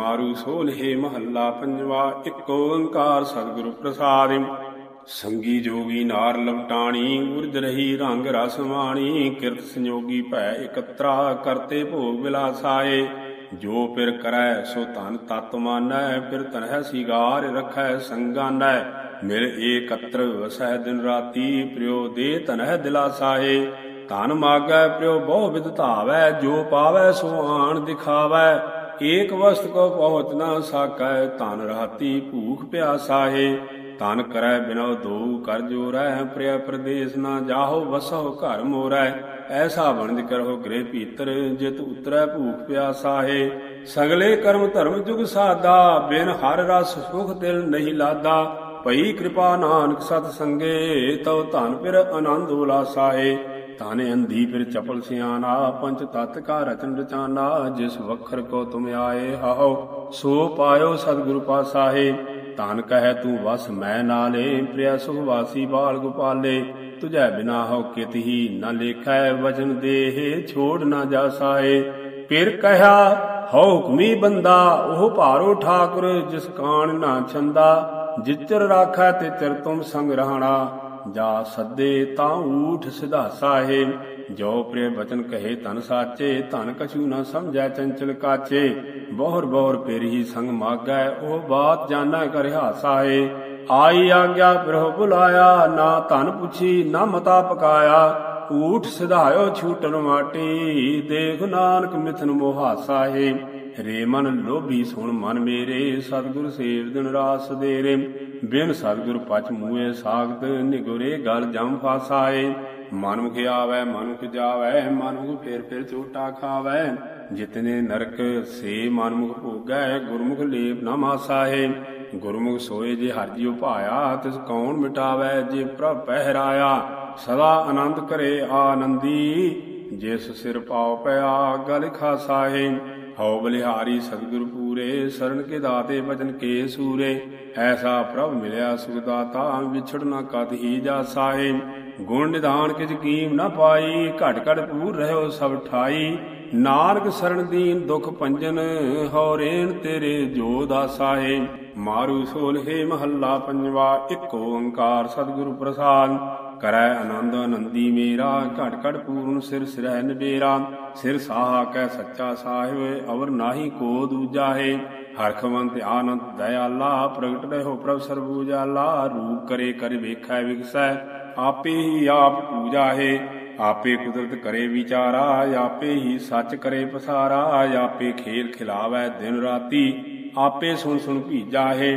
ਮਾਰੂ ਸੋਲਹੇ ਮਹੱਲਾ ਪੰਜਵਾ, ਇੱਕ ਓੰਕਾਰ ਸਤਿਗੁਰੂ ਪ੍ਰਸਾਦਿ। ਸੰਗੀ ਜੋਗੀ ਨਾਰ ਲਵਟਾਣੀ ਉਰਜ ਰਹੀ ਰੰਗ ਰਸ ਮਾਣੀ, ਕਿਰਤ ਸੰਯੋਗੀ ਭੈ ਇਕਤਰਾ ਕਰਤੇ ਭੋਗ ਵਿਲਾਸਾਏ ਜੋ ਪਿਰ ਕਰੈ, ਸੋ ਧਨ ਤਤ ਮਾਨੈ ਫਿਰ ਤਨਹਿ ਸਿਗਾਰ ਰਖੈ, ਸੰਗਾਨੈ। ਮਿਲ ਏਕਤਰ ਵਸੈ ਦਿਨ ਰਾਤੀ ਪ੍ਰਿਓ ਦੇ ਤਨਹਿ ਦਿਲਾਸਾਏ। ਧਨ ਮਾਗੈ ਪ੍ਰਿਓ ਬਹੁ ਵਿਦ ਧਾਵੈ, ਜੋ ਪਾਵੈ ਸੋ ਆਣ ਦਿਖਾਵੈ। ਏਕ ਵਸਤ ਕੋ ਪਹੁੰਚ ਨਾ ਸਾਕੈ, ਧਨ ਰਾਤੀ ਭੂਖ ਪਿਆਸਾਏ ਤਨ ਕਰੈ ਬਿਨੋ ਦੋ, ਕਰ ਜੋਰੈ ਪ੍ਰਿਆ ਪ੍ਰਦੇਸ਼ ਨਾ ਜਾਹੋ ਵਸੋ ਘਰ ਮੋਰੈ। ਐਸਾ ਬਣਜ ਕਰੋ ਗ੍ਰਹਿ ਭੀਤਰ, ਜਿਤ ਉਤਰੈ ਭੂਖ ਪਿਆਸਾਏ ਸਗਲੇ ਕਰਮ ਧਰਮ ਜੁਗ ਸਾਦਾ, ਬਿਨ ਹਰ ਰਸ ਸੁਖ ਦਿਲ ਨਹੀਂ ਲਾਦਾ। ਭਈ ਕਿਰਪਾ ਨਾਨਕ ਸਤ ਸੰਗੇ, ਤਉ ਧਨ ਫਿਰ ਆਨੰਦ ਉਲਾਸਾਏ ਤਾਨੇ ਅੰਧੀ ਫਿਰ ਚਪਲ ਸਿਆਣਾ ਪੰਚ ਤਤ ਕਾ ਰਚਨ ਰਚਾਨਾ, ਜਿਸ ਵਖਰ ਕੋ ਤੁਮ ਆਏ ਹਾਓ, ਸੋ ਪਾਇਓ ਸਤਿਗੁਰੂ ਪਾਸਾਹੇ ਤਨ ਕਹੈ ਤੂੰ ਵਸ, ਮੈਂ ਨਾਲੇ, ਪ੍ਰਿਆ ਸੁਖ ਵਾਸੀ ਬਾਲ ਗੋਪਾਲੇ। ਤੁਝੈ ਬਿਨਾ ਹੋ ਕਿਤ ਹੀ ਨ ਲੇਖੈ ਵਚਨ ਦੇਹ, ਛੋੜ ਨਾ ਜਾਸਾਏ ਫਿਰ ਕਹਾ ਹੋ ਹੁਕਮੀ ਬੰਦਾ, ਉਹ ਭਾਰੋ ਠਾਕੁਰ, ਜਿਸ ਕਾਣ ਨਾ ਛੰਦਾ। ਜਿਚਰ ਰਾਖੈ ਤੇ ਚਰ ਤੁਮ ਸੰਗ ਰਹਿਣਾ। ਜਾ ਸੱਦੇ ਤਾਂ ਊਠ ਸਿਧਾਸਾ ਹੈ ਜੋ ਪ੍ਰਿਯ ਬਚਨ ਕਹੇ ਤਨ ਸਾਚੇ, ਧਨ ਕਛੂ ਨਾ ਸਮਝੈ, ਚੰਚਲ ਕਾਚੇ। ਬਹੁਰ ਬਹੁਰ ਪੇਰੀ ਹੀ ਸੰਗ ਮਾਗੈ, ਉਹ ਬਾਤ ਜਾਣਾ ਕਰ ਹਾਸਾ ਹੈ ਆਈ ਆਗਿਆ ਪ੍ਰਭ ਬੁਲਾਇਆ, ਨਾ ਧਨ ਪੁੱਛੀ, ਨਾ ਮਤਾ ਪਕਾਇਆ। ਊਠ ਸਿਧਾਇਓ ਛੂਟਨ ਮਾਟੀ ਦੇਖ ਨਾਨਕ ਮਿਥਨ ਮੋਹਾਸਾ ਹੈ ਰੇ ਮਨ ਲੋਭੀ ਸੁਣ ਮਨ ਮੇਰੇ, ਸਤਿਗੁਰ ਸੇਵ ਦਿਨ ਰਾਸ ਦੇ ਰੇ ਬਿਨ ਸਤਿਗੁਰ ਪਚ ਮੂਏ ਸਾਖਤ, ਨਿਗੁਰੇ ਗਲ ਜਮ ਫਾਸਾਏ। ਮਨੁਖ ਆਵੈ ਮਨੁਖ ਜਾਵੈ ਮਨੁਖ ਫੇਰ ਫੇਰ ਝੂਟਾ ਖਾਵੈ। ਜਿਤਨੇ ਨਰਕ ਸੇ ਮਨਮੁਖ ਭੋਗੈ, ਗੁਰਮੁਖ ਲੇਪ ਨਾ ਮਾਸਾਏ। ਗੁਰਮੁਖ ਸੋਏ ਜੇ ਹਰ ਜੀਉ ਭਾਇਆ, ਤਿਸ ਕੌਣ ਮਿਟਾਵੈ ਜੇ ਪ੍ਰਭ ਪਹਿਰਾਇਆ। ਸਦਾ ਆਨੰਦ ਕਰੇ ਆਨੰਦੀ, ਜਿਸ ਸਿਰ ਪਾਉ ਪਿਆ ਗਲ ਖਾਸਾਏ। ਹਉ ਬਲਿਹਾਰੀ ਸਤਿਗੁਰ ਪੂਰੇ ਸਰਨ ਕੇ ਦਾਤੇ ਬਚਨ ਕੇ ਸੂਰੇ। ਐਸਾ ਪ੍ਰਭ ਮਿਲਿਆ ਸੁਖ ਵਿਛੜ ਨਾ ਕਤ ਹੀ ਜਾਸਾਏ ਗੁਣ ਨਿਧਾਨ ਕਿਛ ਕੀਮ ਨਾ ਪਾਈ, ਘਟ ਘਟ ਪੂਰ ਰਹਿਓ ਸਭ ਠਾਈ। ਨਾਨਕ ਸਰਣ ਦੀਨ ਦੁਖ ਪੰਜਨ, ਹਉ ਰੇਣ ਤੇਰੇ ਜੋ ਦਾਸਾਏ। ਮਾਰੂ ਸੋਲਹੇ ਮਹੱਲਾ ਪੰਜਵਾ, ਇੱਕ ਓੰਕਾਰ ਸਤਿਗੁਰੂ ਪ੍ਰਸਾਦ। ਕਰੈ ਆਨੰਦ ਆਨੰਦੀ ਮੇਰਾ ਘਟ ਘਟ ਪੂਰਨ ਸਿਰ ਸਿਰਹਿ ਨਬੇਰਾ ਸਿਰ ਸਾਹਾ ਕੈ ਸੱਚਾ ਸਾਹਿਬ ਅਵਰ ਨਾਹੀ ਕੋ ਦੂਜਾ ਹੈ ਹਰਖਵੰਤ ਆਨੰਦ ਦਇਆਲਾ ਪ੍ਰਗਟ ਰਹਿਓ ਪ੍ਰਭ ਸਰਬੂਜਾਲਾ ਰੂਪ ਕਰੇ ਕਰ ਵੇਖੈ ਵਿਗਸੈ ਆਪੇ ਹੀ ਆਪ ਪੂਜਾ ਹੈ ਆਪੇ ਕੁਦਰਤ ਕਰੇ ਵਿਚਾਰਾ ਆਪੇ ਹੀ ਸੱਚ ਕਰੇ ਪਸਾਰਾ ਆਪੇ ਖੇਲ ਖਿਲਾਵੈ ਦਿਨ ਰਾਤੀ ਆਪੇ ਸੁਣ ਸੁਣ ਭੀਜਾ ਹੈ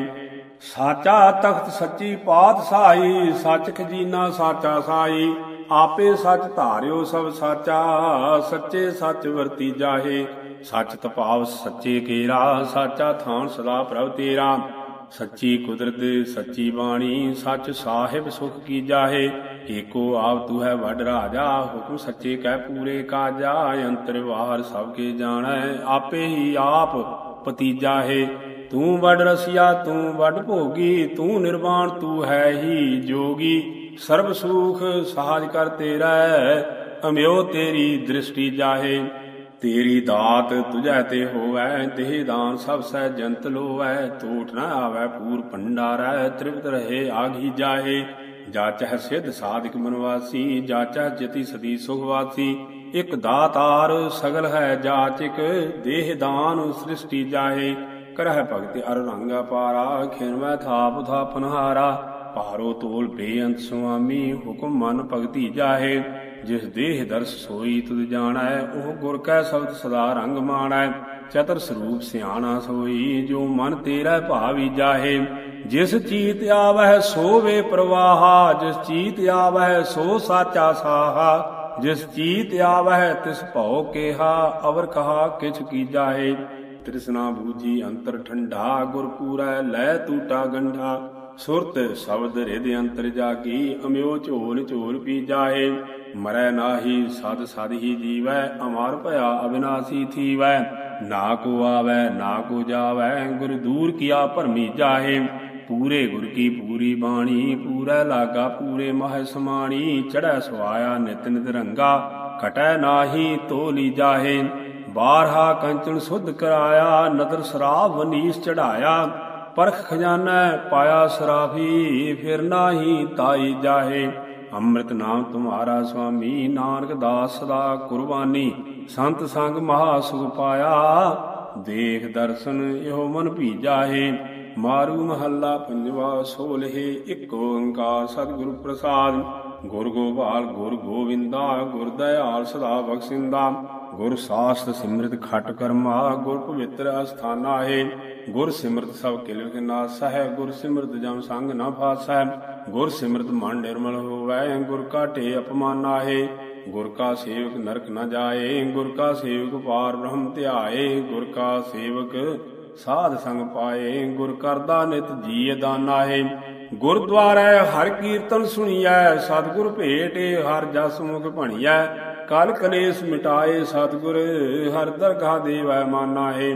ਸਾਚਾ ਤਖਤ ਸੱਚੀ ਪਾਤਸ਼ਾਹੀ ਸੱਚ ਖਜੀਨਾ ਸਾਚਾ ਸਾਈ। ਆਪੇ ਸੱਚ ਧਾਰਿਓ ਸਭ ਸਾਚਾ, ਸੱਚੇ ਸੱਚ ਵਰਤੀ ਜਾਹੇ। ਸੱਚ ਤਪਾਵ ਸੱਚੇ ਕੇਰਾ, ਸਾਚਾ ਥਾਨ ਸਦਾ ਪ੍ਰਭ ਤੇਰਾ। ਸੱਚੀ ਕੁਦਰਤ, ਸੱਚੀ ਬਾਣੀ, ਸੱਚ ਸਾਹਿਬ ਸੁਖ ਕੀ ਜਾਹੇ। ਏਕੋ ਆਪ ਤੂੰ ਹੈ ਵਡ ਰਾਜਾ, ਹੁਕਮ ਸੱਚੇ ਕਹਿ ਪੂਰੇ ਕਾਜਾ। ਅੰਤਰ ਬਾਹਰ ਸਭ ਕੇ ਜਾਣੈ, ਆਪੇ ਹੀ ਆਪ ਪਤੀਜਾ ਹੈ ਤੂੰ ਵੱਡ ਰਸਿਆ, ਤੂੰ ਵੱਡ ਭੋਗੀ, ਤੂੰ ਨਿਰਵਾਣ, ਤੂੰ ਹੈ ਹੀ ਜੋਗੀ। ਸਰਬ ਸੁਖ ਸਾਜ ਕਰ ਤੇਰਾ, ਅਮਿਓ ਤੇਰੀ ਦ੍ਰਿਸ਼ਟੀ ਜਾਹੇ। ਤੇਰੀ ਦਾਤ ਤੁਝੈ ਤੇ ਹੋਵੈ ਤੇ ਦਾਨ ਸਭ ਸਹਿ ਜੰਤ ਲੋਵੈ। ਟੂਟ ਨਾ ਆਵੈ, ਪੂਰ ਭੰਡਾਰੈ, ਤ੍ਰਿਪਤ ਰਹੇ ਆਗੀ ਜਾਹੇ। ਜਾਚਹਿ ਸਿਧ ਸਾਧਿਕ ਮਨਵਾਸੀ ਜਾਚਹਿ ਜਤੀ ਸਦੀ ਸੁਖਵਾਸੀ ਇਕ ਦਾਤਾਰ ਸਗਲ ਹੈ ਜਾਚਿਕ, ਦੇਹ ਦਾਨ ਸ੍ਰਿਸ਼ਟੀ ਜਾਹੇ। ਕਰਹਿ ਭਗਤੀ ਅਰ ਰੰਗਾ ਪਾਰਾ ਖਿਨਵੈ ਥਾਪ ਥਾਪਨਹਾਰਾ ਪਾਰੋ ਤੋਲ ਬੇਅੰਤ ਸੁਆਮੀ, ਹੁਕਮ ਮਨ ਭਗਤੀ ਜਾਹੇ। ਜਿਸ ਦੇਹ ਦਰਸ ਸੋਈ ਤੁਧ ਜਾਣੈ, ਉਹ ਗੁਰ ਕੈ ਸ਼ਬਦ ਸਦਾ ਰੰਗ ਮਾਣੈ। ਚਤਰ ਸਰੂਪ ਸਿਆਣਾ ਸੋਈ, ਜੋ ਮਨ ਤੇਰਾ ਭਾਵੀ ਜਾਹੇ। ਜਿਸ ਚੀਤ ਆਵਹਿ ਸੋ ਵੇ ਪ੍ਰਵਾਹਾ, ਜਿਸ ਚੀਤ ਆਵਹਿ ਸੋ ਸਾਚਾ ਸਾਹਾ। ਜਿਸ ਚੀਤ ਆਵਹਿ ਤਿਸ ਭਉ ਕੇਹਾ, ਅਵਰ ਕਹਾ ਕਿਛ ਕੀ ਤ੍ਰਿਸ਼ਨਾ ਬੂਜੀ ਅੰਤਰ ਠੰਡਾ, ਗੁਰ ਪੂਰੈ ਲੈ ਟੂਟਾ ਗੰਢਾ। ਸੁਰਤ ਸ਼ਬਦ ਰਿਦ ਅੰਤਰ ਜਾਗੀ, ਅਮਿਓ ਝੋਲ ਝੋਲ ਪੀ ਜਾਏ। ਮਰੈ ਨਾਹੀ ਸਦ ਸਦ ਹੀ ਜੀਵੈ, ਅਮਰ ਭਇਆ ਅਬਿਨਾਸੀ ਥੀਵੈ। ਨਾ ਕੋ ਆਵੈ, ਨਾ ਕੋ ਜਾਵੈ, ਗੁਰ ਦੂਰ ਕੀਆ ਭਰਮੀ ਜਾਹੇ। ਪੂਰੇ ਗੁਰ ਕੀ ਪੂਰੀ ਬਾਣੀ, ਪੂਰਾ ਲਾਗਾ ਪੂਰੇ ਮਹਿ ਸਮਾਣੀ। ਚੜੈ ਸਵਾਇਆ ਨਿਤ ਨਿਤ ਰੰਗਾ, ਘਟੈ ਨਾਹੀ ਤੋਲੀ ਜਾਹੇ। ਬਾਰਹਾ ਕੰਚਨ ਸੁਧ ਕਰਾਇਆ, ਨਦਰ ਸਰਾਬ ਵਨੀਸ ਚੜਾਇਆ। ਪਰਖ ਖਜ਼ਾਨਾ ਪਾਇਆ ਸਰਾਫੀ, ਫਿਰ ਨਾਹੀ ਤਾਈ ਜਾਹੇ। ਅੰਮ੍ਰਿਤ ਨਾਮ ਤੁਮਾਰਾ ਸੁਆਮੀ ਨਾਨਕ ਦਾਸ ਸਦਾ ਕੁਰਬਾਨੀ। ਸੰਤ ਸੰਗ ਮਹਾ ਸੁਖ ਪਾਇਆ, ਦੇਖ ਦਰਸ਼ਨ ਇਹੋ ਮਨ ਭੀਜਾਹੇ ਮਾਰੂ ਮਹੱਲਾ ਪੰਜਵਾ ਸੋਲਹੇ ਇੱਕ ਓੰਕਾਰ ਸਤਿਗੁਰੂ ਪ੍ਰਸਾਦ। ਗੁਰ ਗੋਪਾਲ, ਗੁਰ ਗੋਵਿੰਦਾ, ਗੁਰ ਦਇਆਲ ਸਦਾ ਬਖਸ਼ਿੰਦਾ। ਗੁਰ ਸਾਸਤ ਸਿਮਰਿਤ ਖਟ ਕਰਮਾ, ਗੁਰ ਪਵਿੱਤਰ ਅਸਥਾਨਾ ਹੈ। ਗੁਰ ਸਿਮਰਤ ਸਭ ਕਿਲ ਨਾਸਾ ਹੈ ਗੁਰ ਸਿਮਰਤ ਜਮ ਸੰਗ ਨਾ ਫਾਸੈ ਗੁਰ ਸਿਮਰਤ ਮਨ ਨਿਰਮਲ ਹੋਵੈ, ਗੁਰ ਕਾਟੇ ਅਪਮਾਨਾ ਹੈ। ਗੁਰ ਕਾ ਸੇਵਕ ਨਰਕ ਨਾ ਜਾਏ, ਗੁਰ ਕਾ ਸੇਵਕ ਪਾਰ ਬ੍ਰਹਮ ਧਿਆਏ। ਗੁਰ ਕਾ ਸੇਵਕ ਸਾਧ ਸੰਗ ਪਾਏ, ਗੁਰ ਕਰਦਾ ਨਿਤ ਜੀਏ ਦਾਨਾ ਹੈ। ਗੁਰਦੁਆਰੇ ਹਰ ਕੀਰਤਨ ਸੁਣੀਐ, ਸਤਿਗੁਰ ਭੇਟੇ ਹਰ ਜਸ ਮੁਖ ਭਣੀਐ। ਕਲ ਕਲੇਸ਼ ਮਿਟਾਏ ਸਤਿਗੁਰ, ਹਰ ਦਰਗਾਹ ਦੇਵੈ ਮਾਨਾ ਹੈ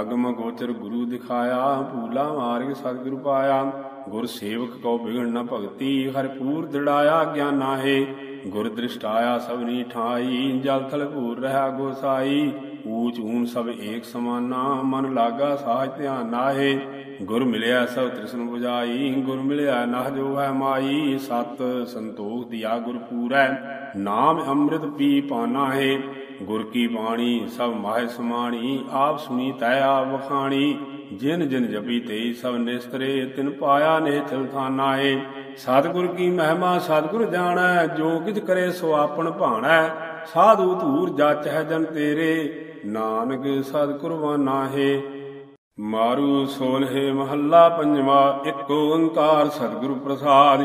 ਅਗਮ ਗੋਚਰ ਗੁਰੂ ਦਿਖਾਇਆ, ਭੂਲਾ ਮਾਰਗ ਸਤਿਗੁਰ ਪਾਇਆ। ਗੁਰ ਸੇਵਕ ਕੋ ਬਿਗੜ ਨ ਭਗਤੀ, ਹਰ ਪੂਰ ਦੜਾਇਆ ਗਿਆਨਾ ਹੈ ਗੁਰ ਦ੍ਰਿਸ਼ਟਾਇਆ ਸਭਨੀ ਠਾਈ ਜਲ ਥਲ ਭੂਰ ਰਹਾ ਗੋਸਾਈ। ਊਚ ਊਨ ਸਭ ਏਕ ਸਮਾਨਾ, ਮਨ ਲਾਗਾ ਸਾਜ ਧਿਆਨ ਨਾਹੇ। ਗੁਰ ਮਿਲਿਆ ਸਭ ਤ੍ਰਿਸ਼ਨ 부ਜਾਈ ਗੁਰ ਮਿਲਿਆ ਨਹ ਜੋ ਹੈ ਮਾਈ। ਸਤ ਸੰਤੋਖ ਦਿਆ ਗੁਰ ਪੂਰੈ, ਨਾਮ ਅੰਮ੍ਰਿਤ ਪੀ ਪਾਨਾ ਹੈ ਗੁਰ ਕੀ ਬਾਣੀ, ਸਭ ਮਾਹਿ ਸਮਾਣੀ, ਆਪ ਸੁਣੀ ਤੈ ਆਪ ਵਖਾਣੀ। ਜਿਨ ਜਿਨ ਜਪੀ ਤੇ ਸਭ ਨਿਸਤਰੇ, ਤਿਨ ਪਾਇਆ ਨੇ ਚਲਥਾਨਾ ਹੈ ਸਤਿਗੁਰ ਕੀ ਮਹਿਮਾ, ਸਤਿਗੁਰ ਜਾਣੈ, ਜੋ ਕਿਛ ਕਰੇ ਸੋ ਆਪਣ ਭਾਣੈ। ਸਾਧੂ ਧੂਰ ਜਚ ਹੈ ਜਨ ਤੇਰੇ। ਨਾਨਕ ਸਦ ਕੁਰਬਾਨਾ ਮਾਰੂ ਸੋਨਹਿ ਮਹੱਲਾ ਪੰਜਵਾ, ਇੱਕ ਓੰਕਾਰ ਸਤਿਗੁਰੂ ਪ੍ਰਸਾਦ।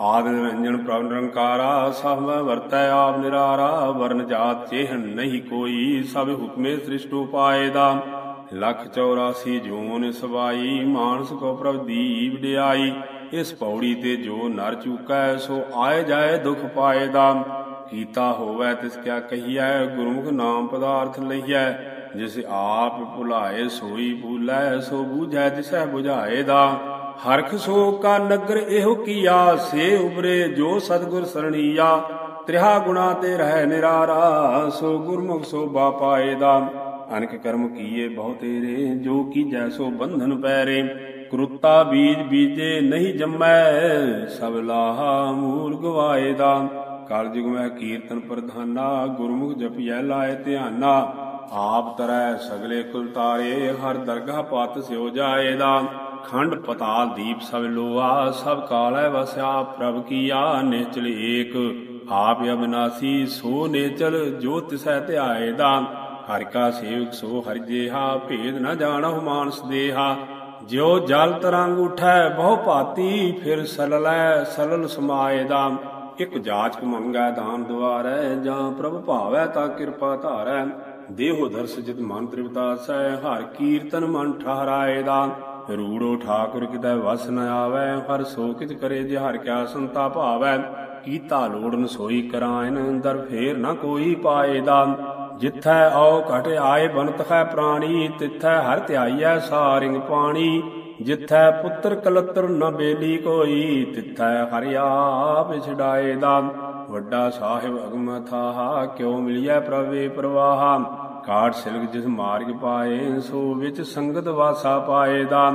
ਆਦ ਨਿਰੰਜਨ ਪ੍ਰਭ ਨਿਰੰਕਾਰਾ, ਸਭ ਵਰਤੈ ਆਪ ਨਿਰਾਰਾ, ਵਰਨ ਜਾਤ ਚੇਹਨ ਨਹੀਂ ਕੋਈ, ਸਭ ਹੁਕਮੇ ਸ੍ਰਿਸ਼ਟ ਉਪਾਏ ਦਾ। ਲੱਖ 84 ਜੋਨ ਸਵਾਈ, ਮਾਨਸ ਕੋ ਪ੍ਰਭ ਦੀ ਵਡਿਆਈ ਇਸ ਪੌੜੀ ਤੇ ਜੋ ਨਰ ਚੁਕੈ, ਸੋ ਆਏ ਜਾਏ ਦੁਖ ਪਾਏ ਦਾ। ਕੀਤਾ ਹੋਵੇ, ਤਿਸ ਕਿਆ ਕਹੀਐ ਗੁਰਮੁਖ ਨਾਮ ਪਦਾਰਥ ਲਈਐ, ਜਿਸ ਆਪ ਭੁਲਾਏ ਸੋਈ ਭੁਲੈ, ਸੋ ਬੂਝੈ ਜਿਸੈ 부ਝਾਏ ਦਾ। ਹਰਖ ਸੋ ਕਾ ਨਗਰ ਇਹੋ ਕੀਆ, ਸੇ ਉਬਰੇ ਜੋ ਸਤਗੁਰ ਸਰਣੀਆ, ਤ੍ਰਿਹਾ ਗੁਣਾ ਤੇ ਰਹਿ ਨਿਰਾਰਾ, ਸੋ ਗੁਰਮੁਖ ਸੋ ਬਾ ਪਾਏ ਦਾ। ਅਨਕ ਕਰਮ ਕੀਏ ਬਹੁ ਤੇਰੇ, ਜੋ ਕੀ ਜੈਸੋ ਬੰਧਨ ਪੈਰੇ। ਕਰੁੱਤਾ ਬੀਜ ਬੀਜੇ ਨਹੀਂ ਜੰਮੈ, ਸਭ ਲਾਹਾ ਮੂਲ ਗਵਾਏ ਦਾ। ਕਲਯੁਗ ਮੈਂ ਕੀਰਤਨ ਪ੍ਰਧਾਨਾ, ਗੁਰਮੁਖ ਜਪਿਐ ਲਾਏ ਧਿਆਨਾ। ਆਪ ਤਰੈ ਸਗਲੇ ਕੁਲਤਾਰੇ ਹਰ ਦਰਗਾਹ ਪਤ ਸਿਓ ਜਾਏ ਦਾ। ਖੰਡ ਪਤਾਲ ਦੀਪ ਸਭ ਲੋਆ ਸਭ ਕਾਲੈ ਵਸਿਆ ਪ੍ਰਭ ਕੀਆ, ਨਿਚਲ ਏਕ। ਆਪ ਅਬਿਨਾਸੀ, ਸੋ ਨੇਚਲ, ਜੋ ਤਿਸੈ ਧਿਆਏ ਦਾ। ਹਰਿ ਕਾ ਸੇਵਕ ਸੋ ਹਰਿ ਜੇਹਾ, ਭੇਦ ਨ ਜਾਣਹੁ ਮਾਨਸ ਦੇਹਾ। ਜਿਉ ਜਲ ਤਰੰਗ ਉਠੈ, ਬਹੁ ਭਾਤੀ, ਫਿਰ ਸਲਲੈ ਸਲਲ ਸਮਾਏ ਦਾ। ਇਕ ਜਾਚਕ ਮੰਗੈ ਦਾਨ ਦੁਆਰੈ, ਜਾਂ ਪ੍ਰਭ ਭਾਵੈ ਤਾ ਕਿਰਪਾ ਧਾਰੈ। ਦੇਹੋ ਦਰਸ ਜਿਤ ਮਨ ਤ੍ਰਿਪਤਾਸੈ ਹਰ ਕੀਰਤਨ ਮਨ ਠਹਰਾਏ ਦਾ। ਰੂੜੋ ਠਾਕੁਰ ਕਿਤੈ ਵਸ ਨ ਆਵੈ, ਹਰ ਸੋ ਕਿਤ ਕਰੇ ਜੇ ਹਰ ਕਿਆ ਸੰਤਾ ਭਾਵੈ। ਕੀਤਾ ਲੋੜਨ ਸੋਈ ਕਰਾਇਨ ਦਰ ਫੇਰ ਨ ਕੋਈ ਪਾਏ ਦਾ। ਜਿੱਥੈ ਆਉ ਘਟ ਆਏ ਬਨਤ ਹੈ ਪ੍ਰਾਣੀ, ਤਿੱਥੈ ਹਰ ਧਿਆਈਐ ਸਾਰਿੰਗ ਪਾਣੀ। ਜਿਥੈ ਪੁੱਤਰ ਕਲਤਰ ਨ ਬੇਲੀ ਕੋਈ, ਤਿਥੈ ਹਰਿ ਆਪ ਛਡਾਏ ਦਾ ਵੱਡਾ ਸਾਹਿਬ ਅਗਮ ਥਾਹਾ ਕਿਉ ਮਿਲਿਆ ਪ੍ਰਵੇ ਪ੍ਰਵਾਹਾ? ਕਾਟ ਸਿਲਕ ਜਿਸ ਮਾਰਗ ਪਾਏ, ਸੋ ਵਿੱਚ ਸੰਗਤ ਵਾਸਾ ਪਾਏ ਦਾ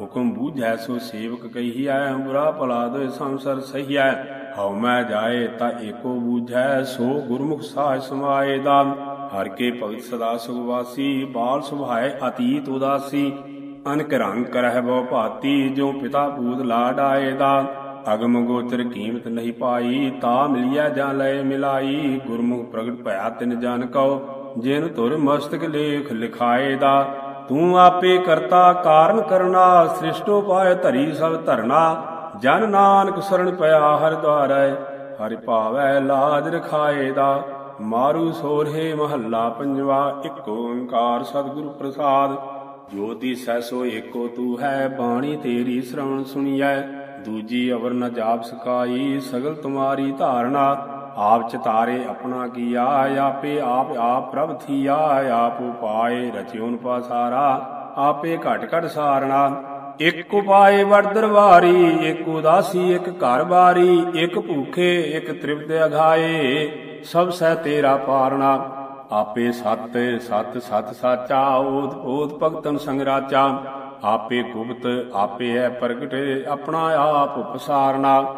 ਹੁਕਮ ਬੂਝੈ ਸੋ ਸੇਵਕ ਕਹੀਐ, ਬੁਰਾ ਭਲਾ ਦੋਇ ਸੰਸਰ ਸਹੀਐ। ਹਉ ਮੈਂ ਜਾਏ ਤਾ ਏਕੋ ਬੂਝੈ, ਸੋ ਗੁਰਮੁਖ ਸਾਜ ਸਮਾਏ ਦਾ ਹਰ ਕੇ ਭਗਤ ਸਦਾ ਸੁਖ ਵਾਸੀ ਬਾਲ ਸੁਭਾਏ ਅਤੀਤ ਉਦਾਸੀ। ਅਨਕ ਰੰਗ ਕਰਹਿ ਭਾਤੀ ਜੋ ਪਿਤਾ ਪੂਤ ਲਾਡ ਆਏ ਦਾ ਅਗਮ ਗੋਚਰ ਕੀਮਤ ਨਹੀਂ ਪਾਈ, ਤਾ ਮਿਲਿਆ ਜਾਂ ਲੈ ਮਿਲਾਈ। ਗੁਰਮੁਖ ਪ੍ਰਗਟ ਭਇਆ ਤਿਨ ਜਨ ਕਉ, ਜਿਨ ਤੁਰ ਮਸਤਕ ਲੇਖ ਲਿਖਾਏ ਦਾ ਤੂੰ ਆਪੇ ਕਰਤਾ ਕਾਰਨ ਕਰਨਾ, ਸ੍ਰਿਸ਼ਟੋ ਪਾਇ ਧਰੀ ਸਭ ਧਰਨਾ। ਜਨ ਨਾਨਕ ਸਰਣ ਪਿਆ ਹਰਿ ਦਵਾਰੈ ਹਰਿ ਭਾਵੈ ਲਾਜ ਰਖਾਏ ਦਾ ਮਾਰੂ ਸੋਰਹੇ ਮਹੱਲਾ ਪੰਜਵਾ, ਇੱਕ ਓੰਕਾਰ ਸਤਿਗੁਰ ਪ੍ਰਸਾਦ। ਜੋਤੀ ਸੈਸੋ ਏਕੋ ਤੂ ਹੈ, ਬਾਣੀ ਤੇਰੀ ਸ਼ਰਵਣ ਸੁਣੀਐ। ਦੂਜੀ ਅਵਰ ਨ ਜਾਪ ਸਕਾਈ ਸਗਲ ਤੁਮਾਰੀ ਧਾਰਨਾ। ਆਪ ਚਤਾਰੇ ਆਪਣਾ ਕੀਆ, ਆਪੇ ਆਪ ਆਪ ਪ੍ਰਭ ਥੀਆ, ਆਪ ਉਪਾਏ ਰਚਿਉਨ ਪਾਸਾਰਾ ਆਪੇ ਘਟ ਘਟ ਸਾਰਣਾ। ਇਕ ਉਪਾਏ ਵੜ ਦਰਬਾਰੀ ਇਕ ਉਦਾਸੀ, ਇਕ ਘਰ ਬਾਰੀ, ਇਕ ਭੂਖੇ, ਇਕ ਤ੍ਰਿਪਤ ਅਘਾਏ ਸਭ ਸਹਿ ਤੇਰਾ ਪਾਰਣਾ। ਆਪੇ ਸਤ ਸਤ ਸਤ ਸਾਚਾ ਓਤ ਓਤ ਭਗਤਨ ਸੰਗਰਾਚਾ। ਆਪੇ ਗੁਪਤ, ਆਪੇ ਹੈ ਪ੍ਰਗਟ, ਆਪਣਾ ਆਪ ਉਪਸਾਰਨਾ।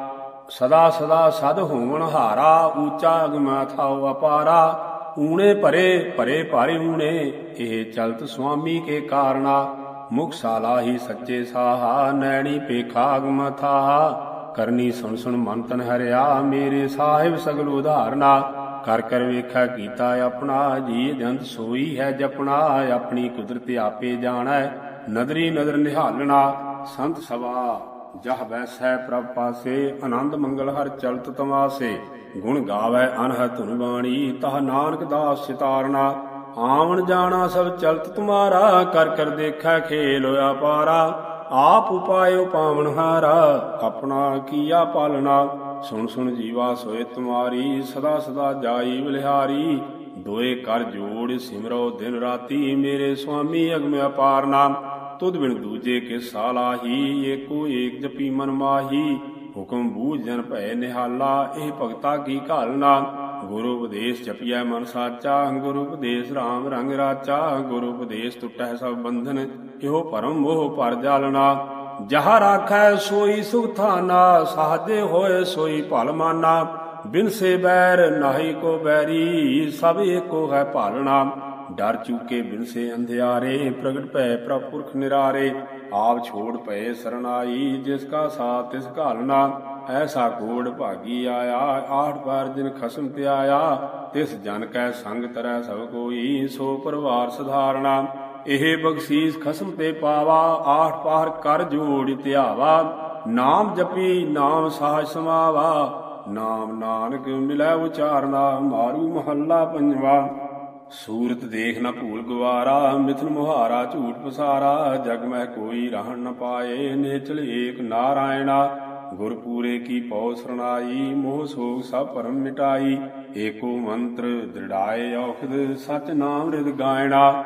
ਸਦਾ ਸਦਾ ਸਦ ਹੋਵਣ ਹਾਰਾ, ਊਚਾ ਅਗਮ ਥਾਉ ਅਪਾਰਾ। ਊਣੇ ਭਰੇ ਭਰੇ ਭਾਰੇ ਊਣੇ, ਇਹ ਚਲਤ ਸੁਆਮੀ ਕੇ ਕਾਰਣਾ ਮੁਖ ਸਾਲਾ ਹੀ ਸੱਚੇ ਸਾਹਾ, ਨੈਣੀ ਪੇਖਾ ਅਗਮ ਥਾਹਾ। ਕਰਨੀ ਸੁਣ ਸੁਣ ਮਨ ਤਨ ਹਰਿਆ, ਮੇਰੇ ਸਾਹਿਬ ਸਗਲ ਉਧਾਰਨਾ। ਕਰ ਕਰ ਵੇਖਾ ਕੀਤਾ ਆਪਣਾ, ਜੀ ਜੰਤ ਸੋਈ ਹੈ ਜਪਣਾ, ਆਪਣੀ ਕੁਦਰਤ ਆਪੇ ਜਾਣੈ। ਨਦਰੀ ਨਦਰ ਨਿਹਾਲਣਾ, ਸੰਤ ਸਭਾ ਜਹ ਬੈਸੈ ਪ੍ਰਭ ਪਾਸੇ। ਆਨੰਦ ਮੰਗਲ ਹਰ ਚਲਤ ਤਮਾਸੇ। ਗੁਣ ਗਾਵੇ ਅਨਹ ਧੁਨ ਬਾਣੀ, ਤਹ ਨਾਨਕ ਦਾਸ ਸਿਤਾਰਨਾ। ਆਵਣ ਜਾਣਾ ਸਭ ਚਲਤ ਤੁਮਾਰਾ, ਕਰ ਕਰ ਦੇਖਾ ਖੇਲ ਹੋਇਆ ਪਾਰਾ ਆਪ ਉਪਾਇਓ ਪਾਵਨ ਹਾਰਾ, ਆਪਣਾ ਕੀਆ ਪਾਲਣਾ। ਸੁਣ ਸੁਣ ਜੀਵਾ ਸੋਏ ਤੁਮਾਰੀ, ਸਦਾ ਸਦਾ ਜਾਈ ਬਲਿਹਾਰੀ ਦੋਏ ਕਰ ਜੋੜ ਸਿਮਰੋ ਦਿਨ ਰਾਤੀ, ਮੇਰੇ ਸੁਆਮੀ ਅਗਮ ਅਪਾਰ ਨਾਮ। ਤੁਧ ਬਿਨ ਦੂਜੇ ਕੇ ਸਾਲਾਹੀ, ਏਕੋ ਏਕ ਜਪੀ ਮਨ ਮਾਹੀ। ਹੁਕਮ ਬੂਝ ਜਨ ਭੈ ਨਿਹਾਲਾ, ਇਹ ਭਗਤਾ ਕੀ ਘਾਲਣਾ ਗੁਰੂ ਉਪਦੇਸ਼ ਜਪਿਆ ਮਨ ਸਾਚਾ, ਗੁਰੂ ਉਪਦੇਸ਼ RAM ਰੰਗ ਰਾਚਾ। ਗੁਰੂ ਉਪਦੇਸ਼ ਟੁਟੈ ਸਭ ਬੰਧਨ, ਇਹੋ ਪਰਮ ਮੋਹ ਪਰ ਜਾਲਣਾ। ਜਹ ਰਾਖੈ ਸੋਈ ਸੁਖ ਥਾਨਾ ਸਾਜੇ ਹੋਏ ਸੋਈ ਭਲ ਮਾਨਾ ਬਿਨ ਸੇ ਬੈਰ ਨਾਹੀ ਕੋ ਬੈਰੀ, ਸਭ ਏਕੋ ਹੈ ਭਾਲਣਾ। ਡਰ ਚੁਕੇ ਬਿਨ ਸੇ ਅੰਧਿਆਰੇ, ਪ੍ਰਗਟ ਭੈ ਪ੍ਰਭ ਪੁਰਖ ਨਿਰਾਰੇ। ਆਪ ਛੋੜ ਪਏ ਸਰਨਾਈ ਜਿਸ ਕਾ ਸਾਥ ਤਿਸ ਘਾਲਣਾ। ਐਸਾ ਕੋੜ ਭਾਗੀ ਆਇਆ, ਆਠ ਬਾਰ ਜਿਨ ਖਸਮ ਤੇ ਆਇਆ ਤਿਸ ਜਨ ਕੈ ਸੰਗ ਤਰੈ ਸਭ ਕੋਈ, ਸੋ ਪਰਵਾਰ ਸਧਾਰਣਾ। ਇਹ ਬਖਸ਼ੀਸ ਖਸਮ ਤੇ ਪਾਵਾ, ਆਠ ਪਾਰ ਕਰ ਜੋੜ ਧਿਆਵਾ। ਨਾਮ ਜਪੀ, ਨਾਮ ਸਾਜ ਸਮਾਵਾ। ਨਾਮ ਨਾਨਕ ਮਿਲੈ ਉਚਾਰਨਾ, ਮਾਰੂ ਮਹੱਲਾ ਪੰਜਵਾ। ਸੂਰਤ ਦੇਖ ਨ ਭੂਲ ਗਵਾਰਾ, ਮਿਥਨ ਮੁਹਾਰਾ ਝੂਠ ਪਸਾਰਾ। ਜਗ ਮਹਿ ਕੋਈ ਰਹਿਣ ਨ ਪਾਏ, ਨੇਚਲ ਏਕ ਨਾਰਾਇਣਾ। ਗੁਰ ਪੂਰੇ ਕੀ ਪਉ ਸਰਣਾਈ, ਮੋਹ ਸੋਗ ਸਭ ਭਰਮ ਮਿਟਾਈ। ਏਕੋ ਮੰਤਰ ਦ੍ਰਿੜਾਏ ਔਖਦ ਸਚ ਨਾਮ ਰਿਦ ਗਾਇਣਾ।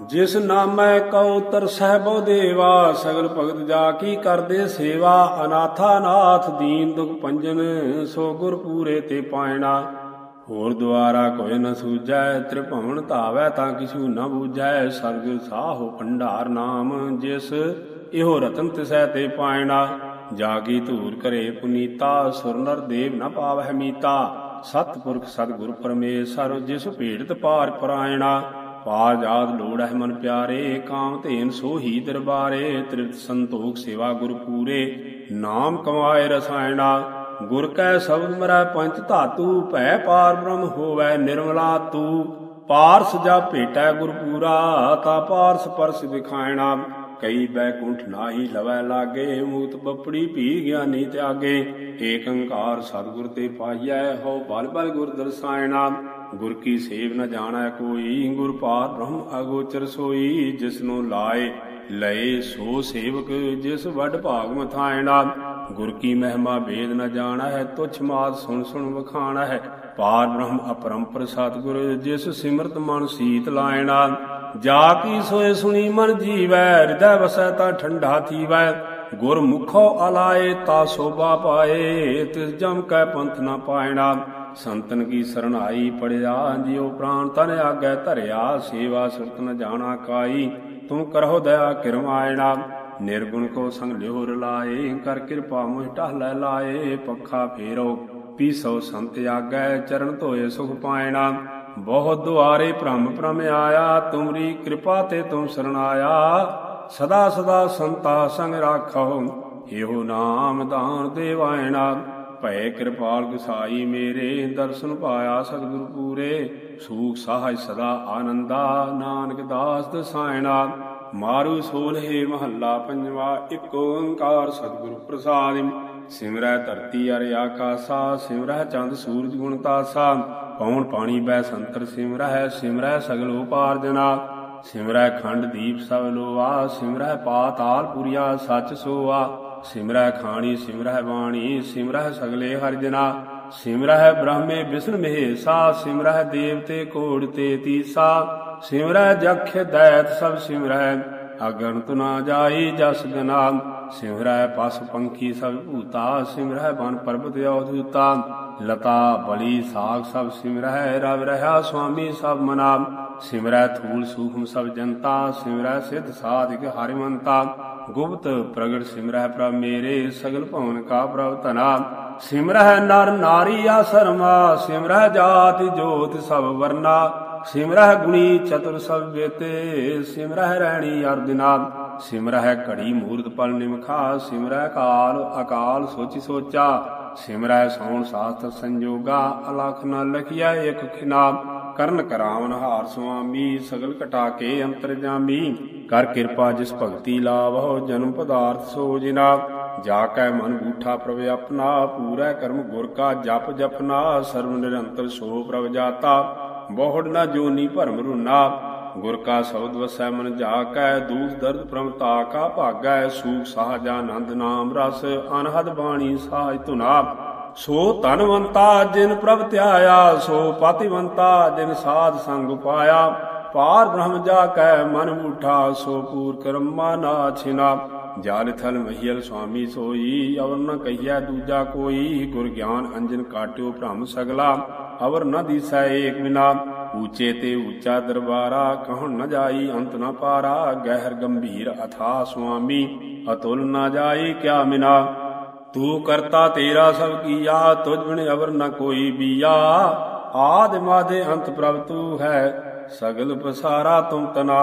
ਜਿਸ ਨਾਮੈ ਕਉ ਤਰਸਹਿ ਬਹੁ ਦੇਵਾ, ਸਗਲ ਭਗਤ ਜਾ ਕੀ ਕਰਦੇ ਸੇਵਾ, ਅਨਾਥਾ ਨਾਥ ਦੀਨ ਦੁਖ ਪੰਜਨ, ਸੋ ਗੁਰ ਪੂਰੇ ਤੇ ਪਾਇਣਾ। ਹੋਰ ਦੁਆਰਾ ਕੋਈ ਨ ਸੂਝੈ, ਤ੍ਰਿਭਵਨ ਧਾਵੈ ਤਾਂ ਕਿਛੂ ਨ ਬੂਝੈ, ਸਰਗ ਸਾਹੋ ਭੰਡਾਰ ਨਾਮ, ਜਿਸ ਇਹੋ ਰਤਨ ਤਿਸੈ ਤੇ ਪਾਇਣਾ। ਜਾਗੀ ਧੂਰ ਕਰੇ ਪੁਨੀਤਾ, ਸੁਰ ਨਰ ਦੇਵ ਨ ਪਾਵਹਿ ਮੀਤਾ। ਸਤਿਪੁਰਖ ਸਤਿਗੁਰ ਪਰਮੇਸ਼ਰ, ਜਿਸ ਭੇੜਤ ਪਾਰ ਪਰਾਇਣਾ। ਪਾ ਜਾਦ ਲੋੜ ਹੈ ਮਨ ਪਿਆਰੇ, ਕਾਮ ਧੇਨ ਸੋਹੀ ਦਰਬਾਰੇ, ਤ੍ਰਿਪਤ ਸੰਤੋਖ ਸੇਵਾ ਗੁਰ ਪੂਰੇ। ਨਾਮ ਕਮਾਏ ਰਸਾਇਣਾ ਗੁਰ ਕੈ ਸ਼ਬਦ ਮਰੈ ਪੰਚ ਧਾਤੂ, ਭੈ ਪਾਰ ਬ੍ਰਹਮ ਹੋਵੈ ਨਿਰਮਲਾ ਤੂ। ਪਾਰਸ ਜਾ ਭੇਟੈ ਗੁਰ ਪੂਰਾ, ਤਾ ਪਾਰਸ ਪਰਸ ਦਿਖਾਇਣਾ ਕਈ ਬੈਕੁੰਠ ਨਾਹੀ ਲਵੈ ਲਾਗੇ, ਮੂਤ ਬੱਪੜੀ ਭੀ ਗਿਆਨੀ ਤਿਆਗੇ। ਏਕ ਓੰਕਾਰ ਸਤਿਗੁਰ ਤੇ ਪਾਈਐ ਹੋ ਬਲ ਬਲ ਗੁਰ ਦਰਸਾਇਣਾ ਗੁਰ ਕੀ ਸੇਵ ਨ ਜਾਣਾ ਕੋਈ ਗੁਰ ਪਾਰ ਬ੍ਰਹਮ ਅਗੋਚਰ ਸੋਈ ਜਿਸ ਨੂੰ ਲਾਏ ਲਏ ਸੋ ਸੇਵਕ, ਜਿਸ ਵੱਡ ਭਾਗ ਮਥਾਇਣਾ। ਗੁਰ ਕੀ ਮਹਿਮਾ ਵੇਦ ਨ ਜਾਣਾ ਹੈ ਤੁਛ ਮਾਤ ਸੁਣ ਸੁਣ ਵਖਾਣਾ। ਹੈ ਪਾਰ ਬ੍ਰਹਮ ਅਪਰੰਪਰ ਸਤਿਗੁਰ, ਜਿਸ ਸਿਮਰਤ ਮਨ ਸੀਤ ਲਾਇਣਾ। ਜਾ ਕੀ ਸੋਏ ਸੁਣੀ ਮਨ ਜੀਵੈ, ਹਿਰਦੈ ਵਸੈ ਤਾਂ ਠੰਡਾ ਥੀਵੈ। ਗੁਰ ਮੁਖੋ ਅਲਾਏ, ਤਾ ਸੋਭਾ ਪਾਏ, ਤਿਸ ਜਮ ਕੈ ਪੰਥ ਨ ਪਾਇਣਾ। ਸੰਤਨ ਕੀ ਸਰਣਾਈ ਪੜਿਆ, ਜਿਉ ਪ੍ਰਾਨ ਤਨ ਆਗੈ ਧਰਿਆ, ਸੇਵਾ ਸੁਰਤ ਨ ਜਾਣਾ ਕਾਈ, ਤੂੰ ਕਰਹੁ ਦਇਆ ਕਿਰਮਾਇਣਾ ਨਿਰਗੁਣ ਕੋ ਸੰਗ ਲਿਓ ਰਲਾਏ ਕਰ ਕਿਰਪਾ ਮੁਝ ਟਹਲੈ ਲਾਏ, ਪੱਖਾ ਫੇਰੋ, ਪੀਸੋ ਸੰਤ ਆਗੈ, ਚਰਨ ਧੋਏ ਸੁਖ ਪਾਇਣਾ ਬਹੁਤ ਦੁਆਰੇ ਭ੍ਰਮ ਭ੍ਰਮ ਆਇਆ, ਤੁਮਰੀ ਕਿਰਪਾ ਤੇ ਤੁਮ ਸਰਣਾਇਆ ਸਦਾ ਸਦਾ ਸੰਤਾ ਸੰਗ ਰਾਖੋ ਇਹੋ ਨਾਮ ਦਾਨ ਦੇਵਾਇਣਾ। ਭੈ ਕਿਰਪਾਲ ਗੁਸਾਈ ਮੇਰੇ, ਦਰਸ਼ਨ ਪਾਇਆ ਸਤਿਗੁਰ ਪੂਰੇ। ਸੂਖ ਸਹਾਇ ਸਦਾ ਆਨੰਦਾ, ਨਾਨਕ ਦਾਸ ਦਸਾਇਣਾ। ਮਾਰੂ ਸੋਲਹੇ ਮਹੱਲਾ ਪੰਜਵਾ, ਇੱਕ ਓੰਕਾਰ ਸਤਿਗੁਰ ਪ੍ਰਸਾਦਿ। ਸਿਮਰੈ ਧਰਤੀ ਅਰਿ ਆਕਾਸਾ, ਸਿਮਰੈ ਚੰਦ ਸੂਰਜ ਗੁਣ ਤਾਸਾ। ਪੌਣ ਪਾਣੀ ਬੈ ਸੰਤਰ ਸਿਮਰੈ ਸਿਮਰੈ ਸਗਲ ਉਪਾਰਜਨਾ ਸਿਮਰੈ ਖੰਡ ਦੀਪ ਸਭ ਲੋਆ, ਸਿਮਰੈ ਪਾਤਾਲ ਪੁਰੀਆ ਸਚ ਸੋਆ। ਸਿਮਰੈ ਖਾਣੀ ਸਿਮਰੈ ਬਾਣੀ ਸਿਮਰੈ ਸਗਲੇ ਹਰਿ ਜਨਾ ਸਿਮਰੈ ਬ੍ਰਹਮੇ ਵਿਸ਼ਨ ਮਹੇਸਾ ਸਿਮਰੈ ਦੇਵਤੇ ਕੋੜ ਤੇ ਤੀਸਾ ਸਿਮਰੈ ਜਖ ਦੈਤ ਸਭ ਸਿਮਰੈ ਅਗਨ ਤੁਨਾ ਜਾਈ ਜਸ ਗਨਾ ਸਿਮਰੈ ਪਸ ਪੰਖੀ ਸਭ ਭੂਤਾ ਸਿਮਰੈ ਬਨ ਪਰਬਤ ਅਵਧੂਤਾ ਲਤਾ ਬਲੀ ਸਾਗ ਸਭ ਸਿਮਰੈ ਰਵ ਰਹਾ, ਸੁਆਮੀ ਸਭ ਮਨਾ। ਸਿਮਰੈ ਥੂਲ ਸੂਖਮ ਸਭ ਜਨਤਾ ਸਿਮਰੈ ਸਿਧ ਸਾਧਿਕ ਹਰਿਮੰਤਾ ਗੁਪਤ ਪ੍ਰਗਟ ਸਿਮਰੈ ਪ੍ਰਭ ਮੇਰੇ, ਸਗਲ ਭਵਨ ਕਾ ਪ੍ਰਭ ਧਨਾ। ਸਿਮਰੈ ਨਰ ਨਾਰੀ ਆਸਰਮਾ ਸਿਮਰੈ ਜਾਤਿ ਜੋਤ ਸਭ ਵਰਨਾ। ਸਿਮਰਹਿ ਗੁਣੀ ਚਤੁਰ ਸਭ ਵੇਤੇ ਸਿਮਰਹਿ ਰਹਿਣੀ ਅਰਦਿਨਾ ਸਿਮਰਹਿ ਘੜੀ ਮੂਰਤ ਪਲ ਨਿਮਖਾ ਸਿਮਰਹਿ ਕਾਲ ਅਕਾਲ ਸੋਚੀ ਸੋਚਾ, ਸਿਮਰੈ ਸੌਣ ਸਾਸਤ ਸੰਜੋਗਾ, ਅਲਖ ਨਾ ਲਖਿਆ ਇਕ ਖਿਨਾ, ਕਰਨ ਕਰਾਵਨ ਹਾਰ ਸੁਆਮੀ, ਸਗਲ ਕਟਾ ਕੇ ਅੰਤਰ ਜਾਮੀ, ਕਰ ਕਿਰਪਾ ਜਿਸ ਭਗਤੀ ਲਾਵਹੁ, ਜਨਮ ਪਦਾਰਥ ਸੋ ਜਿਨਾ, ਜਾ ਕੈ ਮਨ ਬੂਠਾ ਪ੍ਰਭ ਆਪਣਾ, ਪੂਰਾ ਕਰਮ ਗੁਰ ਕਾ ਜਪ ਜਪਨਾ ਸਰਵ ਨਿਰੰਤਰ ਸੋ ਪ੍ਰਭ ਜਾਤਾ, ਬਹੁੜ ਨਾ ਜੋਨੀ ਭਰਮ ਰੁਨਾ ਗੁਰ ਕਾ ਸ਼ਬਦ ਵਸੈ ਮਨ ਜਾ ਕੈ ਦੂਖ ਦਰਦ ਪ੍ਰਮਤਾ ਕਾ ਭਾਗੈ, ਸੂਖ ਸਾਜ ਆਨੰਦ ਨਾਮ ਰਸ, ਅਨਹਦ ਬਾਣੀ ਸਾਜ ਧੁਨਾ। ਸੋ ਧਨਵੰਤਾ ਜਿਨ ਪ੍ਰਭ ਧਿਆਇਆ, ਸੋ ਪਾਤਿਵੰਤਾ ਜਿਨ ਸਾਧ ਸੰਗ ਪਾਇਆ। ਪਾਰ ਬ੍ਰਹਮ ਜਾ ਕੈ ਮਨ ਬੂਠਾ ਸੋ ਪੂਰ ਕਰਮਾ ਨਾ ਛਿਨਾ। ਜਾਲ ਥਲ ਮਹੀਲ ਸੁਆਮੀ ਸੋਈ, ਅਵਰ ਨ ਕਹੀਐ ਦੂਜਾ ਕੋਈ। ਗੁਰ ਗਿਆਨ ਅੰਜਨ ਕਾਟਿਓ ਭ੍ਰਮ ਸਗਲਾ। ਅਵਰ ਨ ਦਿਸੈ ਏਕ ਬਿਨਾ ਊਚੇ ਤੇ ਊਚਾ ਦਰਬਾਰਾ ਕਹਣ ਨ ਜਾਈ, ਅੰਤ ਨ ਪਾਰਾ ਗਹਿਰ ਗੰਭੀਰ ਅਥਾ ਸੁਆਮੀ। ਅਤੁਲ ਨ ਜਾਈ ਕਿਆ ਮਿਨਾ ਤੂੰ ਕਰਤਾ ਤੇਰਾ ਸਭ ਕੀਆ, ਤੁਝ ਬਿਨ ਅਵਰ ਨ ਕੋਈ ਬੀਆ। ਆਦਿ ਮਾਦੇ ਅੰਤ ਪ੍ਰਭ ਤੂੰ ਹੈ, ਸਗਲ ਪਸਾਰਾ ਤੁਮ ਤਨਾ।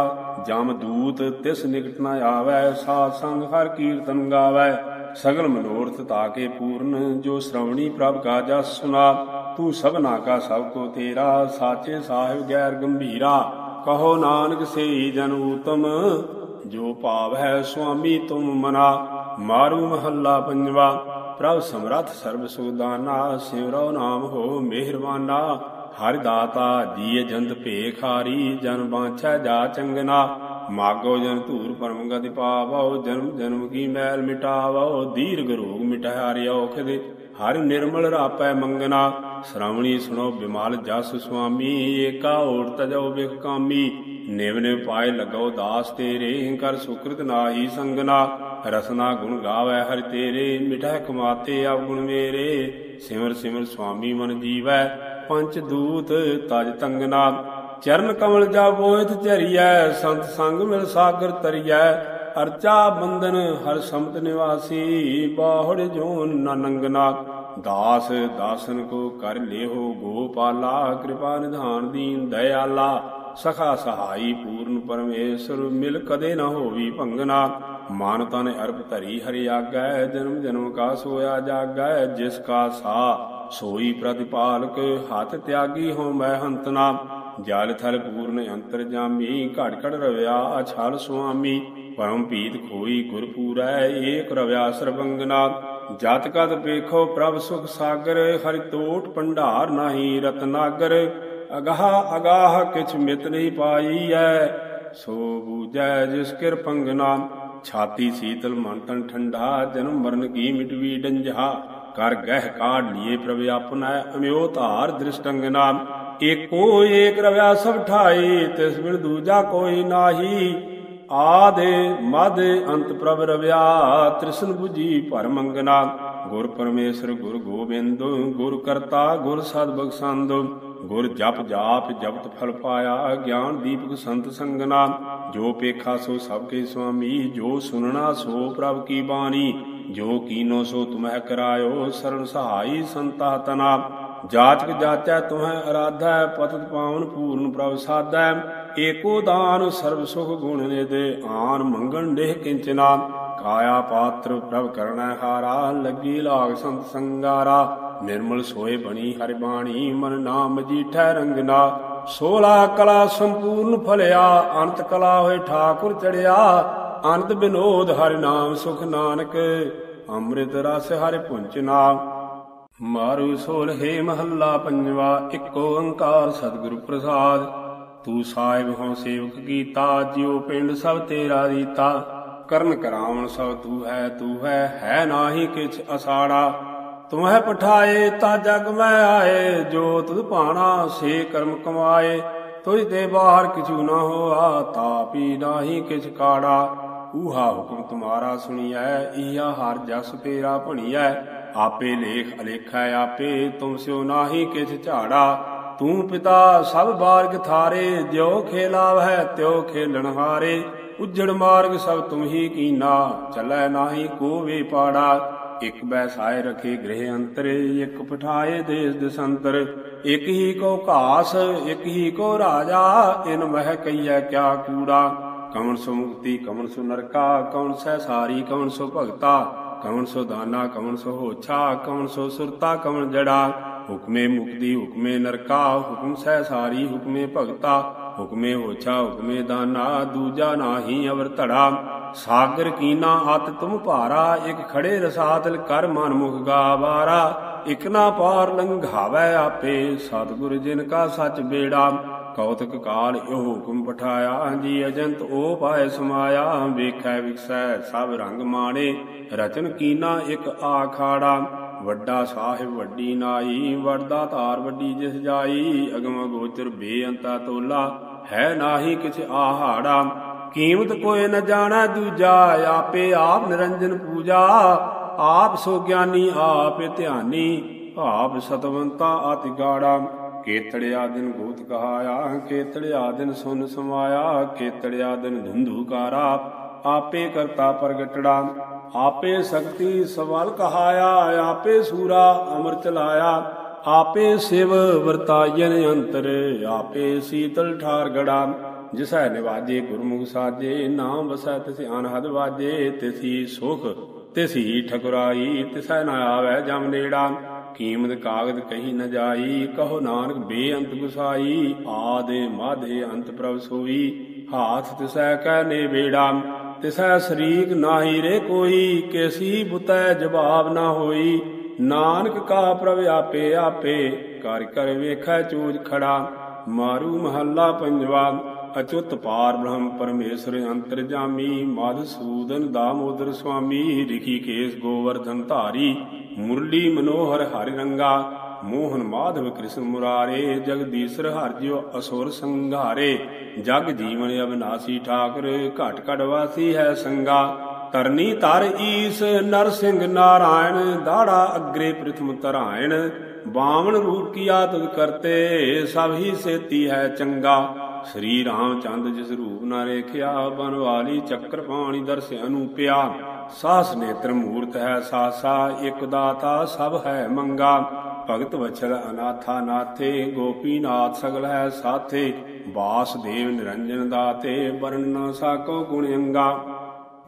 ਜਮ ਦੂਤ ਤਿਸ ਨਿਕਟ ਨ ਆਵੈ, ਸਾਧ ਸੰਗ ਹਰ ਕੀਰਤਨ ਗਾਵੈ। ਸਗਲ ਮਨੋਰਥ ਤਾਕੇ ਪੂਰਨ, ਜੋ ਸ਼੍ਰਵਣੀ ਪ੍ਰਭ ਕਾ ਜਸ ਸੁਨਾ, ਤੂੰ ਸਭਨਾ ਕਾ ਸਭ ਕੋ ਤੇਰਾ, ਸਾਚੇ ਸਾਹਿਬ ਗੈਰ ਗੰਭੀਰਾ। ਕਹੋ ਨਾਨਕ ਸੇਈ ਜਨ ਉਤਮ ਜੋ ਭਾਵ ਹੈ ਸੁਆਮੀ ਤੁਮ ਮਨਾ। ਮਾਰੂ ਮਹੱਲਾ ਪੰਜਵਾ, ਪ੍ਰਭ ਸਮਰੱਥ ਸਰਬ ਸੁਖਦਾਨਾ ਸਿਮਰੋ ਨਾਮ ਹੋ ਮਿਹਰਬਾਨਾ। ਹਰਿ ਦਾਤਾ ਜੀਏ ਜੰਤ ਭੇਖਾਰੀ ਜਨ ਬਾਛੈ ਜਾ ਚੰਗਨਾ। ਮਾਗੋ ਜਨ ਧੂਰ ਪਰਮ ਗਤਿ ਪਾਵੋ, ਜਨਮ ਜਨਮ ਕੀ ਮੈਲ ਮਿਟਾਵੋ, ਦੀਰਘ ਰੋਗ ਮਿਟਾਰਿ ਔਖ ਦੇ ਨਿਰਮਲ ਰਾਪੈ ਮੰਗਨਾ। ਸ਼੍ਰਵਣੀ ਸੁਣੋ ਬਿਮਾਲ ਜਸ ਸੁਆਮੀ, ਏਕਾ ਓਟ ਤਜੋ ਬਿਖ ਕਾਮੀ। ਨਿਵ ਨਿਵ ਪਾਏ ਲਗੋ ਦਾਸ ਤੇਰੇ ਕਰ ਸੁਕ੍ਰਿਤ ਨਾਹੀ ਸੰਗਨਾ। ਰਸਨਾ ਗੁਣ ਗਾਵੇ ਹਰਿ ਤੇਰੇ, ਮਿਠੈ ਕਮਾਤੇ ਆਪ ਗੁਣ ਮੇਰੇ। ਸਿਮਰ ਸਿਮਰ ਸੁਆਮੀ ਮਨ ਜੀਵੈ, ਪੰਚ ਦੂਤ ਤਜ ਤੰਗਨਾ। ਚਰਨ ਕਮਲ ਜਾ ਬੋਇਤ ਚਰੀਐ ਸੰਤ ਸੰਗ ਮਿਲ ਸਾਗਰ ਤਰੀਐ। ਅਰਚਾ ਬੰਦਨ ਹਰ ਸਮਤ ਨਿਵਾਸੀ, ਬਾਹੜ ਜੋਨ ਨ ਦਾਸ ਦਾਸਨ ਕੋ ਕਰ ਲਿਓ ਗੋਪਾਲਾ, ਕਿਰਪਾ ਨਿਧਾਨ ਦੀਨ ਦਇਆਲਾ। ਸਖਾ ਸਹਾਈ ਪੂਰਨ ਪਰਮੇਸ਼ਰ, ਮਿਲ ਕਦੇ ਨਾ ਹੋਵੀ ਭੰਗਨਾ। ਮਾਨ ਤਨ ਅਰਪ ਧਰੀ ਹਰਿ ਆਗੈ, ਜਨਮ ਜਨਮ ਕਾ ਸੋਇਆ ਜਾਗੈ, ਜਿਸ ਕਾ ਸਾ ਸੋਈ ਪ੍ਰਤਿਪਾਲਕ, ਹੱਥ ਤਿਆਗੀ ਹੋ ਮੈਂ ਹੰਤਨਾ। ਜਲ ਥਲ ਪੂਰਨ ਅੰਤਰ ਜਾਮੀ, ਘੜ ਘੜ ਰਵਿਆ ਅਛਲ ਸੁਆਮੀ। ਪਰਮ ਪੀਤ ਖੋਈ ਗੁਰ ਪੂਰੈ, ਏਕ ਰਵਿਆ ਸਰਬੰਗਨਾ ਜਤ ਕਤ ਵੇਖੋ ਪ੍ਰਭ ਸੁਖ ਸਾਗਰ, ਹਰਿ ਤੋਟ ਭੰਡਾਰ ਨਾਹੀ ਰਤਨਾਗਰ ਅਗਾਹ ਅਗਾਹ ਕਿਛ ਮਿਤ ਨਹੀਂ ਪਾਈ ਐ ਸੋ ਬੂਜੈ ਜਿਸ ਕਿਰ ਪੰਗਨਾ। ਛਾਤੀ ਸੀਤਲ ਮਨ ਤਨ ਠੰਡਾ, ਜਨਮ ਮਰਨ ਕੀ ਮਿਟਵੀ ਡੰਜਾ ਕਰ ਗਹਿ ਕਾਢ ਲੀਏ ਪ੍ਰਭ ਆਪਣਾ, ਅਮਿਓ ਧਾਰ ਦ੍ਰਿਸ਼ਟੰਗਨਾ। ਏਕੋ ਏਕ ਰਵਿਆ ਸਭ ਠਾਈ, ਤਿਸ ਬਿਨ ਦੂਜਾ ਕੋਈ ਨਾਹੀ। ਆਦੇ ਮਦ ਅੰਤ ਪ੍ਰਭ ਰਵਿਆ, ਤ੍ਰਿਸ਼ਨ 부ਜੀ ਭਰ ਮੰਗਨਾ। ਗੁਰ ਪਰਮੇਸ਼ਰ, ਗੁਰ ਗੋਬਿੰਦ, ਗੁਰ ਕਰਤਾ, ਗੁਰ ਸਦ ਬਖਸੰਦ। ਗੁਰ ਜਪ ਜਾਪ, ਜਪਤ ਫਲ ਪਾਇਆ, ਗਿਆਨ ਦੀਪਕ ਸੰਤ ਸੰਗਨਾ। ਜੋ ਪੇਖਾ ਸੋ ਸਭ ਕੇ ਸੁਆਮੀ, ਜੋ ਸੁਨਣਾ ਸੋ ਪ੍ਰਭ ਕੀ ਬਾਣੀ। ਜੋ ਕੀਨੋ ਸੋ ਤੁਮਹਿ ਕਰਾਇਓ ਸਰਣ ਸਹਾਈ ਸੰਤਾ ਤਨਾ। ਜਾਚਕ ਜਾਚੈ ਤੁਹੈ ਅਰਾਧੈ, ਪਤਿਤ ਪਾਵਨ ਪੂਰਨ ਪ੍ਰਭ ਸਾਧੈ। ਏਕੋ ਦਾਨ ਸਰਬ ਸੁਖ ਗੁਣ ਨੇ ਦੇ ਆਨ ਮੰਗਣ ਦੇਹ ਕਿੰਚਨਾ। ਕਾਇਆ ਪਾਤਰ ਪ੍ਰਭ ਕਰਣੈ ਹਾਰਾ, ਲੱਗੀ ਲਾਗ ਸੰਤ ਸੰਗਾਰਾ। ਨਿਰਮਲ ਸੋਏ ਬਣੀ ਹਰਿ ਬਾਣੀ, ਮਨ ਨਾਮ ਜੀਠੈ ਰੰਗਨਾ। ਸੋਲਾ ਕਲਾ ਸੰਪੂਰਨ ਫਲਿਆ, ਅੰਤ ਕਲਾ ਹੋਏ ਠਾਕੁਰ ਚੜਿਆ। ਅਨੰਦ ਬਿਨੋਦ ਹਰਿ ਨਾਮ ਸੁਖ ਨਾਨਕ, ਅੰਮ੍ਰਿਤ ਰਸ ਹਰਿ ਪੁੰਚਨਾ। ਮਾਰੂ ਸੋਲਹੇ ਮਹੱਲਾ ਪੰਜਵਾ, ਇੱਕ ਓੰਕਾਰ ਸਤਿਗੁਰੂ ਪ੍ਰਸਾਦ। ਤੂੰ ਸਾਹਿਬ ਹੋ ਸੇਵਕ ਕੀਤਾ ਜਿਉ ਪਿੰਡ ਸਭ ਤੇਰਾ ਦੀਤਾ ਕਰਨ ਕਰਾਉਣ ਸਭ ਤੂੰ ਹੈ ਤੂੰ ਹੈ ਹੈ ਨਾਹੀ ਕਿਛ ਅਸਾੜਾ। ਤੂੰ ਹੈ ਪਠਾਏ, ਤਾ ਜਗ ਮੈਂ ਆਏ, ਜੋ ਤੁਧ ਪਾਣਾ ਸੇ ਕਰਮ ਕਮਾਏ। ਤੁਝ ਦੇ ਬਾਹਰ ਕਿਛੂ ਨਾ ਹੋਆ ਤਾਪੀ ਨਾਹੀ ਕਿਛ ਕਾੜਾ। ਊਹਾ ਹੁਕਮ ਤੁਮਾਰਾ ਸੁਣੀਐ ਈਹਾ ਹਰ ਜਸ ਤੇਰਾ ਭਣੀਐ। ਆਪੇ ਲੇਖ ਅਲੇਖਾ ਆਪੇ, ਤੁਮ ਸਿਓ ਨਾਹੀ ਕਿਛ ਝਾੜਾ। ਤੂੰ ਪਿਤਾ ਸਭ ਬਾਰਗ ਥਾਰੇ, ਜਿਉ ਖੇਲਾਵਹਿ ਤਿਉ ਖੇਲਣ ਹਾਰੇ। ਉਜੜ ਮਾਰਗ ਸਭ ਤੁਮ ਹੀ ਕੀਨਾ, ਚੱਲੈ ਨਾਹੀ ਕੋ ਵੇ ਪਾੜਾ। ਇਕ ਬੈਸਾਇ ਰਖੇ ਗ੍ਰਹਿ ਅੰਤਰ, ਇਕ ਪਠਾਏ ਦੇਸ ਦਸੰਤਰ। ਇਕ ਹੀ ਕੋ ਘਾਸ, ਇਕ ਹੀ ਕੋ ਰਾਜਾ, ਇਨ ਮਹਿ ਕਈਐ ਕਿਆ ਕੂੜਾ। ਕਵਣ ਸੁ ਮੁਕਤੀ ਕਵਣ ਸੋ ਨਰਕਾ ਕਵਣ ਸਹਿ ਸਾਰੀ ਕਵਣ ਸੁ ਭਗਤਾ। ਕਵਣ ਸੋ ਦਾਨਾ, ਕਵਣ ਸੋ ਹੋਛਾ, ਕਵਣ ਸੋ ਸੁਰਤਾ, ਕਵਣ ਜੜਾ। ਹੁਕਮੇ ਮੁਕਤੀ, ਹੁਕਮੇ ਨਰਕਾ, ਹੁਕਮ ਸਹਿ ਸਾਰੀ, ਹੁਕਮੇ ਭਗਤਾ। ਹੁਕਮੇ ਹੋਛਾ, ਹੁਕਮੇ ਦਾਨਾ, ਦੂਜਾ ਨਾਹੀ ਅਵਰ ਧੜਾ। ਸਾਗਰ ਕੀਨਾ ਅਤ ਤੁਮ ਭਾਰਾ, ਇਕ ਖੜੇ ਰਸਾਤਲ ਕਰ ਮਨ ਮੁਖ ਗਾਵਾਰਾ। ਇਕ ਨਾ ਪਾਰ ਲੰਘਾਵੇ ਆਪੇ, ਸਤਿਗੁਰ ਜਿਨ ਕਾ ਸੱਚ ਬੇੜਾ। ਕੌਤਕ ਕਾਲ ਇਹ ਹੁਕਮ ਪਠਾਇਆ ਜੀ ਅਜੰਤ ਉਹ ਪਾਏ ਸਮਾਇਆ, ਵੇਖੈ ਵਿਖਸੈ ਸਭ ਰੰਗ ਮਾਣੇ ਰਚਨ ਕੀਨਾ ਇਕ ਆਖਾੜਾ, ਵੱਡਾ ਸਾਹਿਬ ਵੱਡੀ ਨਾਈ ਵਰਦਾ ਧਾਰ ਵੱਡੀ ਜਿਸ ਜਾਈ, ਅਗਮ ਗੋਚਰ ਬੇਅੰਤਾ ਤੋਲਾ ਹੈ ਨਾਹੀ ਕਿਛ ਆਹਾੜਾ, ਕੀਮਤ ਕੋਈ ਨ ਜਾਣਾ ਦੂਜਾ, ਆਪੇ ਆਪ ਨਿਰੰਜਨ ਪੂਜਾ, ਆਪ ਸੋ ਗਿਆਨੀ, ਆਪ ਧਿਆਨੀ ਭਾਵ ਸਤਵੰਤਾ ਅਤਿ ਗਾੜਾ। ਕੇਤੜਿਆ ਦਿਨ ਗੋਤ ਕਹਾਇਆ, ਕੇਤੜਿਆ ਦਿਨ ਸੁਨ ਸਮਾਇਆ, ਕੇਤੜਿਆ ਦਿਨ ਧੁੰਧੂਕਾਰਾ ਆਪੇ ਕਰਤਾ ਪ੍ਰਗਟੜਾ, ਆਪੇ ਸ਼ਕਤੀ ਸਵਾਲ ਕਹਾਇਆ, ਆਪੇ ਸੂਰਾ ਅਮਰ ਚਲਾਇਆ ਆਪੇ ਸਿਵ ਵਰਤਾਇਨ ਅੰਤਰ, ਆਪੇ ਸੀਤਲ ਠਾਰ ਗੜਾ। ਜਿਸੈ ਨਿਵਾਜੇ ਗੁਰਮੁਖ ਸਾਜੇ, ਨਾਮ ਵਸੈ ਤਿਸ ਅਨਹਦ ਵਾਜੇ। ਤਿਸੀ ਸੁਖ ਤਿਸੀ ਠਕੁਰਾਈ ਤਿਸੈ ਨ ਆਵੈ ਜਮ ਨੇੜਾ। ਕੀਮਤ ਕਾਗਦ ਕਹੀ ਨ ਜਾਈ, ਕਹੋ ਨਾਨਕ ਬੇਅੰਤ ਗੁਸਾਈ, ਆਦੇ ਮਾਧੇ ਅੰਤ ਪ੍ਰਭ ਸੋਈ। ਹਾਥ ਤਿਸੈ ਕੈ ਨੇ ਵੇੜਾ ਤਿਸੈ ਸਰੀਕ ਨਾਹੀ ਰੇ ਕੋਈ, ਕੇਸੀ ਬੁਤੈ ਜਵਾਬ ਨਾ ਹੋਈ। ਨਾਨਕ ਕਾ ਪ੍ਰਭ ਆਪੇ ਆਪੇ, ਕਰ ਕਰ ਵੇਖੈ ਚੂਜ ਖੜਾ, ਮਾਰੂ ਮਹੱਲਾ ਪੰਜਵਾ। ਅਚੁੱਤ ਪਾਰ ਬ੍ਰਹਮ ਪਰਮੇਸ਼ਰ ਅੰਤਰ ਜਾਮੀ, ਮਦ ਦਾਮੋਦਰ ਸੁਆਮੀ, ਰਿਖੀ ਕੇਸ ਗੋਵਰਧਨ ਧਾਰੀ, ਮੁਰਲੀ ਮਨੋਹਰ ਹਰਿ ਰੰਗਾ ਮੋਹਨ ਮਾਧਵ ਕ੍ਰਿਸ਼ਨ ਮੁਰਾਰੇ, ਜਗਦੀਸ਼ਰ ਹਰਿ ਅਸੁਰ ਸੰਘਾਰੇ, ਜਗ ਜੀਵਨ ਅਬਨਾਸੀ ਠਾਕੁਰ, ਘਟ ਘਟ ਵਾਸੀ ਹੈ ਸੰਗਾ ਤਰਨੀ ਧਰ ਈਸ ਨਰ ਸਿੰਘ ਨਾਰਾਇਣ, ਦਾੜਾ ਅਗਰੇ ਪ੍ਰਥਮ ਤਰਾਇਣ ਬਾਵਨ ਰੂਪ ਕੀਆ ਤੁਧ ਕਰਤੇ, ਸਭ ਹੀ ਸੇਤੀ ਹੈ ਚੰਗਾ। ਸ੍ਰੀ ਰਾਮ ਚੰਦ ਜਿਸ ਰੂਪ ਨਾ ਰੇਖਿਆ ਬਨਵਾਲੀ ਚੱਕਰ ਪਾਣੀ ਦਰਸ ਅਨੂਪਿਆ ਸਾਸ ਨੇਤਰ ਮੂਰਤ ਹੈ, ਸਾਸਾ ਇਕ ਦਾਤਾ ਸਭ ਹੈ ਮੰਗਾ। ਭਗਤ ਵਛਲ ਅਨਾਥਾ ਨਾਥੇ, ਗੋਪੀਨਾਥ ਸਗਲ ਹੈ ਸਾਥੇ। ਵਾਸਦੇਵ ਨਿਰੰਜਨ ਦਾਤੇ ਵਰਨ ਨਾ ਸਾਕੋ ਗੁਣ ਅੰਗਾ।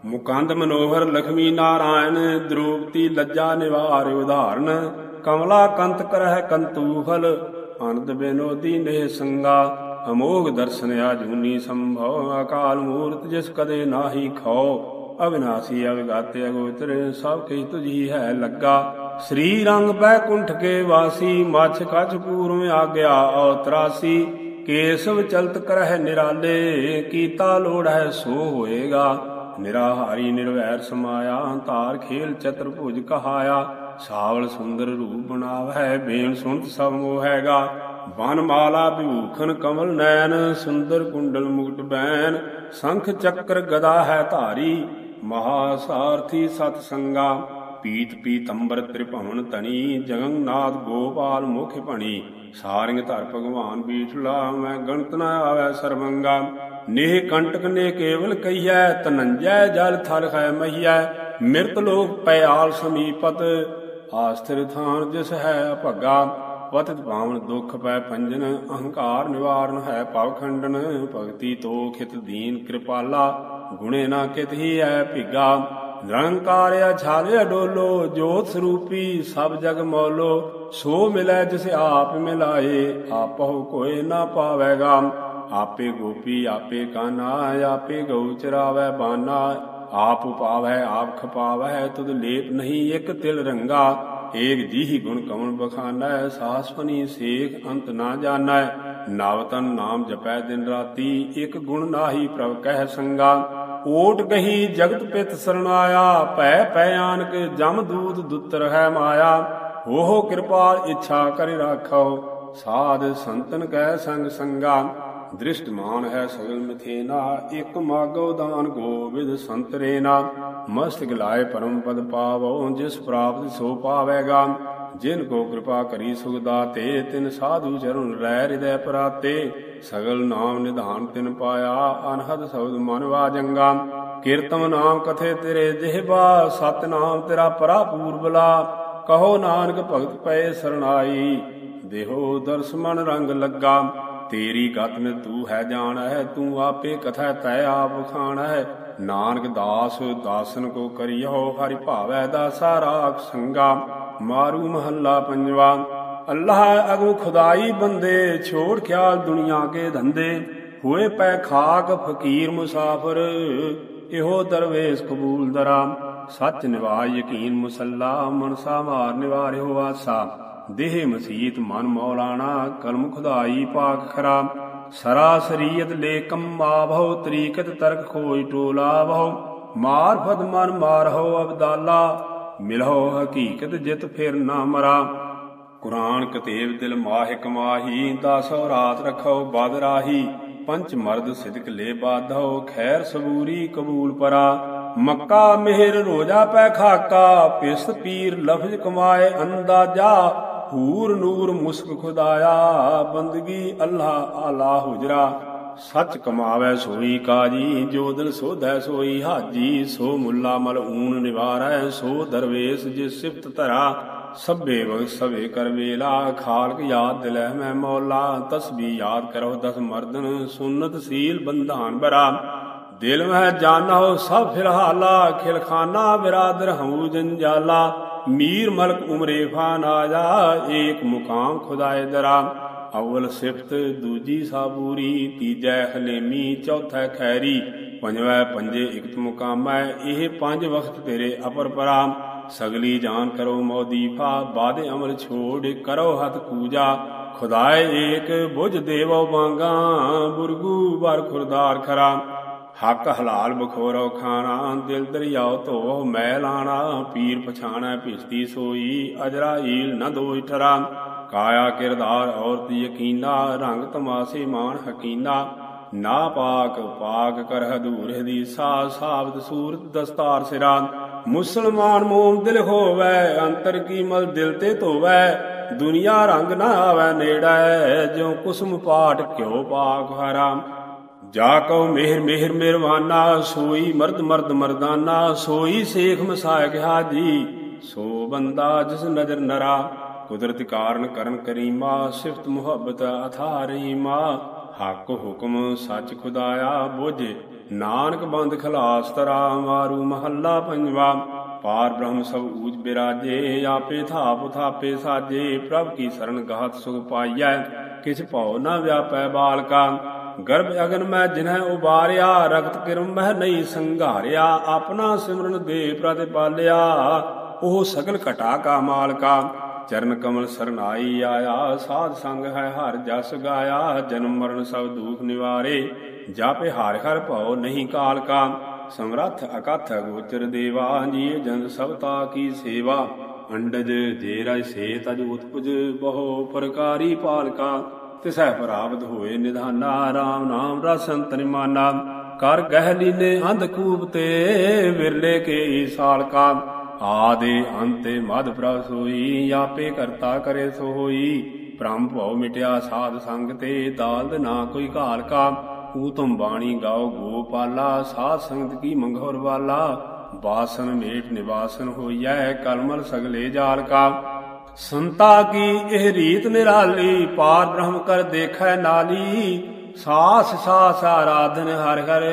ਮੁਕੰਦ ਮਨੋਹਰ ਲਖਮੀ ਨਾਰਾਇਣ ਦ੍ਰੋਪਤੀ ਲੱਜਾ ਨਿਵਾਰ ਉਧਾਰਨ ਕਮਲਾ ਕੰਤ ਕਰਹਿ ਕੰਤੂ ਫਲ ਅਨੰਦ ਬੇਨੋਦੀ ਨੇ ਸੰਗਾ। ਅਮੋਗ ਦਰਸ਼ਨ ਆਜੂਨੀ ਸੰਭਵ। ਅਕਾਲ ਮੂਰਤ ਜਿਸ ਕਦੇ ਨਾਹੀ ਖੋ ਅਵਿਨਾਸੀ ਅਵਗਾਤੇ ਅਗੋਚਰ ਸਭ ਕਈ ਤੁਝੀ ਹੈ ਲੱਗਾ। ਸ੍ਰੀ ਰੰਗ ਬੈ ਕੁੰਠ ਕੇ ਵਾਸੀ, ਮਛ ਕਛ ਪੂਰਮ ਆਗਿਆ ਔਤਰਾਸੀ ਕੇਸਵ ਚਲਤ ਕਰਹਿ ਨਿਰਾਲੇ, ਕੀਤਾ ਲੋੜ ਹੈ ਸੋ ਹੋਏਗਾ। ਨਿਰਾਹਾਰੀ ਨਿਰਵੈਰ ਸਮਾਇਆ, ਧਾਰ ਖੇਲ ਚਤਰ ਭੁਜ ਕਹਾਇਆ। ਸਾਵਲ ਸੁੰਦਰ ਰੂਪ ਬਣਾਵੈ ਬੇਨ ਸੁਣਤ ਸਭ ਮੋਹੈਗਾ ਬਨ ਮਾਲਾ ਵਿਭੂਖਨ ਕਮਲ ਨੈਣ, ਸੁੰਦਰ ਕੁੰਡਲ ਮੁਕਟ ਬੈਨ ਸੰਖ ਚੱਕਰ ਗਦਾ ਹੈ ਧਾਰੀ ਮਹਾ ਸਾਰਥੀ ਸਤ ਸੰਗਾ, ਪੀਤ ਪੀਤੰਬਰ ਤ੍ਰਿਭਵਨ ਤਣੀ ਜਗਨਨਾਥ ਗੋਪਾਲ ਮੁਖ ਭਣੀ, ਸਾਰਿੰਗ ਧਰ ਭਗਵਾਨ ਬੀਠਲਾ ਮੈਂ ਗਣਤ ਨ ਆਵੈ ਸਰਵੰਗਾ, ਨੇਹ ਕੰਟਕ ਨੇ ਕੇਵਲ ਕਹੀਐ, ਤਨੰਜੈ ਜਲ ਥਲ ਹੈ ਮਹੀਐ, ਮਿਰਤ ਲੋਕ ਪਿਆਲ ਸਮੀਪਤ, ਆਸਥਿਰ ਥਾਨ ਜਿਸ ਹੈ ਭੱਗਾ। ਪਤਿਤ ਪਾਵਨ ਦੁਖ ਪੈ ਪੰਜਨ, ਅਹੰਕਾਰ ਨਿਵਾਰਨ ਹੈ ਭਵ ਖੰਡਨ, ਭਗਤੀ ਤੋ ਦੀਨ ਕਿਰਪਾਲਾ, ਗੁਣੇ ਨਾ ਕਿਤ ਹੀ ਐ ਭਿਗਾ। ਨਿਰੰਕਾਰਿਆ ਛਾਲਿਆ ਡੋਲੋ, ਜੋਤ ਸਰੂਪੀ ਸਭ ਜਗ ਮੌਲੋ, ਸੋ ਮਿਲੈ ਜਿਸ ਆਪ ਮਿਲਾਏ, ਆਪਹੁ ਕੋਇ ਨਾ ਪਾਵੇਗਾ। ਆਪੇ ਗੋਪੀ, ਆਪੇ ਕਾਨਾ, ਆਪੇ ਗਊ ਚਰਾਵੈ ਬਾਨਾ, ਆਪ ਪਾਵੈ ਆਪ ਖਪਾਵੈ ਤੁਧ ਲੇਪ ਨਹੀਂ ਇੱਕ ਤਿਲ ਰੰਗਾ। ਏਕ ਜੀਹੀ ਗੁਣ ਕਵਣ ਬਖਾਨੈ ਸਾਸਪਨੀ ਸੇਖ ਅੰਤ ਨਾ ਜਾਣੈ। ਨਾਵਤਨ ਨਾਮ ਜਪੈ ਦਿਨ ਰਾਤੀ, ਇੱਕ ਗੁਣ ਨਾਹੀ ਪ੍ਰਭ ਕਹਿ ਸੰਗਾ। ਓਟ ਗਹੀ ਜਗਤ ਪਿਤ ਸਰਣਾਇਆ, ਭੈ ਪੈ ਆਨਕ ਜਮ ਦੂਤ ਦੁੱਤਰ ਹੈ ਮਾਇਆ। ਹੋੋ ਕਿਰਪਾਲ ਇੱਛਾ ਕਰਿ ਰਾਖੋ, ਸਾਧ ਸੰਤਨ ਕੈ ਸੰਗ ਸੰਗਾ। ਦ੍ਰਿਸ਼ਟਮਾਨ ਹੈ ਸਗਲ ਮਿਥੇਨਾ, ਇਕ ਮਾਗੋ ਦਾਨ ਗੋਬਿੰਦ ਸੰਤਰੇਨਾ। ਮਸਤਕ ਲਾਏ ਪਰਮ ਪਦ ਪਾਵੋ, ਜਿਸ ਪ੍ਰਾਪਤ ਸੋ ਪਾਵੇਗਾ। ਜਿਨ ਕੋ ਕਿਰਪਾ ਕਰੀ ਸੁਖ ਦਾਤੇ, ਤਿਨ ਸਾਧੂ ਚਰਨ ਰਹਿ ਹਿਰਦੈ ਪਰਾਤੇ। ਸਗਲ ਨਾਮ ਨਿਧਾਨ ਤਿਨ ਪਾਇਆ, ਅਨਹਦ ਸ਼ਬਦ ਮਨ ਵਾਜੰਗਾ। ਕੀਰਤਮ ਨਾਮ ਕਥੇ ਤੇਰੇ ਜਿਹਬਾ ਸਤ ਨਾਮ ਤੇਰਾ ਪਰਾ ਪੂਰਬਲਾ ਕਹੋ ਨਾਨਕ ਭਗਤ ਪਏ ਸਰਣਾਈ, ਦੇਹੋ ਦਰਸਮਨ ਰੰਗ ਲੱਗਾ। ਤੇਰੀ ਗਤ ਮੇ ਤੂੰ ਹੈ ਜਾਣ ਹੈ ਤੂੰ ਆਪੇ ਕਥਾ ਤੈ ਆਪ ਖਾਣ। ਹੈ ਨਾਨਕ ਦਾਸ, ਦਾਸਨ ਕੋ ਕਰਿਓ ਹਰਿ ਭਾਵੈ ਦਾ ਸਾਰਾ ਸੰਗਾ। ਮਾਰੂ ਮਹੱਲਾ ਪੰਜਵਾ, ਅੱਲਾਹ ਅਗੋ ਖੁਦਾਈ ਬੰਦੇ, ਛੋੜ ਖਿਆਲ ਦੁਨੀਆ ਕੇ ਧੰਦੇ। ਹੋਏ ਪੈ ਖਾਕ ਫਕੀਰ ਮੁਸਾਫਰ, ਇਹੋ ਦਰਵੇਸ਼ ਕਬੂਲ ਦਰਾ ਸੱਚ ਨਿਵਾ ਯਕੀਨ ਮੁਸੱਲਾ, ਮਨਸਾ ਮਾਰ ਨਿਵਾਰਿਓ ਆਸਾ। ਦੇਹ ਮਸੀਤ ਮਨ ਮੌਲਾਣਾ, ਕਲਮ ਖੁਦਾਈ ਪਾਕ ਖਰਾ। ਸਰਾ ਸਰੀਅਤ ਲੇ ਕੰਮਾ ਭਉ ਤਰੀਕਤ ਤਰਕ ਖੋਜ ਟੋਲਾ ਭਉ ਮਾਰਫਤ ਮਨ ਮਾਰਹੋ ਅਬਦਾਲਾ, ਮਿਲਹੋ ਹਕੀਕਤ ਜਿਤ ਫਿਰ ਨਾ ਮਰਾ। ਕੁਰਾਨ ਕਤੇਬ ਦਿਲ ਮਾਹਿ ਕਮਾਹੀ, ਦਸੋ ਰਾਤ ਰਖੋ ਬਦ ਰਾਹੀ। ਪੰਚ ਮਰਦ ਸਿਦਕ ਲੇ ਬਾਧੋ ਖੈਰ ਸਬੂਰੀ ਕਬੂਲ ਪਰਾ। ਮੱਕਾ ਮਿਹਰ ਰੋਜਾ ਪੈ ਖਾਕਾ ਪਿਸ ਪੀਰ ਲਫ਼ਜ਼ ਕਮਾਏ ਅੰਦਾਜ਼ਾ। ਹੂਰ ਨੂਰ ਮੁਸਕ ਖੁਦਾਇਆ, ਬੰਦਗੀ ਅੱਲਾ ਆਲਾ ਹੁਜਰਾ। ਸੱਚ ਕਮਾਵੇ ਸੋਈ ਕਾਜੀ, ਜੋ ਦਿਲ ਸੋਧੈ ਸੋਈ ਹਾਜੀ, ਸੋ ਮੁੱਲਾ ਮਲ ਊਨ ਨਿਵਾਰੈ, ਸੋ ਦਰਵੇਸ਼ ਜਿਸ ਸਿਫਤ ਧਰਾ। ਸਭੇ ਵਗ ਸਵੇ ਕਰ ਵੇਲਾ, ਖਾਲਕ ਯਾਦ ਦਿਲੈ ਮੈਂ ਮੌਲਾ। ਤਸਬੀ ਯਾਦ ਕਰੋ ਦਸ ਮਰਦਨ ਸੁਨਤ ਸੀਲ ਬੰਧਾਨ ਬਰਾ। ਦਿਲ ਮਹਿ ਜਾਣੋ ਸਭ ਫਿਰਹਾਲਾ ਖਿਲਖਾਨਾ ਬਿਰਾਦਰ ਹਮੂ ਜੰਜਾਲਾ। ਮੀਰ ਮਲਕ ਉਮਰੇ ਫਾਨ ਆਜਾ ਏਕ ਮੁਕਾਮ ਖੁਦਾਏ ਦਰਾ। ਅਵਲ ਸਿਫਤ ਦੂਜੀ ਸਾਬੂਰੀ, ਤੀਜੈ ਹਲੇਮੀ, ਚੌਥਾ ਖੈਰੀ। ਪੰਜਵੈ ਪੰਜੇ ਇਕਤ ਮੁਕਾਮੈ, ਇਹ ਪੰਜ ਵਕਤ ਤੇਰੇ ਅਪਰ ਪਰਾ। ਸਗਲੀ ਜਾਨ ਕਰੋ ਮੋਦੀਫਾ ਬਾਦੇ ਅਮਲ ਛੋੜ ਕਰੋ ਹੱਥ ਪੂਜਾ। ਖੁਦਾਏ ਏਕ ਬੁਝ ਦੇਵੋ ਮੰਗਾ ਬੁਰਗੂ ਵਰ ਖੁਰਦਾਰ ਖਰਾ। ਹੱਕ ਹਲਾਲ ਬਖੋਰੋ ਖਾਣਾ, ਦਿਲ ਦਰਿਆਉ ਧੋ ਮੈ ਲਾਣਾ, ਪੀਰ ਪਛਾਣਾ ਭਿਸਤੀ ਸੋਈ, ਅਜਰਾ ਨ ਦੋਇ ਠਰਾ। ਕਾਇਆ ਕਿਰਦਾਰ ਔਰਤ ਯਕੀਨਾ, ਰੰਗ ਤਮਾਸੇ ਮਾਨ ਹਕੀਨਾ। ਨਾ ਪਾਕ ਪਾਕ ਕਰ ਹਦੂਰ ਦੀ ਸਾ, ਸਾਬਤ ਸੂਰਤ ਦਸਤਾਰ ਸਿਰਾ। ਮੁਸਲਮਾਨ ਮੋਮ ਦਿਲ ਹੋਵੇ, ਅੰਤਰ ਕੀ ਮਲ ਦਿਲ ਤੇ ਧੋਵੇ। ਦੁਨੀਆ ਰੰਗ ਨਾ ਆਵੇ, ਨੇੜੇ, ਜਿਉ ਕੁਸਮ ਪਾਟ ਕਿਉ ਪਾਕ ਹਰਾਮ ਜਾ ਕਉ ਮਿਹਰ ਮਿਹਰ ਮਿਰਵਾਨਾ ਸੋਈ ਮਰਦ ਮਰਦ ਮਰਦਾਨਾ, ਸੋਈ ਸੇਖ ਮਸਾਇਕ ਹਾਜੀ ਸੋ ਬੰਦਾ ਜਿਸ ਨਜ਼ਰ ਨਰਾ, ਕੁਦਰਤ ਕਾਰਨ ਕਰਨ ਕਰੀਮਾ, ਸਿਫਤ ਮੁਹੱਬਤ ਅਥਾ ਰਹੀਮਾ ਹੱਕ ਹੁਕਮ ਸੱਚ ਖੁਦਾਇਆ ਬੋਝੇ, ਨਾਨਕ ਬੰਦ ਖਲਾਸ ਤਰਾ, ਮਾਰੂ ਮਹੱਲਾ ਪੰਜਵਾ, ਪਾਰ ਬ੍ਰਹਮ ਸਭ ਊਜ ਬਿਰਾਜੇ, ਆਪੇ ਥਾਪ ਥਾਪੇ ਸਾਜੇ, ਪ੍ਰਭ ਕੀ ਸਰਨ ਗਾਤ ਸੁਖ ਪਾਈਐ, ਕਿਛ ਭਉ ਨਾ ਵਿਆਪੈ ਬਾਲਕਾ ਗਰਭ ਅਗਨ ਮੈਂ ਜਿਨਹਿ ਉਬਾਰਿਆ, ਰਗਤ ਕਿਰਮ ਮਹਿ ਨਹੀਂ ਸੰਘਾਰਿਆ, ਆਪਣਾ ਸਿਮਰਨ ਦੇ ਪ੍ਰਤਿਪਾਲਿਆ ਉਹ ਸਗਲ ਘਟਾ ਕਾ ਮਾਲਕਾ, ਚਰਨ ਕਮਲ ਸਰਨਾਈ ਆਇਆ। ਸਾਧ ਸੰਗ ਹੈ ਹਰ ਜਸ ਗਾਇਆ, ਜਨਮ ਮਰਨ ਸਭ ਦੁਖ ਨਿਵਾਰੇ। ਜਾਪੇ ਹਰ ਹਰ ਭਉ ਨਹੀਂ ਕਾਲ ਕਾ ਸਮਰੱਥ ਅਕਥ ਗੋਚਰ ਦੇਵਾ। ਜੀਏ ਜਨ ਸਭਤਾ ਕੀ ਸੇਵਾ, ਅੰਡਜ ਜੇ ਰਜ ਸੇ ਤਜ ਉਤਪਜ ਬਹੁ ਪ੍ਰਕਾਰੀ ਪਾਲਕਾ। ਤਿਸੈ ਪ੍ਰਾਪਤ ਹੋਏ ਨਿਧਾਨਾ RAM ਨਾਮ ਰਸ ਅੰਤਰ ਮਾਨਾ ਕਰ ਗਹਿ ਲੀਨੇ ਅੰਧ ਕੂਪ ਤੇ ਵਿਰਲੇ ਕੇ ਸਾਲਕਾ। ਆਦੇ ਅੰਤੇ ਮਦ ਪ੍ਰਭ ਸੋਈ, ਆਪੇ ਕਰਤਾ ਕਰੇ ਸੋ ਹੋਈ। ਭ੍ਰਮ ਭਉ ਮਿਟਿਆ ਸਾਧ ਸੰਗ ਤੇ, ਦਾਲਦ ਨਾ ਕੋਈ ਘਾਲ ਕਾ ਊਤਮ ਬਾਣੀ ਗਾਓ ਗੋਪਾਲਾ, ਸਾਧ ਸੰਗਤ ਕੀ ਮੰਗੌਰ ਵਾਲਾ ਬਾਸਨ ਮੇਟ ਨਿਵਾਸਨ ਹੋਈਐ, ਕਲਮਲ ਸਗਲੇ ਜਾਲ ਕਾ ਸੰਤਾ ਕੀ ਇਹ ਰੀਤ ਨਿਰਾਲੀ, ਪਾਰ ਬ੍ਰਹਮ ਕਰ ਦੇਖੈ ਨਾਲੀ। ਸਾਸ ਸਾਸ ਆਰਾਧਨ ਹਰ ਹਰ,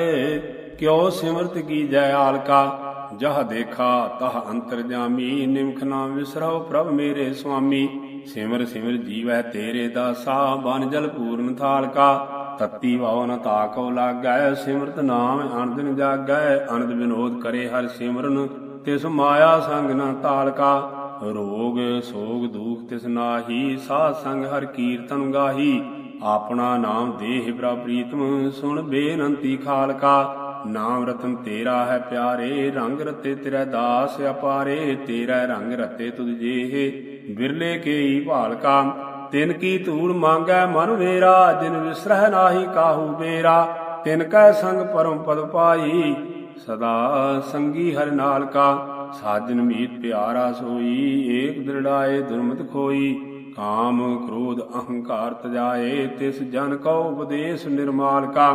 ਕਿਉ ਸਿਮਰਤ ਕੀ ਜੈ ਆਲਕਾ। ਜਹ ਦੇਖਾ, ਤਹ ਅੰਤਰ ਜਾਮੀ, ਨਿਮਖ ਨਾ ਵਿਸਰਉ ਪ੍ਰਭ ਮੇਰੇ ਸੁਆਮੀ। ਸਿਮਰ ਸਿਮਰ ਜੀਵੈ ਤੇਰੇ ਦਾਸਾ, ਬਨ ਜਲ ਪੂਰਨ ਥਾਲਕਾ। ਤਤੀ ਵਾਉ ਨ ਤਾਕਉ ਲਾਗੈ, ਸਿਮਰਤ ਨਾਮ ਅਨੰਦਨ ਜਾਗੈ। ਅਨੰਦ ਵਿਨੋਦ ਕਰੇ ਹਰ ਸਿਮਰਨ, ਤਿਸ ਮਾਇਆ ਸੰਗ ਨ ਤਾਲਕਾ। ਰੋਗ, ਸੋਗ, ਦੁਖ ਤਿਸ ਨਾਹੀ, ਸਾਧ ਸੰਗ ਹਰ ਕੀਰਤਨ ਗਾਹੀ। ਆਪਣਾ ਨਾਮ ਦੇਹ ਪ੍ਰੀਤਮ, ਸੁਣ ਬੇਨੰਤੀ ਖਾਲਕਾ। ਨਾਮ ਰਤਨ ਤੇਰਾ ਹੈ ਪਿਆਰੇ, ਰੰਗ ਰਤੇ ਤੇਰਾ ਦਾਸ ਅਪਾਰੇ। ਤੇਰਾ ਰੰਗ ਰਤੇ ਤੁਧ ਜੇਹ, ਬਿਰਲੇ ਕੇ ਭਾਲਕਾ। ਤਿਨ ਕੀ ਧੂੜ ਮੰਗੈ ਮਨ ਮੇਰਾ ਜਿਨ ਵਿਸਰਹਿ ਨਾਹੀ ਕਾਹੂ ਬੇਰਾ। ਤਿਨ ਕੈ ਸੰਗ ਪਰਮ ਪਦ ਪਾਈ, ਸਦਾ ਸੰਗੀ ਹਰ ਨਾਲਕਾ। ਸਾਜਨ ਮੀਤ ਪਿਆਰਾ ਸੋਈ, ਏਕ ਦ੍ਰਿੜਾਏ ਦੁਰਮਤ ਖੋਈ। ਕਾਮ ਕ੍ਰੋਧ ਅਹੰਕਾਰ ਤਜਾਏ, ਤਿਸ ਜਨ ਕਉ ਉਪਦੇਸ਼ ਨਿਰਮਾਲ ਕਾ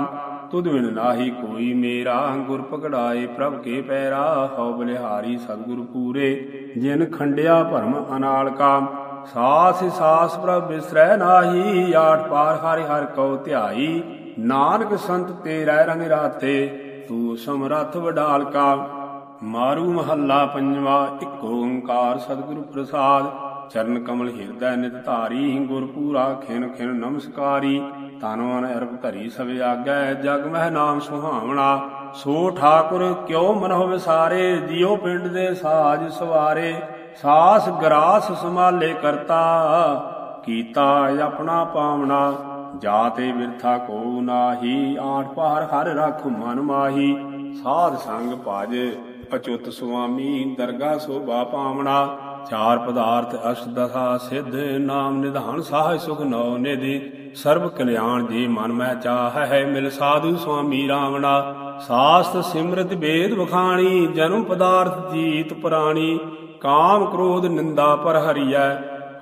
ਤੁਧ ਬਿਨ ਨਾਹੀ ਕੋਈ ਮੇਰਾ, ਗੁਰ ਪਕੜਾਏ ਪ੍ਰਭ ਕੇ ਪੈਰਾ। ਹਉ ਬਲਿਹਾਰੀ ਸਤਿਗੁਰ ਪੂਰੇ, ਜਿਨ ਖੰਡਿਆ ਭਰਮ ਅਨਾਲ ਕਾ ਸਾਸ ਸਾਸ ਪ੍ਰਭ ਬਿਸਰੈ ਨਾਹੀ, ਆਠ ਪਾਰ ਹਰਿ ਹਰਿ ਕਉ ਧਿਆਈ। ਨਾਨਕ ਸੰਤ ਤੇਰੇ ਰੰਗ ਰਾਤੇ, ਤੂੰ ਸਮਰੱਥ ਵਡਾਲ ਕਾ ਮਾਰੂ ਮਹੱਲਾ ਪੰਜਵਾ, ਇੱਕ ਓੰਕਾਰ ਸਤਿਗੁਰੂ ਪ੍ਰਸਾਦ। ਚਰਨ ਕਮਲ ਹਿਰਦੈ ਨਿਤ ਧਾਰੀ ਗੁਰ ਪੂਰਾ ਖਿਨ ਖਿਨ ਨਮਸਕਾਰੀ। ਤਨ ਮਨ ਅਰਪ ਧਰੀ ਸਵੇ ਆਗੈ, ਜਗ ਮਹਿ ਨਾਮ ਸੁਹਾਵਣਾ। ਸੋ ਠਾਕੁਰ ਕਿਉ ਮਨਹੁ ਵਿਸਾਰੇ, ਜਿਉ ਪਿੰਡ ਦੇ ਸਾਜ ਸਵਾਰੇ। ਸਾਸ ਗਰਾਸ ਸੰਭਾਲੇ ਕਰਤਾ, ਕੀਤਾ ਆਪਣਾ ਪਾਵਣਾ। ਜਾਤੇ ਬਿਰਥਾ ਕੋ ਨਾਹੀ, ਆਠ ਪਾਰ ਹਰ ਰਖ ਮਨ ਮਾਹੀ। ਸਾਧ ਸੰਗ ਭਜ ਅਚੁੱਤ ਸੁਆਮੀ ਦਰਗਾ ਸੋਭਾ ਪਾਵਣਾ, ਚਾਰ ਪਦਾਰਥ ਅਸ਼ਟ ਦਸਾ ਸਿੱਧ, ਨਾਮ ਨਿਧਾਨ ਸਾਹ ਸੁਖ ਨਉ ਨਿਧੀ। ਸਰਬ ਕਲਿਆਣ ਜੀ ਮਨ ਮੈਂ ਚਾਹੈ ਮਿਲ ਸਾਧੂ ਸੁਆਮੀ ਰਾਵਣਾ। ਸਾਸਤ ਸਿਮਰਤ ਵੇਦ ਵਖਾਣੀ, ਜਨਮ ਪਦਾਰਥ ਜੀਤ ਪੁਰਾਣੀ। ਕਾਮ ਕ੍ਰੋਧ ਨਿੰਦਾ ਪਰ ਹਰੀਐ,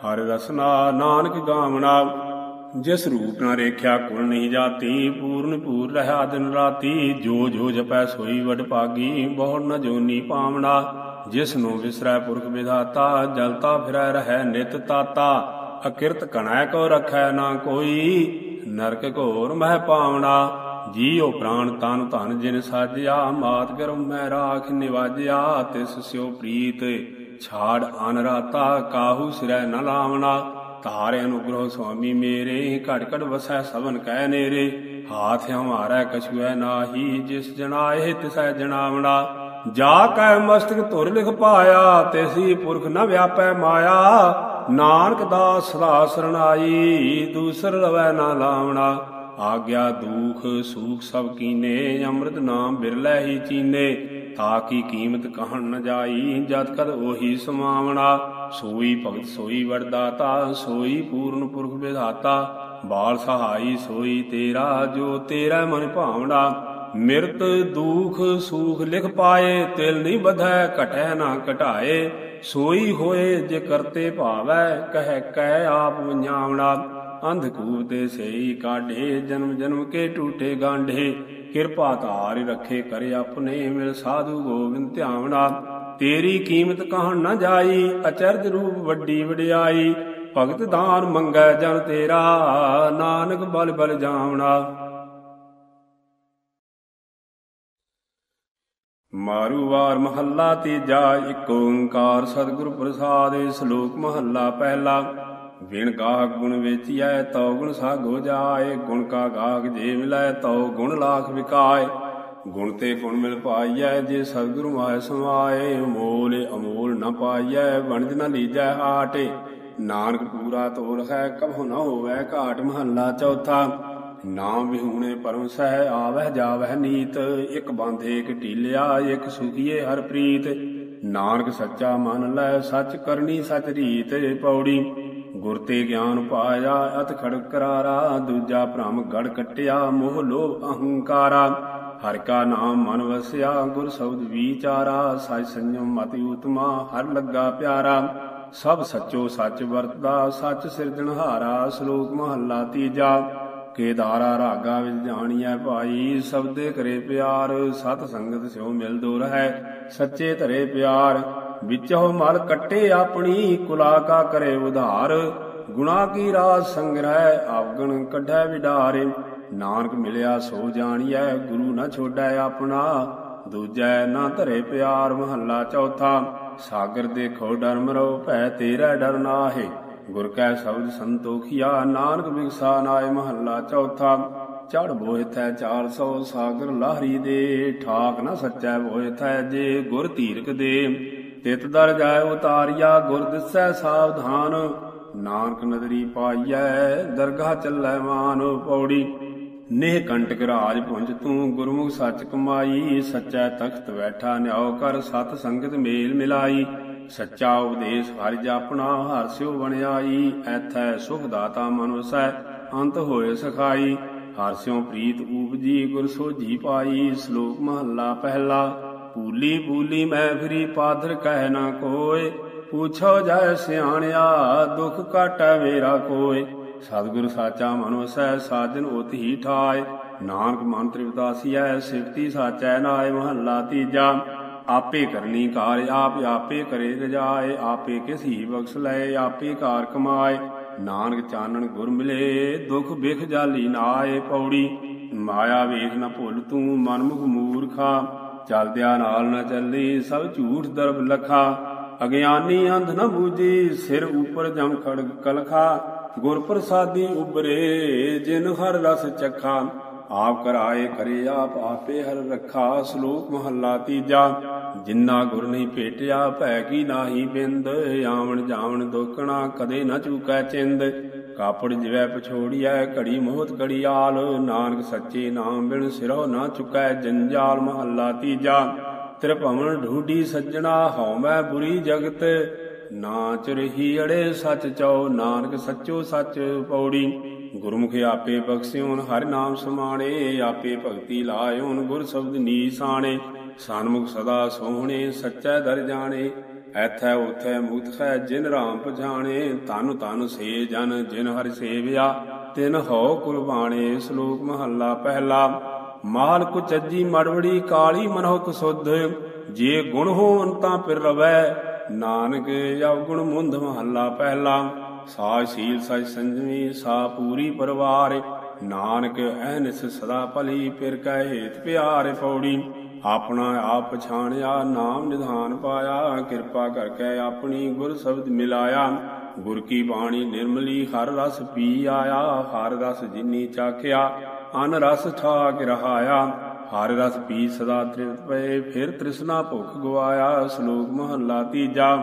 ਹਰਿ ਰਸਨਾ ਨਾਨਕ ਗਾਵਣਾ। ਜਿਸ ਰੂਪ ਨਾ ਰੇਖਿਆ ਕੁਲ ਨਹੀਂ ਜਾਤੀ, ਪੂਰਨ ਪੂਰ ਰਹਾ ਦਿਨ ਰਾਤੀ, ਜੋ ਜੋ ਜਪੈ ਸੋਈ ਵਡ ਪਾਗੀ ਬਹੁੜ ਨ ਜੋਨੀ ਪਾਵਣਾ। ਜਿਸ ਨੂੰ ਵਿਸਰੈ ਪੁਰਖ ਵਿਧਾਤਾ ਜਲਤਾ ਫਿਰੈ ਰਹੈ ਨਿਤ ਤਾਤਾ। ਅਕਿਰਤ ਕਣੈ ਕੋ ਰਖੈ ਨਾ ਕੋਈ, ਨਰਕ ਘੋਰ ਮਹਿ ਪਾਵਣਾ। ਜੀਉ ਪ੍ਰਾਣ ਤਨ ਧਨ ਜਿਨ ਸਾਜਿਆ, ਮਾਤ ਗਰਮ ਮੈਂ ਰਾਖ ਨਿਵਾਜਿਆ। ਤਿਸ ਸਿਓ ਪ੍ਰੀਤ, ਛਾੜ ਅਨ ਰਾਤਾ, ਕਾਹੂ ਸਿਰੈ ਨ ਲਾਵਣਾ। ਤਾਰੇ ਅਨੁਗ੍ਰਹ ਸੁਆਮੀ ਮੇਰੇ ਘਟ ਘਟ ਵਸੈ ਸਭਨ ਕਹਿ ਨੇਰੇ। ਹਾਥ ਹਮਾਰਾ ਕਛੁਐ ਨਾਹੀ, ਜਿਸ ਜਣਾਏ ਤਿਸੈ ਜਣਾਵਣਾ। ਜਾ ਕੈ ਮਸਤਕ ਧੁਰ ਲਿਖ ਪਾਇਆ ਤੇਸੀ ਪੁਰਖ ਨ ਵਿਆਪੈ ਮਾਇਆ। ਨਾਨਕ ਦਾਸ ਸਦਾ ਸਰਣਾਈ ਦੂਸਰ ਰਵੈ ਨਾ ਲਾਵਣਾ। ਆਗਿਆ ਦੂਖ ਸੂਖ ਸਭ ਕੀਨੇ, ਅੰਮ੍ਰਿਤ ਨਾਮ ਬਿਰਲੇ ਹੀ ਚੀਨੇ। ਤਾ ਕੀ ਕੀਮਤ ਕਹਣ ਨ ਜਾਈ, ਜਦ ਕਦ ਉਹੀ ਸਮਾਵਣਾ। ਸੋਈ ਭਗਤ ਸੋਈ ਵਰਦਾਤਾ, ਸੋਈ ਪੂਰਨ ਪੁਰਖ ਵਿਧਾਤਾ। ਬਾਲ ਸਹਾਈ ਸੋਈ ਤੇਰਾ, ਜੋ ਤੇਰਾ ਮਨ ਭਾਵਣਾ ਮਿਰਤ ਦੂਖ ਸੂਖ ਲਿਖ ਪਾਏ, ਤਿਲ ਨਹੀਂ ਬਧੈ ਘਟੈ ਨਾ ਘਟਾਏ। ਸੋਈ ਹੋਏ ਜੇ ਕਰਤੇ ਭਾਵੈ, ਕਹਿ ਕਹਿ ਆਪ ਵੰਜਾਵਣਾ। ਅੰਧਕੂਪ ਤੇ ਸਈ ਕਾਢੇ, ਜਨਮ ਜਨਮ ਕੇ ਟੂਟੇ ਗਾਂਢੇ। ਕਿਰਪਾ ਧਾਰਿ ਰੱਖੇ ਕਰੇ ਆਪਣੇ, ਮਿਲ ਸਾਧੂ ਗੋਬਿੰਦ ਧਿਆਵਣਾ। ਤੇਰੀ ਕੀਮਤ ਕਹਣ ਨਾ ਜਾਈ, ਅਚਰਜ ਰੂਪ ਵੱਡੀ ਵਡਿਆਈ। ਭਗਤ ਦਾਨ ਮੰਗੈ ਜਨ ਤੇਰਾ, ਨਾਨਕ ਬਲ ਬਲ ਜਾਵਣਾ। ਮਾਰੂ ਵਾਰ ਮਹੱਲਾ ਤੀਜਾ, ਇੱਕ ਓੰਕਾਰ ਸਤਿਗੁਰ ਪ੍ਰਸਾਦਿ ਸ਼ਲੋਕ ਮਹੱਲਾ ਪਹਿਲਾ। ਵਿਣ ਗਾਹਕ ਗੁਣ ਵੇਚੀਐ, ਤਉ ਗੁਣ ਸਾਗੋ ਜਾਏ, ਗੁਣ ਕਾ ਗਾਹਕ ਜੇ ਮਿਲੈ ਤਉ ਗੁਣ ਲਾਖ ਵਿਕਾਏ। ਗੁਣ ਤੇ ਗੁਣ ਮਿਲ ਪਾਈਐ, ਜੇ ਸਤਿਗੁਰੂ ਮਾਇ ਸਮਾਏ ਮੋਲ ਅਮੋਲ ਨ ਪਾਈਐ, ਵਣਜ ਨ ਲੀਜੈ ਆਟੇ। ਨਾਨਕ ਪੂਰਾ ਤੋਲ ਹੈ ਕਭੁ ਨ ਹੋਵੈ ਘਾਟ, ਮਹੱਲਾ ਚੌਥਾ। ਨਾਮ ਵਿਹੂਣੇ ਪਰਮ ਸਹਿ, ਆਵਹਿ ਜਾਵਹਿ ਨੀਤ। ਇਕ ਬਾਂਧੇ ਇਕ ਢੀਲਿਆ, ਇਕ ਸੁਖੀਏ ਹਰ ਪ੍ਰੀਤ। ਨਾਨਕ ਸੱਚਾ ਮਨ ਲੈ, ਸੱਚ ਕਰਨੀ ਸੱਚ ਰੀਤ, ਪੌੜੀ। ਗੁਰ ਤੇ ਗਿਆਨ ਪਾਇਆ, ਅਤ ਖੜਕ ਕਰਾਰਾ, ਦੂਜਾ ਭ੍ਰਮ ਗੜ ਕਟਿਆ, ਮੋਹ ਲੋਭ ਅਹੰਕਾਰਾ। ਹਰ ਕਾ ਨਾਮ ਮਨ ਵਸਿਆ, ਗੁਰ ਸ਼ਬਦ ਵਿਚਾਰਾ ਸਚ ਸੰਜਮ ਮਤਿ ਉਤਮਾ, ਹਰ ਲੱਗਾ ਪਿਆਰਾ। ਸਭ ਸੱਚੋ ਸੱਚ ਵਰਤਦਾ, ਸੱਚ ਸਿਰਜਣਹਾਰਾ ਸ਼ਲੋਕ ਮਹੱਲਾ ਤੀਜਾ। ਕੇਦਾਰਾ ਰਾਗਾ ਵਿੱਚ ਜਾਣੀਐ ਭਾਈ, ਸਬਦੇ ਕਰੇ ਪਿਆਰ, ਸਤ ਸੰਗਤ ਸਿਓ ਮਿਲ ਦੋ ਰਹੈ, ਸੱਚੇ ਧਰੇ ਪਿਆਰ। ਵਿਚੋ ਮਲ ਕੱਟੇ ਆਪਣੀ ਕੁਲਾ ਕਾ ਕਰੇ ਉਧਾਰ। ਗੁਨਾ ਕੀ ਰਾਜ ਸੰਗ੍ਰਹਿ ਆਵਗਣ ਕੱਢੈ ਵਿਡਾਰੇ। ਨਾਨਕ ਮਿਲਿਆ ਸੋ ਜਾਣੀਐ, ਗੁਰੂ ਨਾ ਛੋੜੈ ਆਪਣਾ। ਦੂਜੈ ਨਾ ਧਰੇ ਪਿਆਰ ਮਹੱਲਾ ਚੌਥਾ। ਸਾਗਰ ਦੇਖੋ ਡਰ ਮਰੋ ਭੈ ਤੇਰਾ ਡਰ ਨਾਹੀ। ਗੁਰ ਕੈ ਸ਼ਬਦ ਸੰਤੋਖਿਆ, ਨਾਨਕ ਬਿਗਸਾ ਨਾਏ ਮਹੱਲਾ ਚੌਥਾ। ਚੜ ਬੋਇਥੈ 400 ਸਾਗਰ ਲਾਹਰੀ ਦੇ। ਠਾਕ ਨਾ ਸੱਚੈ ਬੋਇਥੈ ਜੇ ਗੁਰ ਧੀਰਕ ਦੇ। ਤਿਤ ਦਰ ਜਾਇ ਉਤਾਰਿਆ, ਗੁਰ ਦਿਸੈ ਸਾਵਧਾਨ। ਨਾਨਕ ਨਦਰੀ ਪਾਈਐ, ਦਰਗਾਹ ਚੱਲੈ ਮਾਨ ਪੌੜੀ। ਨਿਹ ਕੰਟਕ ਰਾਜ ਪੁੰਜ ਤੂੰ, ਗੁਰਮੁਖ ਸੱਚ ਕਮਾਈ। ਸੱਚਾ ਤਖਤ ਬੈਠਾ ਨਿਆਉ ਕਰ, ਸਤ ਸੰਗਤ ਮੇਲ ਮਿਲਾਈ। ਸੱਚਾ ਉਪਦੇਸ਼ ਹਰਿ ਜਾਪਣਾ, ਹਰ ਸਿਉ ਬਣਾਈ। ਐਥੈ ਸੁਖ ਦਾਤਾ ਮਨ ਵਸੈ, ਅੰਤ ਹੋਏ ਸਖਾਈ। ਹਰ ਸਿਉ ਪ੍ਰੀਤ ਉਪਜੀ ਗੁਰ ਸੋਝੀ ਪਾਈ। ਸ਼ਲੋਕ ਮਹੱਲਾ ਪਹਿਲਾ। ਭੂਲੀ ਭੂਲੀ ਮੈਂ ਫਰੀ ਪਾਦਰ ਕਹਿ ਨਾ ਕੋਏ। ਪੁੱਛੋ ਜਾਏ ਸਿਆਣਿਆ, ਦੁਖ ਕਾਟੈ ਮੇਰਾ ਕੋਏ। ਸਤਿਗੁਰ ਸਾਚਾ ਮਨ ਵਸੈ ਸਾਜਨ ਉਤ ਹੀ ਠਾਏ। ਨਾਨਕ ਮਨ ਤ੍ਰਿਵਦਾਸੀਐ ਸਿਫਤੀ ਸਾਚੈ ਨਾਏ ਮਹੱਲਾ ਤੀਜਾ। ਆਪੇ ਕਰਨੀ ਕਾਰ ਆਪ ਆਪੇ ਕਰੇ ਰਜਾਏ। ਆਪੇ ਕਿਸ ਹੀ ਬਖਸ਼ ਲਏ ਆਪੇ ਕਾਰ ਕਮਾਏ। ਨਾਨਕ ਚਾਨਣ ਗੁਰ ਮਿਲੇ, ਦੁਖ ਬਿਖ ਜਾਲੀ ਨਾਏ ਪੌੜੀ। ਮਾਇਆ ਵੇਖ ਨਾ ਭੁੱਲ ਤੂੰ ਮਨਮੁਖ ਮੂਰਖਾ। ਚਲਦਿਆਂ ਨਾਲ ਨਾ ਚੱਲੀ, ਸਭ ਝੂਠ ਦਰਬ ਲਖਾ। ਅਗਿਆਨੀ ਅੰਧ ਨ ਬੂਜੀ ਸਿਰ ਉਪਰ ਜਮ ਖੜਗ ਕਲਖਾ। ਗੁਰ ਪ੍ਰਸਾਦੀ ਉਬਰੇ ਜਿਨ ਹਰ ਰਸ ਚੱਖਾ। ਆਪ ਕਰਾਏ ਕਰੇ ਆਪ ਆਪੇ ਹਰ ਰੱਖਾ, ਸ਼ਲੋਕ ਮਹੱਲਾ ਤੀਜਾ। ਜਿੰਨਾ ਗੁਰ ਨਹੀਂ ਭੇਟਿਆ, ਭੈ ਕੀ ਨਾਹੀ ਬਿੰਦ। ਆਵਣ ਜਾਵਣ ਦੋਕਣਾ ਕਦੇ ਨਾ ਚੂਕੈ ਚਿੰਦ। ਕਾਪੜ ਜਿਵੈ ਪਛੋੜੀਐ, ਘੜੀ ਮੋਹਤ ਘੜੀ ਆਲ। ਨਾਨਕ ਸੱਚੇ ਨਾਮ ਬਿਨ ਸਿਰੋ ਨਾ ਚੁਕੈ, ਜੰਜਾਲ ਮਹੱਲਾ ਤੀਜਾ। ਤ੍ਰਿਭਵਨ ਢੂਡੀ ਸੱਜਣਾ ਹਉ ਮੈਂ ਬੁਰੀ ਜਗਤ। ਨਾਚ ਰਹੀ ਅੜੇ ਸੱਚ ਚਉ, ਨਾਨਕ ਸੱਚੋ ਸੱਚ ਪੌੜੀ। ਗੁਰਮੁਖ ਆਪੇ ਬਖਸਿਓਨ ਹਰ ਨਾਮ ਸਮਾਣੇ। ਆਪੇ ਭਗਤੀ ਲਾਇਓਨ ਗੁਰ ਸ਼ਬਦ ਨੀਸਾਣੇ। ਸਨਮੁਖ ਸਦਾ ਸੋਹਣੇ, ਸੱਚਾ ਦਰ ਜਾਣੇ। ਐਥੈ ਉਥੈ ਮੁਕਤ ਹੈ ਜਿਨ ਰਾਮ ਪਛਾਣੇ ਤਨ ਤਨ ਸੇ ਜਨ, ਜਿਨ ਹਰਿ ਸੇਵਿਆ, ਤਿਨ ਹਉ ਕੁਰਬਾਣੇ ਸ਼ਲੋਕ ਮਹੱਲਾ ਪਹਿਲਾ। ਮਾਲ ਕੁਚੱਜੀ ਮੜਵੜੀ, ਕਾਲੀ ਮਨਹੁ ਸੁਧ, ਜੇ ਗੁਣ ਹੋਣ ਤਾਂ ਪਿਰ ਰਵੈ। ਨਾਨਕ ਅਵਗੁਣ ਮੁੰਧ ਮਹੱਲਾ ਪਹਿਲਾ। ਸਾਜ ਸੀਲ ਸਜ ਸੰਜਮੀ, ਸਾ ਪੂਰੀ ਪਰਵਾਰ। ਨਾਨਕ ਐਨਿਸ ਸਦਾ ਭਲੀ ਪਿਰ ਕਹਿ ਹੇਤ ਪਿਆਰ ਪੌੜੀ ਆਪਣਾ ਆਪ ਪਛਾਣਿਆ, ਨਾਮ ਨਿਧਾਨ ਪਾਇਆ, ਕਿਰਪਾ ਕਰਕੇ ਆਪਣੀ ਗੁਰ ਸ਼ਬਦ ਮਿਲਾਇਆ। ਗੁਰ ਕੀ ਬਾਣੀ ਨਿਰਮਲੀ, ਹਰ ਰਸ ਪੀ ਆਇਆ, ਹਰ ਰਸ ਜਿਨੀ ਚਾਖਿਆ, ਅਨ ਰਸ ਠਾਕ ਰਹਾਇਆ। ਹਰ ਰਸ ਪੀ ਸਦਾ ਤ੍ਰਿਪਤ ਪਏ, ਫਿਰ ਤ੍ਰਿਸ਼ਨਾ ਭੁਖ ਗਵਾਇਆ, ਸ਼ਲੋਕ ਮਹੱਲਾ ਤੀਜਾ।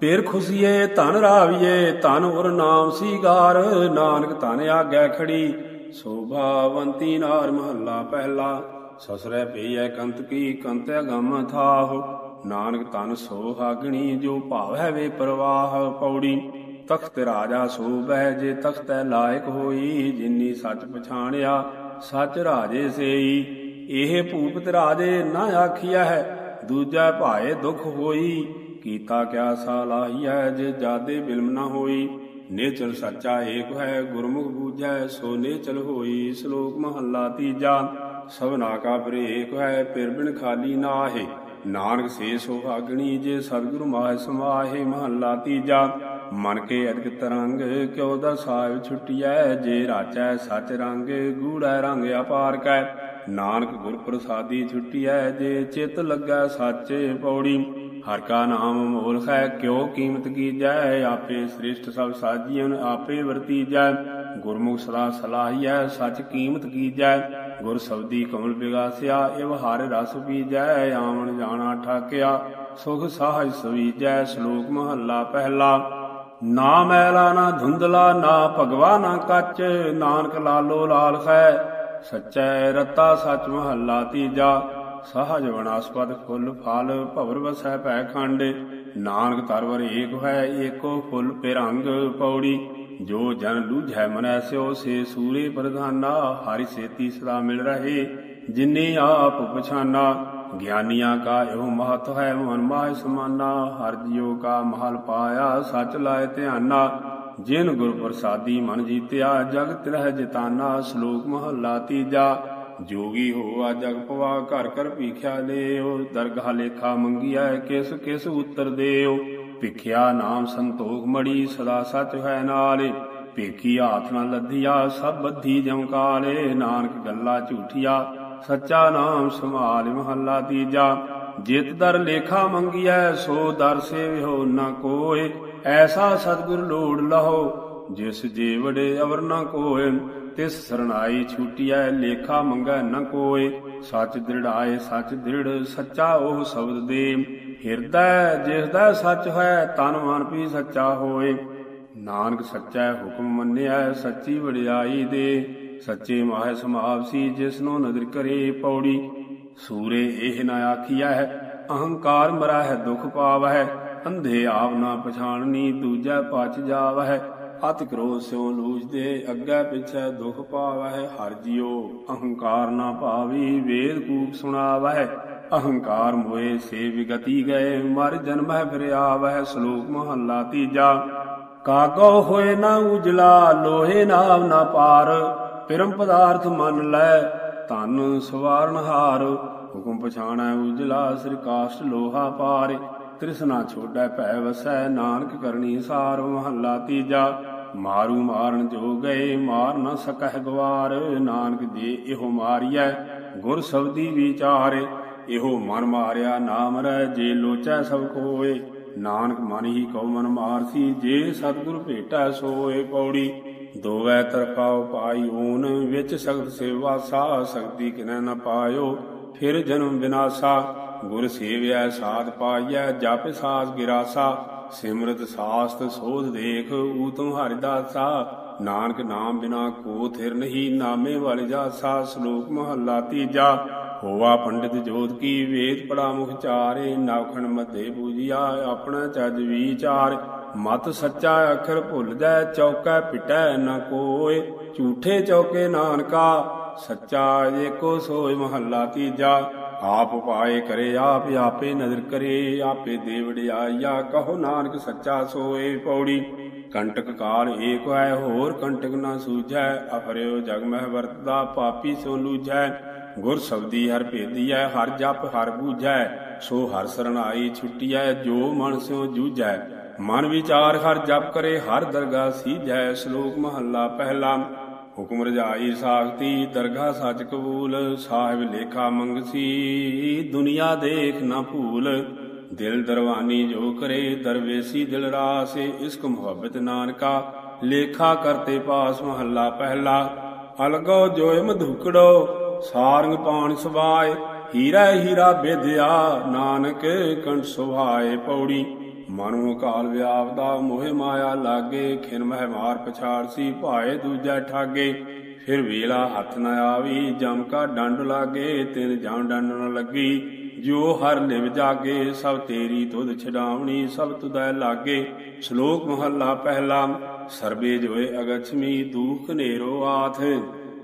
ਪੇਰ ਖੁਸ਼ੀਏ ਧਨ ਰਾਵੀਏ, ਧਨ ਉਰ ਨਾਮ ਸੀਗਾਰ, ਨਾਨਕ ਧਨ ਆਗੈ ਖੜੀ, ਸੋਭਾਵੰਤੀ ਨਾਰ ਮਹੱਲਾ ਪਹਿਲਾ। ਸਸਰੈ ਪਈਐ ਕੰਤ ਕੀ ਕੰਤ ਗਮ ਥਾਹੁ, ਨਾਨਕ ਤਨ ਸੋ ਹਾਗਣੀ ਜੋ ਭਾਵ ਹੈ ਵੇ ਪ੍ਰਵਾਹ ਪੌੜੀ। ਤਖਤ ਰਾਜਾ ਸੋਭੈ ਜੇ ਤਖਤੈ ਲਾਇਕ ਹੋਈ, ਜਿਨੀ ਸੱਚ ਪਛਾਣਿਆ ਸੱਚ ਰਾਜੇ ਸੇਈ। ਇਹ ਭੂਪਤ ਰਾਜੇ ਨਾ ਆਖਿਆ ਹੈ ਦੂਜਾ ਭਾਏ ਦੁਖ ਹੋਈ। ਕੀਤਾ ਕਿਆ ਸਾਲਾਹੀਐ ਜੇ ਜਾਦੇ ਬਿਲਮ ਨਾ ਹੋਈ। ਨੇਚਰ ਸੱਚਾ ਏਕ ਹੈ ਗੁਰਮੁਖ ਬੂਝੈ ਸੋ ਨੇਚਲ ਹੋਈ, ਸ਼ਲੋਕ ਮਹੱਲਾ ਤੀਜਾ। ਸਭਨਾ ਕਾ ਬ੍ਰੇਕ ਹੈ, ਫਿਰ ਬਿਨ ਖਾਲੀ ਨਾਹੇ। ਨਾਨਕ ਸੇ ਸੁਹਾਗਣੀ ਜੇ ਸਤਿਗੁਰੂ ਮਾਹਿ ਸਮਾਹੇ, ਮਹੱਲਾ ਤੀਜਾ। ਮਨ ਕੇ ਅਦਕ ਤਰੰਗ, ਕਿਉ ਦਾ ਸਾਹਿਬ ਛੁਟਿਐ? ਜੇ ਰਾਚੈ ਸਚ ਰੰਗ, ਗੂੜੈ ਰੰਗ ਅਪਾਰ ਕੈ। ਨਾਨਕ ਗੁਰ ਪ੍ਰਸਾਦੀ ਛੁਟਿਐ, ਜੇ ਚਿਤ ਲੱਗੈ ਸਾਚੇ ਪੌੜੀ। ਹਰ ਕਾ ਨਾਮ ਮੋਲ ਹੈ ਕਿਉ ਕੀਮਤ ਕੀਜੈ? ਆਪੇ ਸ੍ਰਿਸ਼ਟ ਸਭ ਸਾਜੀਆਂ ਆਪੇ ਵਰਤੀਜੈ। ਗੁਰਮੁਖ ਸਦਾ ਸਲਾਹੀਐ, ਸਚ ਕੀਮਤ ਕੀਜੈ। ਗੁਰ ਸਬਦੀ ਕਮਲ ਵਿਗਾਸਿਆ ਇਹ ਹਰ ਰਸ ਪੀਜੈ। ਆਵਣ ਜਾਣਾ ਠਾਕਿਆ, ਸੁਖ ਸਾਹਜ ਸਵੀਜੈ। ਸ਼ਲੋਕ ਮਹੱਲਾ ਪਹਿਲਾ, ਨਾ ਮੈਲਾ ਨਾ ਧੁੰਦਲਾ, ਨਾ ਭਗਵਾ ਨਾ ਕੱਚ। ਨਾਨਕ ਲਾਲੋ ਲਾਲ ਖੈ, ਸਚੈ ਰਤਾ ਸਚ ਮਹੱਲਾ ਤੀਜਾ। ਸਹਜ ਵਨਾਸਪਦ ਫੁੱਲ ਫਲ ਭਵਰ ਵਸੈ ਭੈ ਖੰਡ। ਨਾਨਕ ਤਰਵਰ ਏਕ ਹੈ ਏਕੋ ਫੁੱਲ ਪਿਰੰਗ ਪੌੜੀ। ਜੋ ਜਨ ਲੂਝੈ ਮਨੈ ਸਿਓ ਸੇ ਸੂਰੇ ਪ੍ਰਧਾਨਾ, ਹਰਿ ਸੇਤੀ ਸਦਾ ਮਿਲ ਰਹੇ। ਜਿਨੇ ਆਪ ਪਛਾਨਾ, ਗਿਆਨੀਆਂ ਕਾ ਇਹੋ ਮਹਤ ਹੈ ਮਨ ਮਾਹਿ ਸਮਾਨਾ। ਹਰ ਜਿਉ ਕਾ ਮਹਲ ਪਾਇਆ ਸਚ ਲਾਇ ਧਿਆਨਾ। ਜਿਨ ਗੁਰ ਪ੍ਰਸਾਦੀ ਮਨ ਜੀਤਿਆ, ਜਗਤ ਰਹਿ ਜਿਤਾਨਾ, ਸ਼ਲੋਕ ਮਹੱਲਾ ਤੀਜਾ। ਜੋਗੀ ਹੋਆ ਜਗ ਪਵਾ, ਘਰ ਘਰ ਭੀਖਿਆ ਲਿਓ ਦਰਗਾਹ ਲੇਖਾ ਮੰਗਿਆ ਕਿਸ ਕਿਸ ਉਤਰ ਦੇਓ। ਭਿਖਿਆ ਨਾਮ ਸੰਤੋਖ ਮੜੀ, ਸਦਾ ਸਚ ਹੈ ਨਾਲੇ। ਭੇਖੀ ਹਾਥ ਨਾ ਲੱਧਿਆ, ਸਭ ਬੱਧੀ ਜਮਕਾਲੇ ਨਾਨਕ ਗੱਲਾ ਝੂਠੀਆ, ਸੱਚਾ ਨਾਮ ਸੰਭਾਲ ਮਹੱਲਾ ਤੀਜਾ। ਜਿਤ ਦਰ ਲੇਖਾ ਮੰਗਿਐ, ਸੋ ਦਰ ਸੇਵਿਓ ਨਾ ਕੋਏ। ਐਸਾ ਸਤਿਗੁਰ ਲੋੜ ਲਹੋ, ਜਿਸ ਜੇ ਵਡੇ ਅਵਰ ਨਾ ਕੋਏ। ਤਿਸ ਸਰਣਾਈ ਛੂਟੀਐ, ਲੇਖਾ ਮੰਗੈ ਨ ਕੋਏ। ਸੱਚ ਦ੍ਰਿੜਾਏ ਸੱਚ ਦ੍ਰਿੜ ਸੱਚਾ ਉਹ ਸ਼ਬਦ ਦੇ। ਹਿਰਦੈ ਜਿਸ ਦਾ ਸੱਚ ਹੈ ਤਨ ਮਨ ਵੀ ਸੱਚਾ ਹੋਏ। ਨਾਨਕ ਸੱਚਾ ਹੁਕਮ ਮੰਨਿਆ ਸੱਚੀ ਵਡਿਆਈ ਦੇ। ਸੱਚੇ ਮਾਹਿ ਸਮਾਵਸੀ ਜਿਸਨੋ ਨਦਰ ਕਰੇ ਪੌੜੀ। ਸੂਰੇ ਇਹ ਨਾ ਆਖੀਆ ਹੈ ਅਹੰਕਾਰ ਮਰਾ ਹੈ ਦੁਖ ਪਾਵ ਹੈ ਅੰਧੇ ਆਪ ਨਾ ਪਛਾਣਨੀ, ਦੂਜੈ ਪਛ ਜਾਵਹਿ। ਅਤ ਕ੍ਰੋਧ ਸਿਉ ਲੂਝਦੇ ਅੱਗੇ ਪਿਛੈ ਦੁਖ ਪਾਵਹਿ, ਹਰ ਜਿਉ ਅਹੰਕਾਰ ਨਾ ਭਾਵੀ ਵੇਦ ਕੂਪ ਸੁਣਾਵਹਿ, ਅਹੰਕਾਰ ਮੋਏ ਸੇ ਵਿਗਤੀ ਗਏ, ਮਰ ਜਨਮਹਿ ਫਿਰ ਆਵਹਿ, ਸ਼ਲੋਕ ਮਹੱਲਾ ਤੀਜਾ। ਕਾਗੋ ਹੋਏ ਨਾ ਉਜਲਾ, ਲੋਹੇ ਨਾਵ ਨਾ ਪਾਰ, ਪਰਮ ਪਦਾਰਥ ਮੰਨ ਲੈ, ਧਨ ਸਵਾਰਨ ਹਾਰ, ਹੁਕਮ ਪਛਾਣੈ ਉਜਲਾ, ਸ੍ਰੀ ਕਾਸ਼ਟ ਲੋਹਾ ਪਾਰ। ਤ੍ਰਿਸ਼ਨਾ ਛੋੜੈ ਭੈ ਵਸੈ, ਨਾਨਕ ਕਰਨੀ ਸਾਰ ਮਹੱਲਾ ਤੀਜਾ। ਮਾਰੂ ਮਾਰਨ ਜੋ ਗਏ ਮਾਰ ਨ ਸਕਹਿ ਗਵਾਰ। ਨਾਨਕ ਜੇ ਇਹੋ ਮਾਰੀਐ, ਗੁਰ ਸਬਦੀ ਵਿਚਾਰ। ਇਹੋ ਮਨ ਮਾਰਿਆ ਨਾਮ ਰਹਿ ਜੇ ਲੋਚੈ ਸਭ ਕੋਏ। ਨਾਨਕ ਮਨ ਹੀ ਕਉ ਮਨ ਮਾਰਸੀ, ਜੇ ਸਤਿਗੁਰ ਭੇਟਾ ਸੋਏ ਪੌੜੀ। ਦੋਵੈ ਤਰਫਾ ਪਾਈ ਓਨ ਵਿੱਚ ਸਖਤ ਸੇਵਾ ਸਾ ਸਕਤੀ ਕਿਨੈ ਨ ਪਾਇਓ, ਫਿਰ ਜਨਮ ਵਿਨਾਸਾ ਗੁਰ ਸੇਵਿਆ ਸਾਧ ਪਾਈਐ, ਜਪ ਸਾਸ ਗਿਰਾਸਾ, ਸਿਮਰਤ ਸਾਸਤ ਸੋਧ ਦੇਖ, ਊਤਮ ਹਰਿ ਦਾਸਾ। ਨਾਨਕ ਨਾਮ ਬਿਨਾ ਕੋ ਥਿਰ ਨਹੀਂ, ਨਾਮੇ ਵਾਲੇ ਜਾਸਾ, ਸ਼ਲੋਕ ਮਹੱਲਾ ਤੀਜਾ। ਹੋਵਾ ਪੰਡਿਤ ਜੋਤ ਕੀ ਵੇਦ ਪੜਾ ਮੁਖ ਚਾਰੇ, ਨਵਖਣ ਮਧੇ ਪੂਜਿਆ ਆਪਣਾ ਚੱਜ ਵਿਚਾਰ। ਮਤ ਸੱਚਾ ਅਖਰ ਭੁੱਲ ਜਾ ਚੌਕੈ ਪਿਟੈ ਨਾ ਕੋਏ ਝੂਠੇ ਚੌਕੇ ਨਾਨਕਾ। ਸੱਚਾ ਏਕੋ ਸੋਇ ਮਹੱਲਾ ਤੀਜਾ। ਆਪ ਪਾਏ ਕਰੇ, ਆਪ ਆਪੇ ਨਜ਼ਰ ਕਰੇ, ਆਪੇ ਦੇ ਕਹੋ ਨਾਨਕ ਸੱਚਾ ਸੋਏ ਪੌੜੀ। ਕੰਟਕ ਕਾਲ ਏਕ ਹੈ, ਹੋਰ ਕੰਟਕ ਨਾ ਸੂਝੈ ਅਫਰਿਓ ਜਗ ਮਹਿ ਵਰਤਦਾ, ਪਾਪੀ ਸੋ ਲੂਝੈ। ਗੁਰ ਸਬਦੀ ਹਰ ਭੇਦੀਐ, ਹਰ ਜਪ ਹਰ ਬੂਝੈ, ਸੋ ਹਰ ਸਰਣਾਈ ਛੁੱਟੀਐ, ਜੋ ਮਨ ਸਿਓ ਜੂਝੈ। ਮਨ ਵਿਚਾਰ ਹਰ ਜਪ ਕਰੇ, ਹਰ ਦਰਗਾ ਸੀਜੈ ਸ਼ਲੋਕ ਮਹੱਲਾ ਪਹਿਲਾ। ਹੁਕਮ ਰਜਾਈ ਸਾਖਤੀ ਦਰਗਾ ਸੱਚ ਕਬੂਲ, ਸਾਹਿਬ ਲੇਖਾ ਮੰਗਸੀ। ਦੁਨੀਆ ਦੇਖ ਨਾ ਭੂਲ, ਦਿਲ ਦਰਵਾਨੀ ਜੋ ਕਰੇ, ਦਰਵੇਸੀ ਦਿਲ ਰਾਸੇ, ਇਸਕ ਮੁਹੱਬਤ ਨਾਨਕਾ। ਲੇਖਾ ਕਰਤੇ ਪਾਸ ਮਹੱਲਾ ਪਹਿਲਾ, ਅਲਗੋ ਜੋਇ ਮਧੁਕੜੋ, ਸਾਰੰਗ ਪਾਣ ਸੁਭਾਏ ਹੀਰਾ ਹੀਰਾ ਬੇਦਿਆ, ਨਾਨਕ ਕੰਠ ਸੁਭਾਏ ਪੌੜੀ। ਮਨੁ ਕਾਲ ਵਿਆਪਦਾ ਮੋਹਿ ਮਾਇਆ ਲਾਗੇ, ਖਿਨ ਮਹਿ ਮਾਰ ਪਛਾੜ ਸੀ, ਭਾਏ ਦੂਜਾ ਠਾਗੇ। ਫਿਰ ਵੇਲਾ ਹੱਥ ਨ ਆਵੀ, ਜਮ ਕਾ ਡੰਡ ਲਾਗੇ, ਤਿਨ ਜਾਣ ਡੰਡ ਨ ਲੱਗੀ। ਜੋ ਹਰ ਲਿਵ ਜਾਗੇ, ਸਭ ਤੇਰੀ ਤੁਧ ਛਡਾਵਣੀ ਸਭ ਤੁਧੈ ਲਾਗੇ। ਸ਼ਲੋਕ ਮਹੱਲਾ ਪਹਿਲਾ, ਸਰਬੇ ਜੋਏ ਅਗਛਮੀ ਦੂਖ ਨੇਰੋ ਆਥ।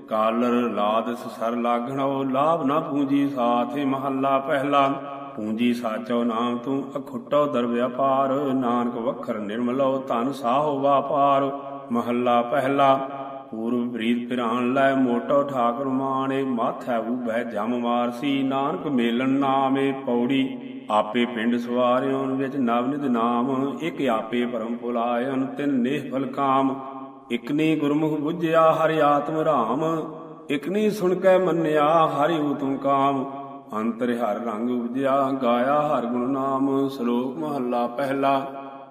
ਕਾਲਰ ਲਾਦਸ ਸਰ ਲਾਗਣੋ, ਲਾਭ ਨਾ ਪੂੰਜੀ ਸਾਥੇ, ਮਹੱਲਾ ਪਹਿਲਾ। ਪੂੰਜੀ ਸਾਚੋ ਨਾਮ ਤੂੰ ਅਖੁੱਟੋ ਦਰ ਵਿਆਪਾਰ ਨਾਨਕ ਵਖਰ ਨਿਰਮਲੋ ਧਨ ਸਾਹੋ ਵਾਪਾਰ। ਮਹੱਲਾ ਪਹਿਲਾ ਪੂਰਬ ਪ੍ਰੀਤ ਪਿਰਾਨ ਲੈ ਮੋਟੋ ਠਾਕੁਰ ਮਾਣੇ, ਮਾਥੈ ਉਬੈ ਜਮ ਮਾਰਸੀ ਨਾਨਕ ਮੇਲਣ ਨਾਮੇ ਪੌੜੀ। ਆਪੇ ਪਿੰਡ ਸਵਾਰਿਓਂ ਵਿੱਚ ਨਵਨਿਦ ਨਾਮ, ਇਕ ਆਪੇ ਪਰਮ ਪੁਲਾਇਨ, ਤਿਨ ਨੇਹ ਫਲ ਕਾਮ। ਇਕਨੀ ਗੁਰਮੁਖ ਬੁੱਝਿਆ ਹਰਿ ਆਤਮ ਰਾਮ, ਇਕਨੀ ਸੁਣ ਕੇ ਮੰਨਿਆ ਹਰਿ ਊਤਮ ਕਾਮ। ਅੰਤਰ ਹਰ ਰੰਗ ਉਪਜਿਆ, ਗਾਇਆ ਹਰ ਗੁਣ ਨਾਮ, ਸ਼ਲੋਕ ਮਹੱਲਾ ਪਹਿਲਾ।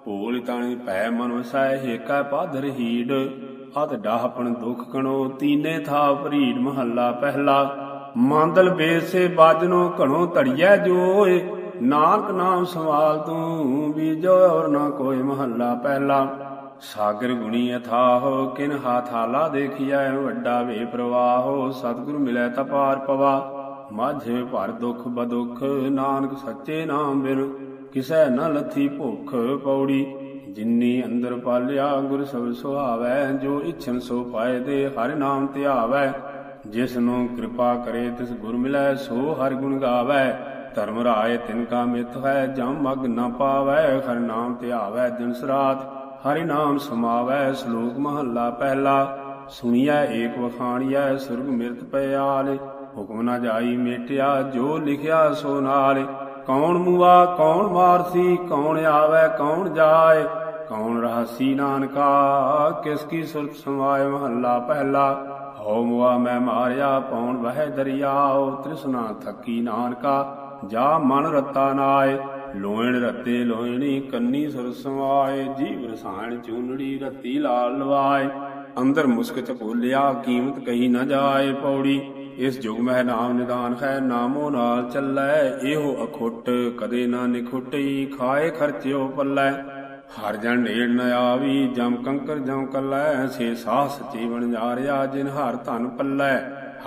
ਭੋਲ ਤਾਣੀ ਭੈ ਮਨ ਵਸੈ ਏਕੈ ਪਾਧਰ ਹੀੜ। ਅਤ ਡਾਹਪਣ ਦੁਖ ਕਣੋ, ਤੀਨੇ ਥਾ ਭਰੀੜ ਮਹੱਲਾ ਪਹਿਲਾ। ਮੰਦਲ ਬੇਸੇ ਬਾਜਨੋ, ਘਣੋ ਧੜੀਐ ਜੋਏ। ਨਾਨਕ ਨਾਮ ਸੰਵਾਲ ਤੂੰ, ਬੀਜੋ ਔਰ ਨਾ ਕੋਈ ਮਹੱਲਾ ਪਹਿਲਾ। ਸਾਗਰ ਗੁਣੀ ਅਥਾਹੋ, ਕਿਨ ਹਾਥਾਲਾ ਦੇਖਿਆ ਵੱਡਾ ਵੇ ਪ੍ਰਵਾਹੋ। ਸਤਿਗੁਰ ਮਿਲੈ ਤਾ ਪਾਰ ਪਵਾ। ਮਾਝੇ ਭਰ ਦੁਖ ਬਦੁਖ, ਨਾਨਕ ਸੱਚੇ ਨਾਮ ਬਿਨ ਕਿਸੈ ਨ ਲਥੀ ਭੁਖ ਪੌੜੀ। ਜਿਨੀ ਅੰਦਰ ਪਾਲਿਆ ਗੁਰ ਸਭ ਸੁਹਾਵੈ, ਜੋ ਇਛਨ ਸੋ ਪਾਏ ਦੇ ਹਰਿ ਨਾਮ ਧਿਆਵੈ। ਜਿਸ ਨੂੰ ਕਿਰਪਾ ਕਰੇ ਤਿਸ ਗੁਰ ਮਿਲੈ, ਸੋ ਹਰਿ ਗੁਣ ਗਾਵੈ। ਧਰਮ ਰਾਏ ਤਿਨ ਕਾ ਮਿਤ ਹੈ ਜਮ ਮਗ ਨ ਪਾਵੈ, ਹਰਿ ਨਾਮ ਧਿਆਵੈ ਦਿਨ ਸਰਾਤ ਹਰਿ ਨਾਮ ਸਮਾਵੈ, ਸ਼ਲੋਕ ਮਹੱਲਾ ਪਹਿਲਾ। ਸੁਣੀਐ ਏਕ ਵਖਾਣੀਐ, ਸੁਰਗ ਮਿਰਤ ਪਿਆਲੇ। ਹੁਕਮ ਨਾ ਜਾਈ ਮੇਟਿਆ, ਜੋ ਲਿਖਿਆ ਸੋ ਨਾਲ। ਕੌਣ ਮੂਆ, ਕੌਣ ਮਾਰਸੀ, ਕੌਣ ਆਵੇ, ਕੌਣ ਜਾਏ? ਕੌਣ ਰਹਸੀ ਨਾਨਕਾ, ਕਿਸ ਕੀ ਸੁਰਤ ਸਮਾਏ ਮਹੱਲਾ ਪਹਿਲਾ? ਹਉ ਮੁਆ, ਮੈਂ ਮਾਰਿਆ, ਪੌਣ ਵਹਿ ਦਰਿਆਓ ਤ੍ਰਿਸ਼ਨਾ ਥੱਕੀ ਨਾਨਕਾ। ਜਾ ਮਨ ਰਤਾ ਨਾਏ, ਲੋਇਣ ਰਤੇ ਲੋਇਣੀ, ਕੰਨੀ ਸੁਰ ਸਮਾਏ ਜੀਵ ਰਸਾਇਣ ਚੂਨੜੀ, ਰਤੀ ਲਾਲ ਲਵਾਏ। ਅੰਦਰ ਮੁਸਕ ਚ ਬੋਲਿਆ ਕੀਮਤ ਕਹੀ ਨਾ ਜਾਏ ਪੌੜੀ। ਇਸ ਜੁਗ ਮਹਿ ਨਾਮ ਨਿਦਾਨ ਹੈ ਨਾਮੋ ਨਾਲ ਚੱਲੈ, ਇਹੋ ਅਖੁੱਟ ਕਦੇ ਨਾ ਨਿਖੁੱਟੀ, ਖਾਏ ਖਰਚਿਓ ਪੱਲੇ। ਹਰ ਜਨ ਨੇੜ ਨ ਆਵੀ, ਜਮ ਕੰਕਰ ਜਮ ਕੱਲੈ, ਸੇ ਸਾਸ ਜੀਵਨ ਜਾਰਿਆ, ਜਿਨ ਹਰ ਧਨ ਪੱਲੇ।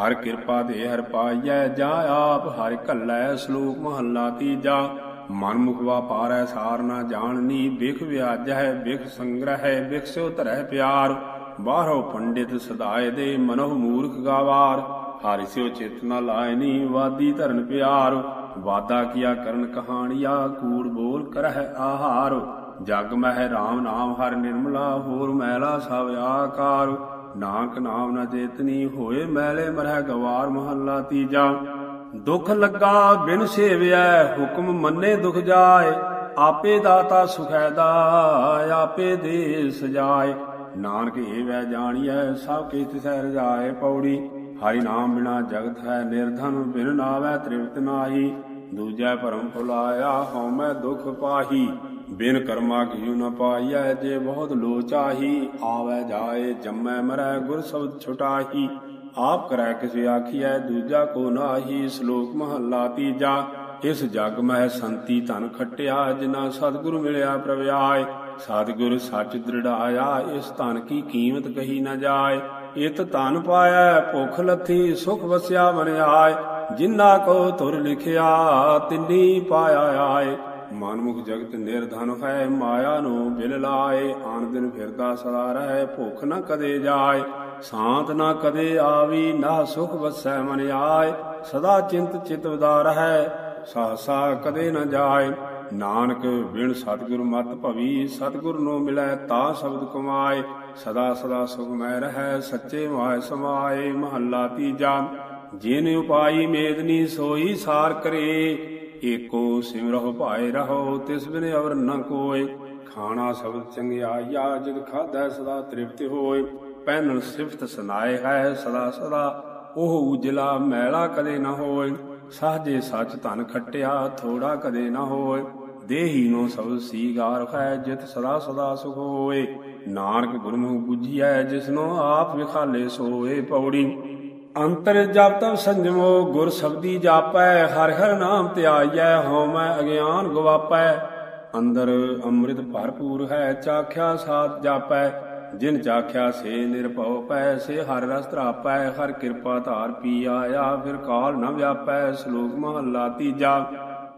ਹਰ ਕਿਰਪਾ ਦੇ ਹਰ ਪਾਈਐ, ਜਾ ਆਪ ਹਰ ਕੱਲੈ ਸ਼ਲੋਕ ਮਹੱਲਾ ਤੀਜਾ। ਮਨ ਮੁਖ ਵਾਪਾਰੈ ਸਾਰ ਨਾ ਜਾਣਨੀ, ਬਿਖ ਵਿਆਜੈ, ਬਿਖ ਸੰਗ੍ਰਹਿ, ਬਿਖ ਸਿਉ ਧਰੈ ਪਿਆਰ। ਬਾਹਰੋਂ ਪੰਡਿਤ ਸਦਾਏ ਦੇ, ਮਨੋਹ ਮੂਰਖ ਗਾਵਾਰ। ਹਰਿ ਸਿਉ ਚਿਤ ਨ ਲਾਇਨੀ ਵਾਦੀ ਧਰਨ ਪਿਆਰ। ਵਾਦਾ ਕੀਆ ਕਰਨ ਕਹਾਣੀਆ ਕੂੜ ਬੋਲ ਕਰਹਿ ਆਹਾਰ। ਜਗ ਮਹਿ RAM ਨਾਮ ਹਰ ਨਿਰਮਲਾ ਹੋਰ ਮੈਲਾ ਸਭ ਆਕਾਰ। ਨਾਨਕ ਨਾਮ ਨ ਚੇਤਨੀ ਹੋਏ ਮੈਲੇ ਮਰਹਿ ਗਵਾਰ ਮਹੱਲਾ ਤੀਜਾ। ਦੁਖ ਲੱਗਾ ਬਿਨ ਸੇਵਿਐ, ਹੁਕਮ ਮੰਨੇ ਦੁਖ ਜਾਏ। ਆਪੇ ਦਾਤਾ ਸੁਖੈ ਦਾ ਆਪੇ ਦੇ ਸਜਾਏ ਨਾਨਕ ਏ ਵੈ ਜਾਣੀਐ, ਸਭ ਕੀ ਤਿਸੈ ਰਜਾਏ ਪੌੜੀ। ਹਰੀ ਨਾਮ ਬਿਨਾ ਜਗਤ ਹੈ, ਨਿਰਧਨ ਬਿਨ ਨਾਵੈ ਤ੍ਰਿਪਤ ਨਾਹੀ। ਦੂਜੈ ਭਰਮ ਭੁਲਾਇਆ, ਹਉਮੈ ਦੁਖ ਪਾਹੀ। ਬਿਨ ਕਰਮਾ ਕਿਉ ਨ ਪਾਈਐ, ਜੇ ਬਹੁਤ ਲੋ ਚਾਹੀ। ਜਾਏ, ਜੰਮੈ ਮਰੈ, ਗੁਰ ਸ਼ਬਦ ਛੁਟਾਹੀ। ਆਪ ਕਰੈ ਕਿਸ ਆਖੀਐ, ਦੂਜਾ ਕੋ ਨਾਹੀ। ਸ਼ਲੋਕ ਮਹੱਲਾ ਤੀਜਾ, ਇਸ ਜਗ ਮਹਿ ਸੰਤੀ ਧਨ ਖਟਿਆ ਜਿਨਾ ਸਤਿਗੁਰ ਮਿਲਿਆ ਪ੍ਰਵਿਆਏ। ਸਤਿਗੁਰ ਸੱਚ ਦ੍ਰਿੜਾਇਆ, ਇਸ ਧਨ ਕੀ ਕੀਮਤ ਕਹੀ ਨਾ ਜਾਏ। ਇਤ ਧਨ ਪਾਇਆ ਭੁਖ ਲੱਥੀ, ਸੁਖ ਵਸਿਆ ਮਨ ਆਏ। ਜਿਨਾ ਕੋ ਤੁਰ ਲਿਖਿਆ, ਤਿੰਨੀ ਪਾਇਆ ਆਏ। ਮਨਮੁਖ ਜਗਤ ਨਿਰਧਨ ਹੈ, ਮਾਇਆ ਨੂੰ ਬਿਲ ਲਾਏ। ਆਨ ਦਿਨ ਫਿਰਦਾ ਸਦਾ ਰਹੇ, ਭੁਖ ਨਾ ਕਦੇ ਜਾਏ। ਸ਼ਾਂਤ ਨਾ ਕਦੇ ਆਵੀ, ਨਾ ਸੁਖ ਵਸੈ ਮਨ ਆਏ। ਸਦਾ ਚਿੰਤ ਚਿਤ ਉਦਾਰ ਹੈ ਸਾਸਾ ਕਦੇ ਨਾ ਜਾਏ। ਨਾਨਕ ਬਿਨ ਸਤਿਗੁਰ ਮਤ ਭਵੀ, ਸਤਿਗੁਰ ਨੂੰ ਮਿਲੈ ਤਾ ਸ਼ਬਦ ਕਮਾਏ। ਸਦਾ ਸਦਾ ਸੁਖ ਮੈ ਰਹੈ, ਸੱਚੇ ਮਾਇ ਸਮਾਏ ਮਹੱਲਾ ਤੀਜਾ। ਜਿਨ ਉਪਾਈ ਮੇਦਨੀ ਸੋਈ ਸਾਰ ਕਰੇ, ਏਕੋ ਸਿਮਰਹੁ ਭਾਏ ਰਹੋ, ਤਿਸ ਬਿਨ ਅਵਰ ਨ ਕੋਏ। ਖਾਣਾ ਸ਼ਬਦ ਚੰਗਿਆਇਆ ਜਗ ਖਾਧੈ ਸਦਾ ਤ੍ਰਿਪਤ ਹੋਏ। ਪਹਿਨਣ ਸਿਫਤ ਸੁਨਾਏ ਹੈ ਸਦਾ ਸਦਾ, ਉਹ ਉਜਲਾ ਮੈਲਾ ਕਦੇ ਨਾ ਹੋਏ। ਸਾਜੇ ਸੱਚ ਧਨ ਖਟਿਆ, ਥੋੜਾ ਕਦੇ ਨਾ ਹੋਏ। ਦੇਹੀ ਨੂੰ ਸਭ ਸੀਗਾਰ ਹੈ, ਜਿਤ ਸਦਾ ਸਦਾ ਸੁਖ ਹੋਏ। ਨਾਨਕ ਗੁਰਮੁਖ 부ਝੀਐ ਜਿਸਨੋ ਆਪ ਵਿਖਾਲੇ ਸੋਏ ਪੌੜੀ। ਅੰਤਰ ਜਪ ਤਪ ਸੰਜਮੋ, ਗੁਰ ਸਬਦੀ ਜਾਪੈ, ਹਰ ਹਰ ਨਾਮ ਧਿਆਈਐ, ਹਉਮੈ ਅਗਿਆਨ ਗਵਾਪੈ। ਅੰਦਰ ਅੰਮ੍ਰਿਤ ਭਰਪੂਰ ਹੈ, ਚਾਖਿਆ ਸਾਥ ਜਾਪੈ। ਜਿਨ ਚਾਖਿਆ ਸੇ ਨਿਰਭਉ ਪੈ ਸੇ ਹਰ ਰਸ ਧਰਾਪੈ, ਹਰ ਕਿਰਪਾ ਧਾਰ ਪੀ ਆਇਆ, ਫਿਰ ਕਾਲ ਨ ਵਿਆਪੈ, ਸ਼ਲੋਕ ਮਹੱਲਾ ਤੀਜਾ।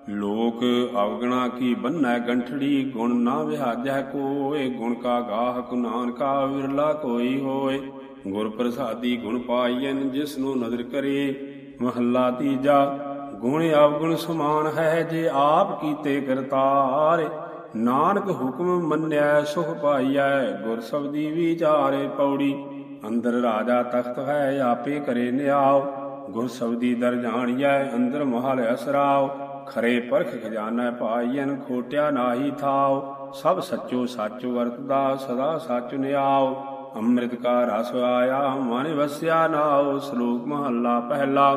ਲੋਕ ਅਵਗਣਾ ਕੀ ਬੰਨੈ ਗੰਠੜੀ, ਗੁਣ ਨਾ ਵਿਹਾਜੈ ਕੋਏ, ਗੁਣ ਕਾ ਗਾਹਕ ਨਾਨਕਾ ਵਿਰਲਾ ਕੋਈ ਹੋਏ। ਗੁਰ ਪ੍ਰਸਾਦੀ ਗੁਣ ਪਾਈਐਨ ਜਿਸ ਨੂੰ ਨਦਰ ਕਰੇ, ਮਹੱਲਾ ਤੀਜਾ, ਗੁਣ ਅਵਗੁਣ ਸਮਾਨ ਹੈ ਜੇ ਆਪ ਕੀਤੇ ਕਰਤਾਰ। ਨਾਨਕ ਹੁਕਮ ਮੰਨਿਆ ਸੁਖ ਪਾਈਐ, ਗੁਰ ਸਬਦੀ ਵਿਚਾਰੇ ਪੌੜੀ। ਅੰਦਰ ਰਾਜਾ ਤਖਤ ਹੈ, ਆਪੇ ਕਰੇ ਨਿਆਉ। ਗੁਰ ਸਬਦੀ ਦਰ ਜਾਣੀਐ, ਅੰਦਰ ਮਹਲ ਅਸਰਾਓ ਖਰੇ ਪਰਖ ਖਜ਼ਾਨਾ ਪਾਈਐਨ ਖੋਟਿਆ ਨਾਹੀ ਥਾਉ, ਸਭ ਸੱਚੋ ਸੱਚ ਵਰਤਦਾ ਸਦਾ ਸੱਚ ਨਿਆਉ। ਅੰਮ੍ਰਿਤ ਕਾ ਰਸ ਆਇਆ, ਮਨ ਵਸਿਆ ਨਾਉ, ਸ਼ਲੋਕ ਮਹੱਲਾ ਪਹਿਲਾ,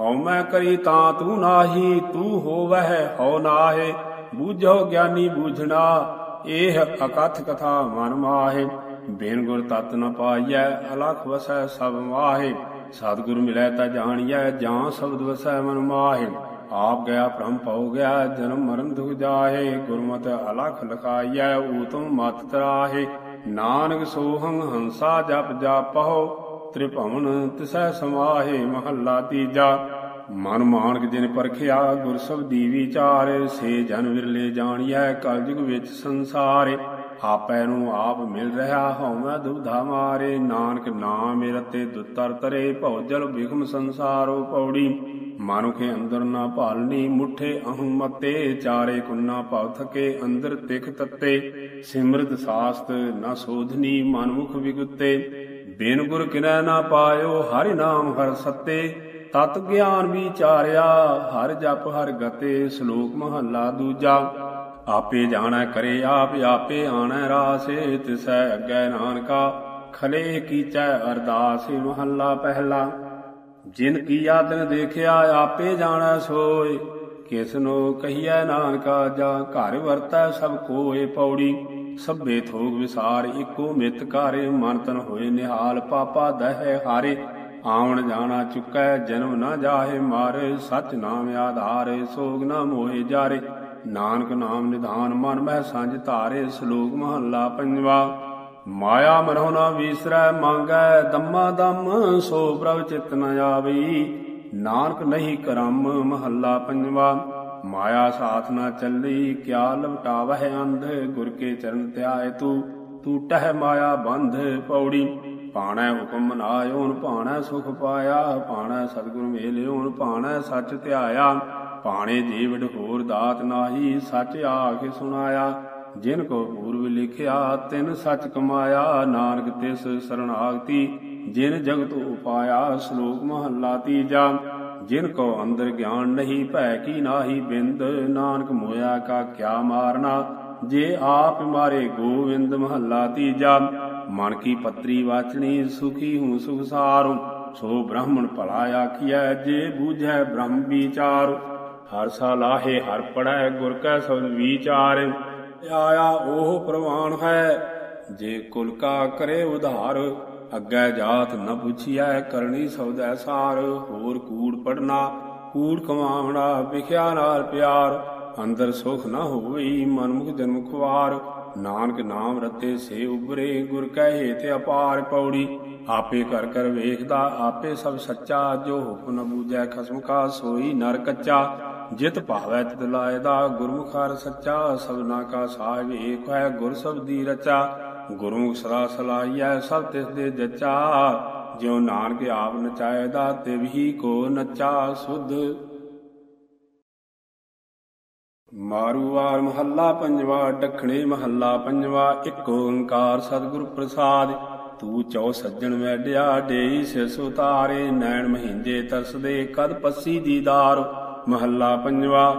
ਹਉ ਮੈਂ ਕਰੀ ਤਾਂ ਤੂੰ ਨਾਹੀ, ਤੂੰ ਹੋਵਹਿ, ਹਉ ਨਾਹੇ, ਬੂਝੋ ਗਿਆਨੀ ਬੂਝਣਾ ਇਹ ਅਕਥ ਕਥਾ ਮਨ ਮਾਹੇ। ਬੇਨ ਗੁਰ ਤਤ ਨ ਪਾਈਐ, ਅਲਖ ਵਸੈ ਸਭ ਮਾਹੇ। ਸਤਿਗੁਰ ਮਿਲੈ ਤਾ ਜਾਣੀਐ, ਜਾਂ ਸ਼ਬਦ ਵਸੈ ਮਨ ਮਾਹੇ। ਆਪ ਗਿਆ, ਭ੍ਰਮ ਪਉ ਗਿਆ, ਜਨਮ ਮਰਨ ਦੁਖ ਜਾਹੇ ਗੁਰਮਤਿ ਅਲਖ ਲਖਾਈਐ, ਊਤਮ ਮਤ ਤਰਾਹੇ। ਨਾਨਕ ਸੋਹੰ ਹੰਸਾ ਜਪ ਜਾਪਹੁ, ਤ੍ਰਿਭਵਨ ਤਿਸੈ ਸਮਾਹੇ, ਮਹੱਲਾ ਤੀਜਾ। ਮਨ ਮਾਨਕ ਜਿਨ ਪਰਖਿਆ, ਗੁਰ ਸਬਦੀ ਵਿਚਾਰ, ਸੇ ਜਨ ਵਿਰਲੇ ਜਾਣੀਐ, ਕਲਯੁਗ ਵਿੱਚ ਸੰਸਾਰੇ। ਆਪੈ ਨੂੰ ਆਪ ਮਿਲ ਰਹਾ, ਹਉਮੈ ਦੁਬਧਾ ਮਾਰੇ। ਨਾਨਕ ਨਾਮ ਰਤੇ ਦੁਤਰ ਤਰੇ ਭਉਜਲ ਬਿਖਮ ਸੰਸਾਰੋ ਪੌੜੀ। ਮਾਨੁਖੇ ਅੰਦਰ ਨਾ ਭਾਲਨੀ, ਮੁਠੇ ਅਹੰ ਮਤੇ, ਚਾਰੇ ਕੁੰਨਾ ਭਉ ਥਕੇ, ਅੰਦਰ ਤਿਖ ਤੱਤੇ, ਸਿਮਰਤ ਸਾਸਤ ਨਾ ਸੋਧਨੀ ਮਨਮੁਖ ਵਿਗੁੱਤੇ। ਬਿਨ ਗੁਰ ਕਿਨੈ ਨਾ ਪਾਇਓ, ਹਰਿ ਨਾਮ ਹਰ ਸੱਤੇ। ਤਤ ਗਿਆਨ ਵਿਚਾਰਿਆ, ਹਰ ਜਪ ਹਰ ਗਤੇ, ਸ਼ਲੋਕ ਮਹੱਲਾ ਦੂਜਾ। ਆਪੇ ਜਾਣੈ, ਕਰੇ ਆਪ, ਆਪੇ ਆਣੈ, ਰਾਸੇ ਤਿਸੈ ਅੱਗੇ ਨਾਨਕਾ। ਖਲੇ ਕੀਚੈ ਅਰਦਾਸ, ਮਹੱਲਾ ਪਹਿਲਾ। ਜਿਨ ਕੀ ਆਦਨ ਦੇਖਿਆ, ਆਪੇ ਜਾਣੈ ਸੋਏ। ਕਿਸ ਨੂੰ ਕਹੀਐ ਨਾਨਕਾ, ਜਾ ਘਰ ਵਰਤੈ ਸਭ ਕੋਏ ਪੌੜੀ। ਸਭੇ ਥੋਗ ਵਿਸਾਰ, ਇੱਕੋ ਮਿਤ ਕਾਰੇ ਮਨ ਤਨ ਹੋਏ ਨਿਹਾਲ, ਪਾਪਾ ਦਹਿ ਹਾਰੇ। ਆਉਣ ਜਾਣਾ ਚੁੱਕੈ, ਜਨਮ ਨਾ ਜਾਹੇ ਮਾਰੇ। ਸਚ ਨਾਮ ਆਧਾਰੇ, ਸੋਗ ਨਾ ਮੋਏ ਜਾਰੇ। ਨਾਨਕ ਨਾਮ ਨਿਧਾਨ ਮਨ ਮਹਿ ਸੰਜ ਧਾਰੇ, ਸ਼ਲੋਕ ਮਹੱਲਾ ਪੰਜਵਾ। ਮਾਇਆ ਮਨੋ ਨਾ ਵੀਸਰੈ, ਮੰਗੈ ਦਮਾ ਦਮ, ਸੋ ਪ੍ਰਭ ਚਿਤ ਨ ਆਵਈ ਨਾਨਕ ਨਹੀਂ ਕਰਮ, ਮਹੱਲਾ ਪੰਜਵਾ। ਮਾਇਆ ਸਾਥ ਨਾ ਚੱਲੀ, ਕਿਆ ਲਵਟਾਵਹਿ ਅੰਧ, ਗੁਰ ਕੇ ਚਰਨ ਧਿਆਏ ਤੂੰ। ਟੂਟਹਿ ਮਾਇਆ ਬੰਧ ਪੌੜੀ। ਪਾਣੈ ਹੁਕਮ ਮਨਾਇਓਨ ਪਾਣੈ ਸੁਖ ਪਾਇਆ। ਪਾਣੈ ਸਤਿਗੁਰ ਮੇਲਿਓਨ ਪਾਣੈ ਸੱਚ ਧਿਆਇਆ। ਪਾਣੇ ਜੀਵੜ ਹੋਰ ਦਾਤ ਨਾਹੀ, ਸੱਚ ਆਖੇ ਸੁਣਾਇਆ। ਜਿਨ ਕੋ ਪੂਰਵ ਲਿਖਿਆ, ਤਿਨ ਸੱਚ ਕਮਾਇਆ, ਨਾਨਕ ਤਿਸ ਸਰਣਾਗਤੀ। ਜਿਨ ਜਗਤ ਉਪਾਇਆ, ਸ਼ਲੋਕ ਮਹੱਲਾ ਤੀਜਾ। ਜਿਨ ਕੋ ਅੰਦਰ ਗਿਆਨ ਨਹੀਂ, ਭੈ ਕੀ ਨਾਹੀ ਬਿੰਦ। ਨਾਨਕ ਮੋਇਆ ਕਾ ਕਿਆ ਮਾਰਨਾ? ਜੇ ਆਪ ਮਾਰੇ ਗੋਵਿੰਦ ਮਹੱਲਾ ਤੀਜਾ। ਮਨ ਕੀ ਪਤਰੀ ਵਾਚਣੀ, ਸੁਖੀ ਹੂੰ ਸੁਖ ਸਾਰੂ। ਸੋ ਬ੍ਰਾਹਮਣ ਭਲਾ ਆਖੀਐ, ਜੇ ਬੂਝੈ ਬ੍ਰਹਮ ਵਿਚਾਰ। ਹਰ ਸਾਲਾਹੇ ਹਰ ਪੜੈ ਗੁਰ ਕੈ ਸਬਦ ਵਿਚਾਰ। ਆਇਆ, ਉਹ ਪ੍ਰਵਾਨ ਹੈ। ਜੇ ਕੁਲ ਕਾ ਕਰੇ ਉਧਾਰ, ਅੱਗੇ ਜਾਤ ਨ ਪੁੱਛੀਐ ਕਰਨੀ ਸੌਦੈ ਸਾਰ। ਹੋਰ ਕੂੜ ਪੜਨਾ, ਕੂੜ ਕਮਾਵਣਾ ਵਿਖਿਆ ਨਾਲ ਪਿਆਰ। ਅੰਦਰ ਸੁਖ ਨ ਹੋਈ, ਮਨਮੁਖ ਜਨਮ ਖੁਆਰ। ਨਾਨਕ ਨਾਮ ਰਤੇ ਸੇ ਉਬਰੇ ਗੁਰ ਕੈ ਤੇ ਅਪਾਰ ਪੌੜੀ। ਆਪੇ ਕਰ ਕਰ ਵੇਖਦਾ, ਆਪੇ ਸਭ ਸੱਚਾ। ਜੋ ਹੁਕਮ ਨ ਬੂਝੈ, ਖਸਮ ਕਾ ਸੋਈ ਨਰ ਕੱਚਾ। ਜਿਤ ਭਾਵੈ ਤਿਤ ਲਾਇਦਾ ਗੁਰਮੁਖ ਸੱਚਾ, ਸਭਨਾ ਕਾ ਸਾਹਿਬ ਏਕ ਹੈ ਗੁਰ ਸਬਦੀ ਰਚਾ। ਗੁਰੂ ਸਦਾ ਸਲਾਈਐ, ਸਭ ਤਿਸ ਦੇ ਜਚਾ। ਜਿਉ ਨਾਨਕ ਆਪ ਨਚਾਇਦਾ ਤਿਵਹੀ ਕੋ ਨਚਾ ਸੁਧ। ਮਾਰੂਵਾਰ ਮਹੱਲਾ ਪੰਜਵਾ, ਡਖਣੇ ਮਹੱਲਾ ਪੰਜਵਾ, ਇੱਕ ਓੰਕਾਰ ਸਤਿਗੁਰ ਪ੍ਰਸਾਦ। ਤੂੰ ਚੌ ਸੱਜਣ ਵੈਡਿਆ, ਡੇਈ ਸਿਸ ਉਤਾਰੇ ਨੈਣ ਮਹਿੰਜੇ ਤਰਸਦੇ, ਕਦ ਪੱਸੀ ਦੀਦਾਰ ਮਹੱਲਾ ਪੰਜਵਾ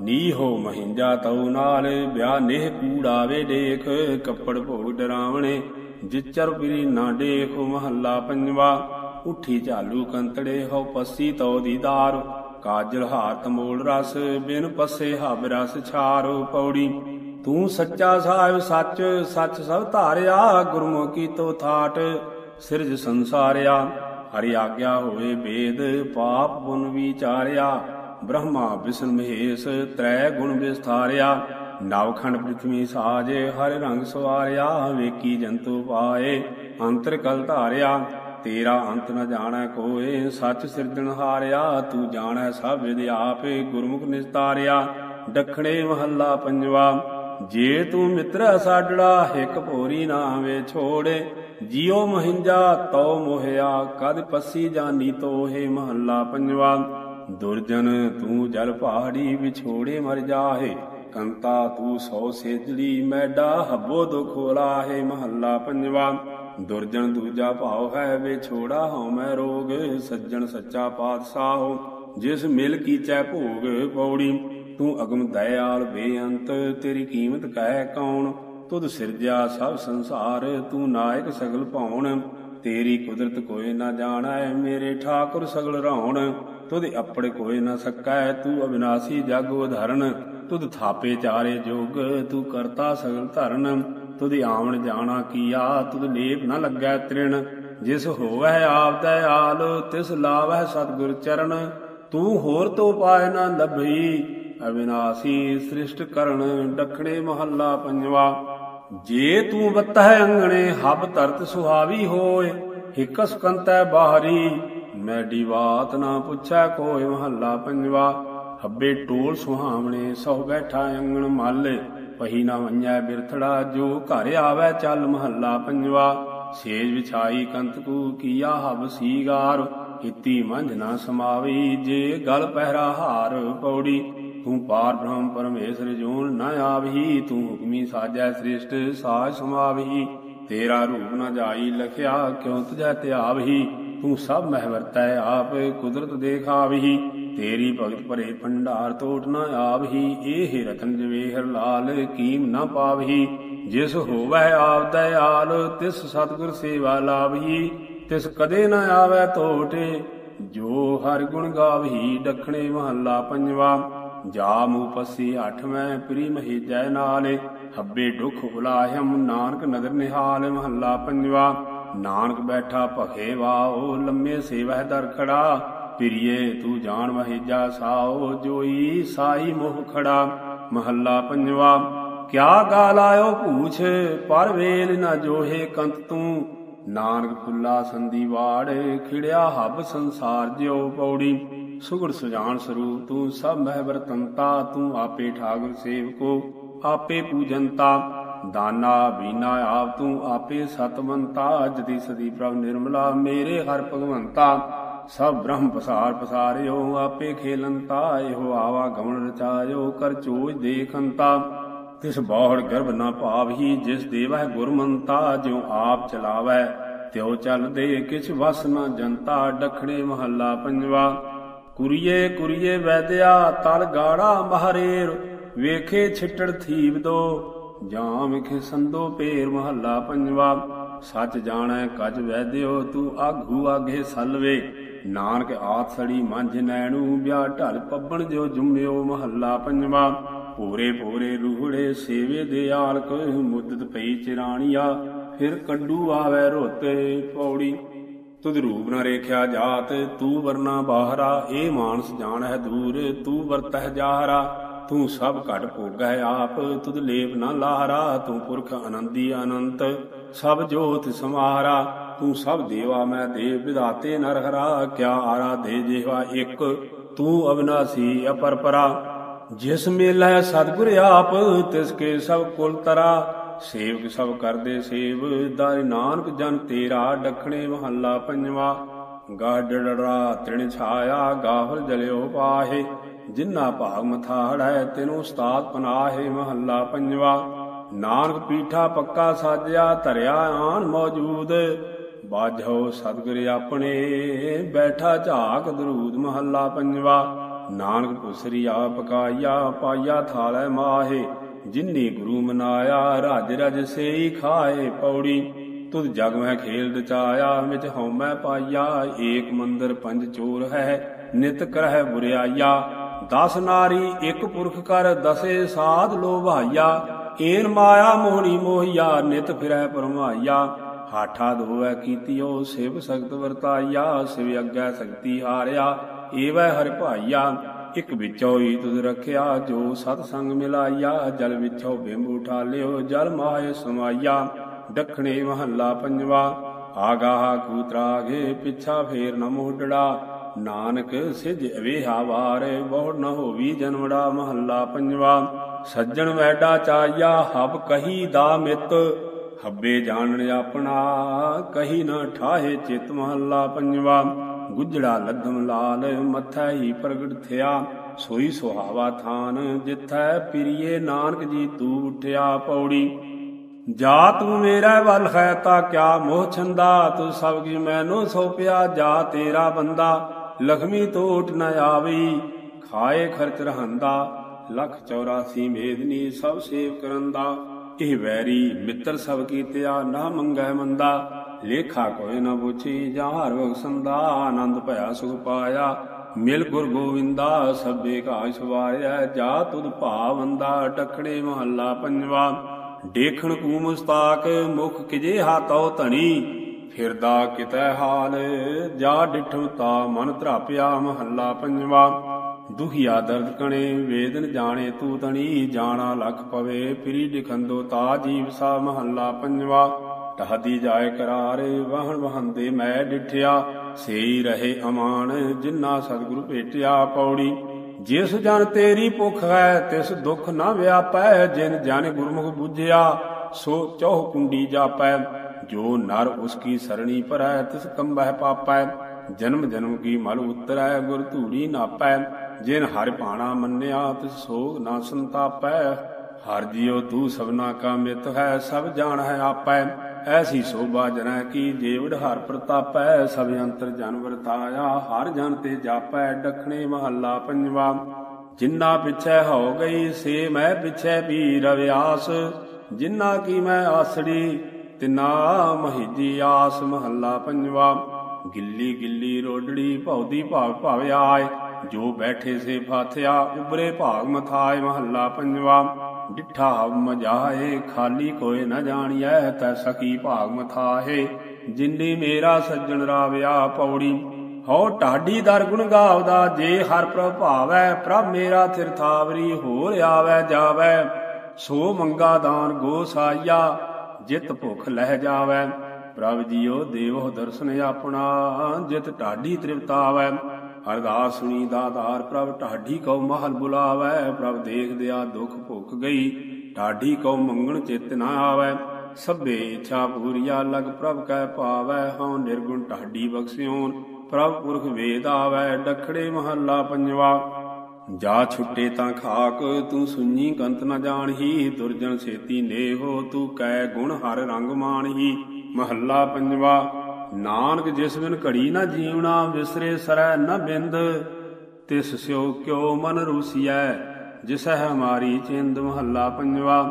ਨੀ ਹੋ ਮਹਿੰਜਾ ਤਉ ਨਾਲ, ਵਿਆਹ ਨੇਹ ਕੂੜਾਵੇ ਦੇਖ, ਕੱਪੜ ਭੋਗ ਡਰਾਵਣੇ, ਜਿਚਰ ਬਿਰੀ ਨਾ ਦੇਖੋ ਮਹੱਲਾ ਪੰਜਵਾ, ਉਠੀ ਝਾਲੂ ਕੰਤੜੇ ਹੋ ਪੱਸੀ ਤਉ ਦੀਦਾਰ ਕਾਜਲ ਹਾਰ ਤਮੋਲ ਰਸ, ਬਿਨ ਪਸੇ ਹਬ ਰਸ ਛਾਰੋ ਪੌੜੀ। ਤੂੰ ਸੱਚਾ ਸਾਹਿਬ ਸੱਚ ਸੱਚ ਸਭ ਧਾਰਿਆ, ਗੁਰਮੁਖੀ ਤੋ ਥਾਟ, ਸਿਰਜ ਸੰਸਾਰਿਆ, ਹਰੀ ਆਗਿਆ ਹੋਏ ਵੇਦ ਪਾਪ ਪੁਨ ਵਿਚਾਰਿਆ। ਬ੍ਰਹਮਾ ਵਿਸ਼ਨ ਮਹੇਸ਼, ਤ੍ਰੈ ਗੁਣ ਵਿਸਥਾਰਿਆ। ਨਵਖੰਡ ਪ੍ਰਿਥਵੀ ਸਾਜ, ਹਰ ਰੰਗ ਸਵਾਰਿਆ, ਵੇਕੀ ਜੰਤੂ ਪਾਏ, ਅੰਤਰ ਕਲ ਧਾਰਿਆ। ਤੇਰਾ ਅੰਤ ਨ ਜਾਣੈ ਕੋਏ, ਸੱਚ ਸਿਰਜਣ ਹਾਰਿਆ, ਤੂੰ ਜਾਣੈ ਸਭ ਵਿਦ ਆਪੇ, ਗੁਰਮੁਖ ਨਿਸਤਾਰਿਆ। ਡਖਣੇ ਮਹੱਲਾ ਪੰਜਵਾ, ਜੇ ਤੂੰ ਮਿੱਤਰ ਸਾਡੜਾ, ਹਿਕ ਭੋਰੀ ਨਾਵੇ ਛੋੜੇ। ਜਿਉ ਮਹਿੰਜਾ, ਤਉ ਮੋਹਿਆ, ਕਦ ਪੱਸੀ ਜਾਨੀ ਤੋਹੇ ਮਹੱਲਾ ਪੰਜਵਾ। ਦੁਰਜਨ ਤੂੰ ਜਲ ਪਹਾੜੀ ਵਿਛੋੜੇ ਮਰ ਜਾਹੇ, ਕੰਤਾ ਤੂੰ ਸੋ ਸੇਜੜੀ ਮੈਡਾ, ਹੱਬੋ ਦੁਖ ਲਾਹੇ ਮਹੱਲਾ ਪੰਜਵਾ। ਦੁਰਜਨ ਦੂਜਾ ਭਾਉ ਹੈ ਵਿਛੋੜਾ, ਹਉ ਮੈਂ ਰੋਗ, ਸੱਜਣ ਸੱਚਾ ਪਾਤਸ਼ਾਹ, ਜਿਸ ਮਿਲ ਕੀਚੈ ਭੋਗ ਪੌੜੀ। ਤੂੰ ਅਗਮ ਦਇਆਲ ਬੇਅੰਤ, ਤੇਰੀ ਕੀਮਤ ਕਹਿ ਕੌਣ? ਤੁਧ ਸਿਰਜਿਆ ਸਭ ਸੰਸਾਰ, ਤੂੰ ਨਾਇਕ ਸਗਲ ਭਉਣ ਤੇਰੀ ਕੁਦਰਤ ਕੋਈ ਨਾ ਜਾਣੈ, ਮੇਰੇ ਠਾਕੁਰ ਸਗਲ ਰਹਾਉਣ ਤੁਧ ਆਪੜ ਕੋਈ ਨਾ ਸਕੈ, ਤੂੰ ਅਬਿਨਾਸੀ ਜਗ ਉਧਰਨ। ਤੁਧ ਥਾਪੇ ਚਾਰੇ ਜੋਗ, ਤੂੰ ਕਰਤਾ ਸਗਲ ਧਰਨ। ਤੁਧ ਆਵਣ ਜਾਣਾ ਕੀਆ, ਤੁਧ ਲੇਪ ਨ ਲੱਗੈ ਤ੍ਰਿਣ। ਜਿਸ ਹੋਵੈ ਆਪ ਦਇਆਲ ਤਿਸ ਲਾਵੈ ਸਤਿਗੁਰ ਚਰਨ। ਤੂੰ ਹੋਰ ਤੋ ਪਾਇ ਨਾ ਲੱਭਈ, ਅਬਿਨਾਸੀ ਸ੍ਰਿਸ਼ਟ ਕਰਨ, ਡਖਣੇ ਮਹੱਲਾ ਪੰਜਵਾ। ਜੇ ਤੂੰ ਬੱਤਹਿ ਅੰਗਣੇ, ਹਬ ਧਰਤ ਸੁਹਾਵੀ ਹੋਏ, ਹਿਕਸ ਕੰਤੈ ਬਾਹਰੀ। ਮੈਡੀ ਬਾਤ ਨਾ ਪੁੱਛੈ ਕੋਇ ਮਹੱਲਾ ਪੰਜਵਾ। ਹੱਬੇ ਟੋਲ ਸੁਹਾਵਣੇ, ਸੋ ਬੈਠਾ ਅੰਗਣ ਮੱਲ। ਪਹੀ ਨਾ ਵੰਜੈ ਬਿਰਥੜਾ, ਜੋ ਘਰ ਆਵੈ ਚੱਲ ਮਹੱਲਾ ਪੰਜਵਾ। ਸੇਜ ਵਿਛਾਈ ਕੰਤ ਕੀਆ ਹਬ ਸੀਗਾਰ। ਇਤੀ ਮੰਝ ਨਾ ਸਮਾਵੀ, ਜੇ ਗਲ ਪਹਿਰਾ ਹਾਰ ਪੌੜੀ। ਤੂੰ ਪਾਰ ਬ੍ਰਹਮ ਪਰਮੇਸ਼ਰ, ਜੋਨ ਨ ਆਵਹੀ। ਤੂੰ ਹੁਕਮੀ ਸਾਜੈ ਸ੍ਰਿਸ਼ਟ, ਸਾਜ ਸਮਾਵਹੀ। ਤੇਰਾ ਰੂਪ ਨਾ ਜਾਈ, ਲਖਿਆ ਕਿਉ ਤੁਝੈ ਧਿਆਵਹੀ? ਤੂੰ ਸਭ ਮਹਿ ਵਰਤੈ, ਆਪ ਕੁਦਰਤ ਦੇਖਾਵਹੀ ਤੇਰੀ ਭਗਤ ਭਰੇ ਭੰਡਾਰ ਤੋਟ ਨ ਆਵਹੀ ਇਹ ਰਤਨ ਜਵੇਹਰ ਲਾਲ ਕੀਮ ਨ ਪਾਵਹੀ ਜਿਸ ਹੋਵੈ ਆਪ ਦਇਆਲ, ਤਿਸ ਸਤਗੁਰ ਸੇਵਾ ਲਾਵਹੀ ਤਿਸ ਕਦੇ ਨਾ ਆਵੈ ਤੋਟੇ, ਜੋ ਹਰ ਗੁਣ ਗਾਵਹੀ ਡਖਣੇ ਮਹੱਲਾ ਪੰਜਵਾ ਜਾਮ ਮੂ ਅਠਵੇਂ, ਪ੍ਰੀ ਮਹੀਜੈ ਨਾਲੇ। ਹੱਬੇ ਦੁਖ ਉਲਾਹਮ ਨਾਨਕ ਨਦਰ ਨਿਹਾਲ ਮਹੱਲਾ ਪੰਜਵਾ। ਨਾਨਕ ਬੈਠਾ ਭਖੇ ਵਾਓ ਲੰਮੇ ਸੇਵਹਿ ਦਰ ਖੜਾ। ਪ੍ਰਿਏ, ਤੂੰ ਜਾਣ ਮਹੀਜਾ ਸਾਓ ਜੋਈ ਸਾਈ ਮੋਹ ਖੜਾ। ਮਹੱਲਾ ਪੰਜਵਾ, ਕਿਆ ਗਾ ਲਾਇਓ ਭੂਛ, ਪਰ ਵੇਲ ਨਾ ਜੋਹੇ ਕੰਤ ਤੂੰ। ਨਾਨਕ ਫੁੱਲਾ ਸੰਦੀ ਵਾੜ, ਖਿੜਿਆ ਹੱਬ ਸੰਸਾਰ ਜਿਉ ਪੌੜੀ। ਸੁਗੜ ਸੁਜਾਨ ਸਰੂਪ ਤੂੰ ਸਭ ਮਹਿ ਵਰਤੰਤਾ, ਤੂੰ ਆਪੇ ਠਾਗੁਰ ਸੇਵਕੋ, ਆਪੇ ਪੂਜੰਤਾ। ਦਾਨਾ ਬੀਨਾ ਆਪ ਤੂੰ ਆਪੇ ਸਤਵੰਤਾ ਜਦੀ ਸਦੀ ਪ੍ਰਭ ਨਿਰਮਲਾ, ਮੇਰੇ ਹਰ ਭਗਵੰਤਾ। ਸਭ ਬ੍ਰਹਮ ਪਸਾਰ ਪਸਾਰਿਓ, ਆਪੇ ਖੇਲੰਤਾ, ਇਹੋ ਆਵਾ ਗਮਨ ਰਚਾਇਓ, ਕਰ ਚੋਜ ਦੇਖੰਤਾ। ਤਿਸ ਬਾਹੜ ਗਰਭ ਨਾ ਭਾਵਹੀ ਜਿਸ ਦੇਵਹਿ ਗੁਰਮੰਤਾ, ਜਿਉ ਆਪ ਚਲਾਵੈ ਤਿਉ ਚੱਲਦੇ ਕਿਛ ਵਸ ਨਾ ਜਨਤਾ ਡਖੜੇ ਮਹੱਲਾ ਪੰਜਵਾ। ਕੁਰੀਏ ਕੁਰੀਏ ਵੈਦਿਆ, ਤਲ ਗਾੜਾ ਮਹਰੇਰ, ਵੇਖੇ ਛਿੱਟੜ ਥੀਵ ਦੋ। ਜਾਂ ਵਿਖੇ ਸੰਦੋ ਪੇਰ ਮਹੱਲਾ ਪੰਜਵਾ, ਸੱਚ ਜਾਣੈ ਕਜ ਵੈਦਿਓ ਤੂੰ ਆਗੂ ਆਗੇ ਸਲਵੇ। ਨਾਨਕ ਆਤ ਸੜੀ ਮੰਝ ਨੈਣੂ ਵਿਆਹ ਢਲ ਪੱਬਣ ਜੋ ਜੁਮਿਓ ਮਹੱਲਾ ਪੰਜਵਾ। ਪੂਰੇ ਪੂਰੇ ਰੂਹੜੇ ਸੇਵੇ ਦੇ ਆਲ ਆਲਕ, ਮੁੱਦਤ ਪਈ ਚਿਰਾਣੀਆ, ਫਿਰ ਕੱਡੂ ਆਵੇ ਰੋਤੇ ਪੌੜੀ। ਤੁਧ ਰੂਪ ਨਾ ਰੇਖਿਆ ਜਾਤ, ਤੂੰ ਵਰਨਾ ਬਾਹਰਾ ਏ ਮਾਨਸ ਜਾਣ ਹੈ ਦੂਰ, ਤੂੰ ਵਰਤਹਿ ਜਾਹਰਾ। ਤੂੰ ਸਭ ਘਟ ਭੋਗੈ ਆਪ, ਤੁਧ ਲੇਪ ਨ ਲਾਹਰਾ, ਤੂੰ ਪੁਰਖ ਅਨੰਦੀ ਅਨੰਤ। ਸਭ ਜੋਤ ਸਮਾਰਾ ਤੂੰ ਸਭ ਦੇਵਾ, ਮੈਂ ਦੇਵ ਵਿਦਾਤੇ ਨਰਹਰਾ। ਕਿਆ ਆਰਾ ਦੇ ਜਿਹਵਾ ਇੱਕ, ਤੂੰ ਅਬਨਾਸੀ ਅਪਰਪਰਾ। ਜਿਸ ਮੇਲਾ ਸਤਿਗੁਰ ਆਪ, ਤਿਸ ਕੇ ਸਭ ਕੁਲ ਤਰਾ। ਸੇਵਕ ਸਭ ਕਰਦੇ ਸੇਵ ਦਾਇ ਨਾਨਕ ਜਨ ਤੇਰਾ, ਡਖਣੇ ਮਹੱਲਾ ਪੰਜਵਾ। ਗਾਹ ਡੜੜਾ ਤ੍ਰਿਣ ਛਾਇਆ ਗਾਹਲ ਜਲਿਓ ਪਾਹੇ। ਜਿਨ੍ਹਾਂ ਭਾਗ ਮਥਾੜੈ ਤੈਨੂੰ ਉਸਤਾਦ ਪਨਾਹੇ ਮਹੱਲਾ ਪੰਜਵਾ। ਨਾਨਕ ਪੀਠਾ ਪੱਕਾ ਸਾਜਿਆ, ਧਰਿਆ ਆਨ ਮੌਜੂਦ। ਬਾਝੋ ਸਤਿਗੁਰ ਆਪਣੇ, ਬੈਠਾ ਝਾਕ ਦਰੂਦ ਮਹੱਲਾ ਪੰਜਵਾ। ਨਾਨਕ ਪੁਸਰੀ ਆ ਪਕਾਇਆ ਪਾਇਆ ਥਾਲੈ ਮਾਹੇ। ਜਿਨਨੀ ਗੁਰੂ ਮਨਾਇਆ, ਰਾਜ ਰਜ ਸੇਈ ਖਾਏ ਪੌੜੀ। ਤੁਧ ਜਗ ਮੈਂ ਖੇਲ ਰਚਾਇਆ, ਵਿੱਚ ਹਉਮੈ ਪਾਇਆ। ਏਕ ਮੰਦਰ ਪੰਜ ਚੋਰ ਹੈ, ਨਿਤ ਕਰਹਿ ਬੁਰਿਆਇਆ। ਦਸ ਨਾਰੀ ਇੱਕ ਪੁਰਖ ਕਰ ਦਸੇ ਸਾਧ ਲੋਭਾਇਆ ਏਨ ਮਾਇਆ ਮੋਹਣੀ ਮੋਹਿਆ, ਨਿਤ ਫਿਰੈ ਪਰਮਾਇਆ ਹਾਠਾ ਦੋਵੈ ਕੀਤਿਓ ਸਿਵ ਸਖਤ ਵਰਤਾਇਆ ਸਿਵ ਅੱਗੇ ਸ਼ਕਤੀ ਹਾਰਿਆ, ਏਵੈ ਹਰਿ ਭਾਈਆ। ਇਕ ਵਿਚੋ ਹੀ ਤੁਧ ਰਖਿਆ, ਜੋ ਸਤ ਸੰਗ ਮਿਲਾਇਆ ਜਲ ਵਿਚੋ ਬਿੰਬ ਉਠਾਲਿਓ ਜਲ ਮਾਏ ਸਮਾਇਆ ਡਖਣੇ ਮਹੱਲਾ ਪੰਜਵਾ, ਆਗਾਹ ਕੂਤਰਾਗੇ ਪਿੱਛਾ ਫੇਰ ਨ ਮੋਢੜਾ ਨਾਨਕ ਸਿਜ ਅਵੇਹਾ ਵਾਰ, ਬਹੁ ਨ ਹੋਵੀ ਜਨਮੜਾ ਮਹੱਲਾ ਪੰਜਵਾ। ਸੱਜਣ ਵੈਡਾ ਚਾਇਆ ਹਬ ਕਹੀ ਦਾ ਮਿਤ। ਹੱਬੇ ਜਾਣਨ ਆਪਣਾ, ਕਹੀ ਨਾ ਠਾਹੇ ਚਿਤ ਮਹੱਲਾ ਪੰਜਵਾ। ਗੁਜੜਾ ਲੱਧਮ ਲਾਲ, ਮੱਥਾ ਹੀ ਪ੍ਰਗਟ ਥਿਆ। ਸੋਈ ਸੁਹਾਵਾ ਥਾਨ, ਜਿਥੈ ਪਿਰੀਏ ਨਾਨਕ ਜੀ ਤੂੰ ਉਠਿਆ ਪੌੜੀ। ਜਾ ਤੂੰ ਮੇਰਾ ਵੱਲ ਹੈ ਤਾਂ ਕਿਆ ਮੋਹ ਛੰਦਾ। ਤੂੰ ਸਭ ਕੀ ਮੈਨੂੰ ਸੋਪਿਆ, ਜਾ ਤੇਰਾ ਬੰਦਾ। ਲਖਮੀ ਟੋਟ ਨ ਆਵੀ, ਖਾਏ ਖਰਚ ਰਹੰਦਾ, ਲਖ 84 ਮੇਦਨੀ ਸਭ ਸੇਵ ਕਰੰਦਾ। ਇਹ ਵੈਰੀ ਮਿੱਤਰ ਸਭ ਕੀਤਿਆ, ਨਾ ਮੰਗੈ ਮੰਦਾ। ਲੇਖਾ ਕੋਈ ਨਾ ਪੁੱਛੀ ਜਾਂ ਹਰ ਬਖਸੰਦਾ ਆਨੰਦ ਭਇਆ ਸੁਖ ਪਾਇਆ। ਮਿਲ ਗੁਰ ਗੋਵਿੰਦਾ, ਸਭੇ ਕਾਸ਼ ਵਾਰਿਆ ਜਾ ਤੁਧ ਭਾਵੰਦਾ ਟਖੜੇ ਮਹੱਲਾ ਪੰਜਵਾ। ਦੇਖਣ ਕੂ ਮੁਸਤਾਕ ਮੁਖ ਕਿਜੇ ਹਾਤੋ ਧਣੀ। ਫਿਰਦਾ ਕਿਤੈ ਹਾਲ, ਜਾ ਡਿਠਉ ਤਾ ਮਨ ਧਰਾਪਿਆ ਮਹੱਲਾ ਪੰਜਵਾ। ਦੁਖਿਆ ਦਰਦ ਕਣੇ, ਵੇਦਨ ਜਾਣੇ ਤੂ ਤਣੀ, ਜਾਣਾ ਲਖ ਪਵੇ, ਫਿਰੀ ਦਿਖੰਦੋ ਤਾ ਜੀਵ ਸਾ ਮਹੱਲਾ ਪੰਜਵਾ। ਟਹਦੀ ਜਾਏ ਕਰਾਰੇ, ਵਾਹਣ ਵਹੰਦੇ ਮੈਂ ਡਿਠਿਆ। ਸੇਈ ਰਹੇ ਅਮਾਨ ਜਿਨ੍ਹਾਂ ਸਤਿਗੁਰੂ ਭੇਟਿਆ ਪੌੜੀ। ਜਿਸ ਜਨ ਤੇਰੀ ਭੁਖ ਹੈ, ਤਿਸ ਦੁਖ ਨਾ ਵਿਆਪੈ, ਜਿਨ ਜਨ ਗੁਰਮੁਖ ਬੁਝਿਆ, ਸੋ ਚੌਹ ਕੁੰਡੀ ਜਾਪੈ। ਜੋ ਨਰ ਉਸ ਕੀ ਸਰਣੀ ਭਰੈ, ਤਿਸ ਕੰਬਹਿ ਪਾਪੈ। ਜਨਮ ਜਨਮ ਕੀ ਮਲ ਉਤਰੈ, ਗੁਰ ਧੂੜੀ ਨਾਪੈ। ਜਿਨ ਹਰਿ ਭਾਣਾ ਮੰਨਿਆ, ਤਿਸ ਸੋਗ ਨਾ ਸੰਤਾਪੈ। ਹਰ ਜਿਉ ਤੂੰ ਸਭਨਾ ਕਾ ਮਿਤ ਹੈ, ਸਭ ਜਾਣ ਹੈ ਆਪੈ। ਐਸੀ ਸੋਭਾ ਜਨੈ ਕੀ ਜੀਵੜ ਹਰ ਪ੍ਰਤਾਪੈ। ਸਭ ਅੰਤਰ ਜਨ ਵਰਤਾਇਆ ਹਰ ਜਨ ਤੇ ਜਾਪੈ। ਡਖਣੇ ਮਹੱਲਾ ਪੰਜਵਾ, ਜਿੰਨਾ ਪਿਛੈ ਹੋ ਗਈ, ਸੇ ਮੈਂ ਪਿਛੈ ਵੀ ਰਵਿਆਸ। ਜਿੰਨਾ ਕੀ ਮੈਂ ਆਸੜੀ ਤਿਨਾ ਮਹੀਜੀ ਆਸ ਮਹੱਲਾ ਪੰਜਵਾ। ਗਿੱਲੀ ਗਿੱਲੀ ਰੋਡੜੀ ਭੌਦੀ ਭਾਵ ਭਾਵ ਆਏ, ਜੋ ਬੈਠੇ ਸੇ ਫਾਥਿਆ ਉਬਰੇ ਭਾਗ ਮਥਾਏ ਮਹੱਲਾ ਪੰਜਵਾ। ਡਿਠਾ ਮਜਾਏ ਖਾਲੀ ਕੋਏ ਨ ਜਾਣੀਐ, ਤੈ ਸਕੀ ਭਾਗ ਮਥਾਹੇ। ਜਿੰਨੀ ਮੇਰਾ ਸੱਜਣ ਰਾਵਿਆ ਪੌੜੀ ਹੋ ਢਾਡੀ ਦਰ ਗੁਣ ਗਾਵਦਾ, ਜੇ ਹਰ ਪ੍ਰਭ ਭਾਵੈ, ਪ੍ਰਭ ਮੇਰਾ ਥਿਰਥਾਵਰੀ ਹੋਰ ਆਵੈ ਜਾਵੈ। ਸੋ ਮੰਗਾ ਦਾਨ ਗੋਸਾਇਆ ਜਿਤ ਭੁਖ ਲਹਿ ਜਾਵੈ, ਪ੍ਰਭ ਜੀਓ ਦੇਵੋ ਦਰਸ਼ਨ ਆਪਣਾ, ਜਿਤ ਢਾਡੀ ਤ੍ਰਿਪਤਾਵੈ ਅਰਦਾਸ ਸੁਣੀ ਦਾਤਾਰ, ਪ੍ਰਭ ਢਾਡੀ ਕਉ ਮਹਲ ਬੁਲਾਵੈ। ਪ੍ਰਭ ਦੇਖਦਿਆ ਦੁਖ ਭੁੱਖ ਗਈ, ਢਾਡੀ ਕਉ ਮੰਗਣ ਚਿਤ ਨਾ ਆਵੈ। ਸਭੇ ਇੱਛਾ ਪੂਰੀਆ ਲਗ ਪ੍ਰਭ ਕੈ ਪਾਵੈ, ਹਉ ਨਿਰਗੁਣ ਢਾਡੀ ਬਖਸਿਓਨ। ਪ੍ਰਭ ਪੁਰਖ ਵੇਦ ਆਵੈ, ਡਖੜੇ ਮਹੱਲਾ ਪੰਜਵਾ। ਜਾ ਛੁੱਟੇ ਤਾਂ ਖਾਕ, ਤੂੰ ਸੁਣੀ ਕੰਤ ਨ ਜਾਣਹੀ, ਦੁਰਜਨ ਛੇਤੀ ਨੇਹੋ, ਤੂੰ ਕੈ ਗੁਣ ਹਰ ਰੰਗ ਮਾਣਹੀ। ਮਹੱਲਾ ਪੰਜਵਾ, ਨਾਨਕ ਜਿਸ ਬਿਨ ਘੜੀ ਨਾ ਜੀਵਣਾ ਵਿਸਰੇ ਸਰੈ ਨ ਬਿੰਦ। ਤਿਸ ਸਿਓ ਕਿਉ ਮਨ ਰੂਸੀਐ ਜਿਸੈ ਹਮਾਰੀ ਚਿੰਦ। ਮਹੱਲਾ ਪੰਜਵਾ,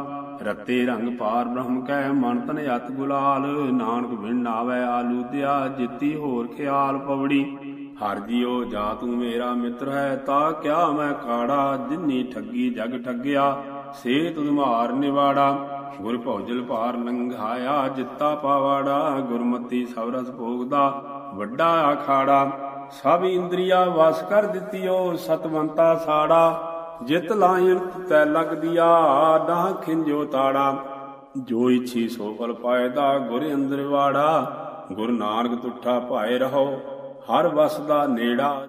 ਰਤੇ ਰੰਗ ਪਾਰ ਬ੍ਰਹਮ ਕੈ, ਮਨ ਤਨ ਅਤ ਗੁਲਾਲ। ਨਾਨਕ ਬਿਨ ਆਵੈ ਆਲੂਦਿਆ ਜਿੱਤੀ ਹੋਰ ਖਿਆਲ ਪਵੜੀ। ਹਰ ਜੀਓ ਜਾ ਤੂੰ ਮੇਰਾ ਮਿੱਤਰ ਹੈ, ਤਾ ਕਿਆ ਮੈਂ ਕਾੜਾ? ਜਿੰਨੀ ਠੱਗੀ ਜਗ ਠੱਗਿਆ ਸੇ ਤੁਧਮਾਰ ਨਿਵਾੜਾ। ਗੁਰ ਭੌਜਲ ਭਾਰ ਲੰਘਾਇਆ ਜਿੱਤਾ ਪਾਵਾੜਾ। ਗੁਰਮਤੀ ਸਭ ਰਸ ਭੋਗਦਾ, ਵੱਡਾ ਆਖਾੜਾ ਸਭ ਇੰਦਰੀਆ ਵਸ ਕਰ ਦਿੱਤੀਓ, ਸਤਵੰਤਾ ਸਾੜਾ। ਜਿਤ ਲਾਇਨ ਤੈ ਲਗਦੀਆ ਨਾ ਖਿੰਜੋ ਤਾੜਾ। ਜੋ ਇਛੀ ਸੋ ਫਲ ਪਾਇਦਾ, ਗੁਰ ਅੰਦਰ ਵਾੜਾ। ਗੁਰੂ ਨਾਨਕ ਤੁਠਾ ਭਾਏ ਰਹੋ। ਹਰ ਵਸ ਦਾ ਨੇੜਾ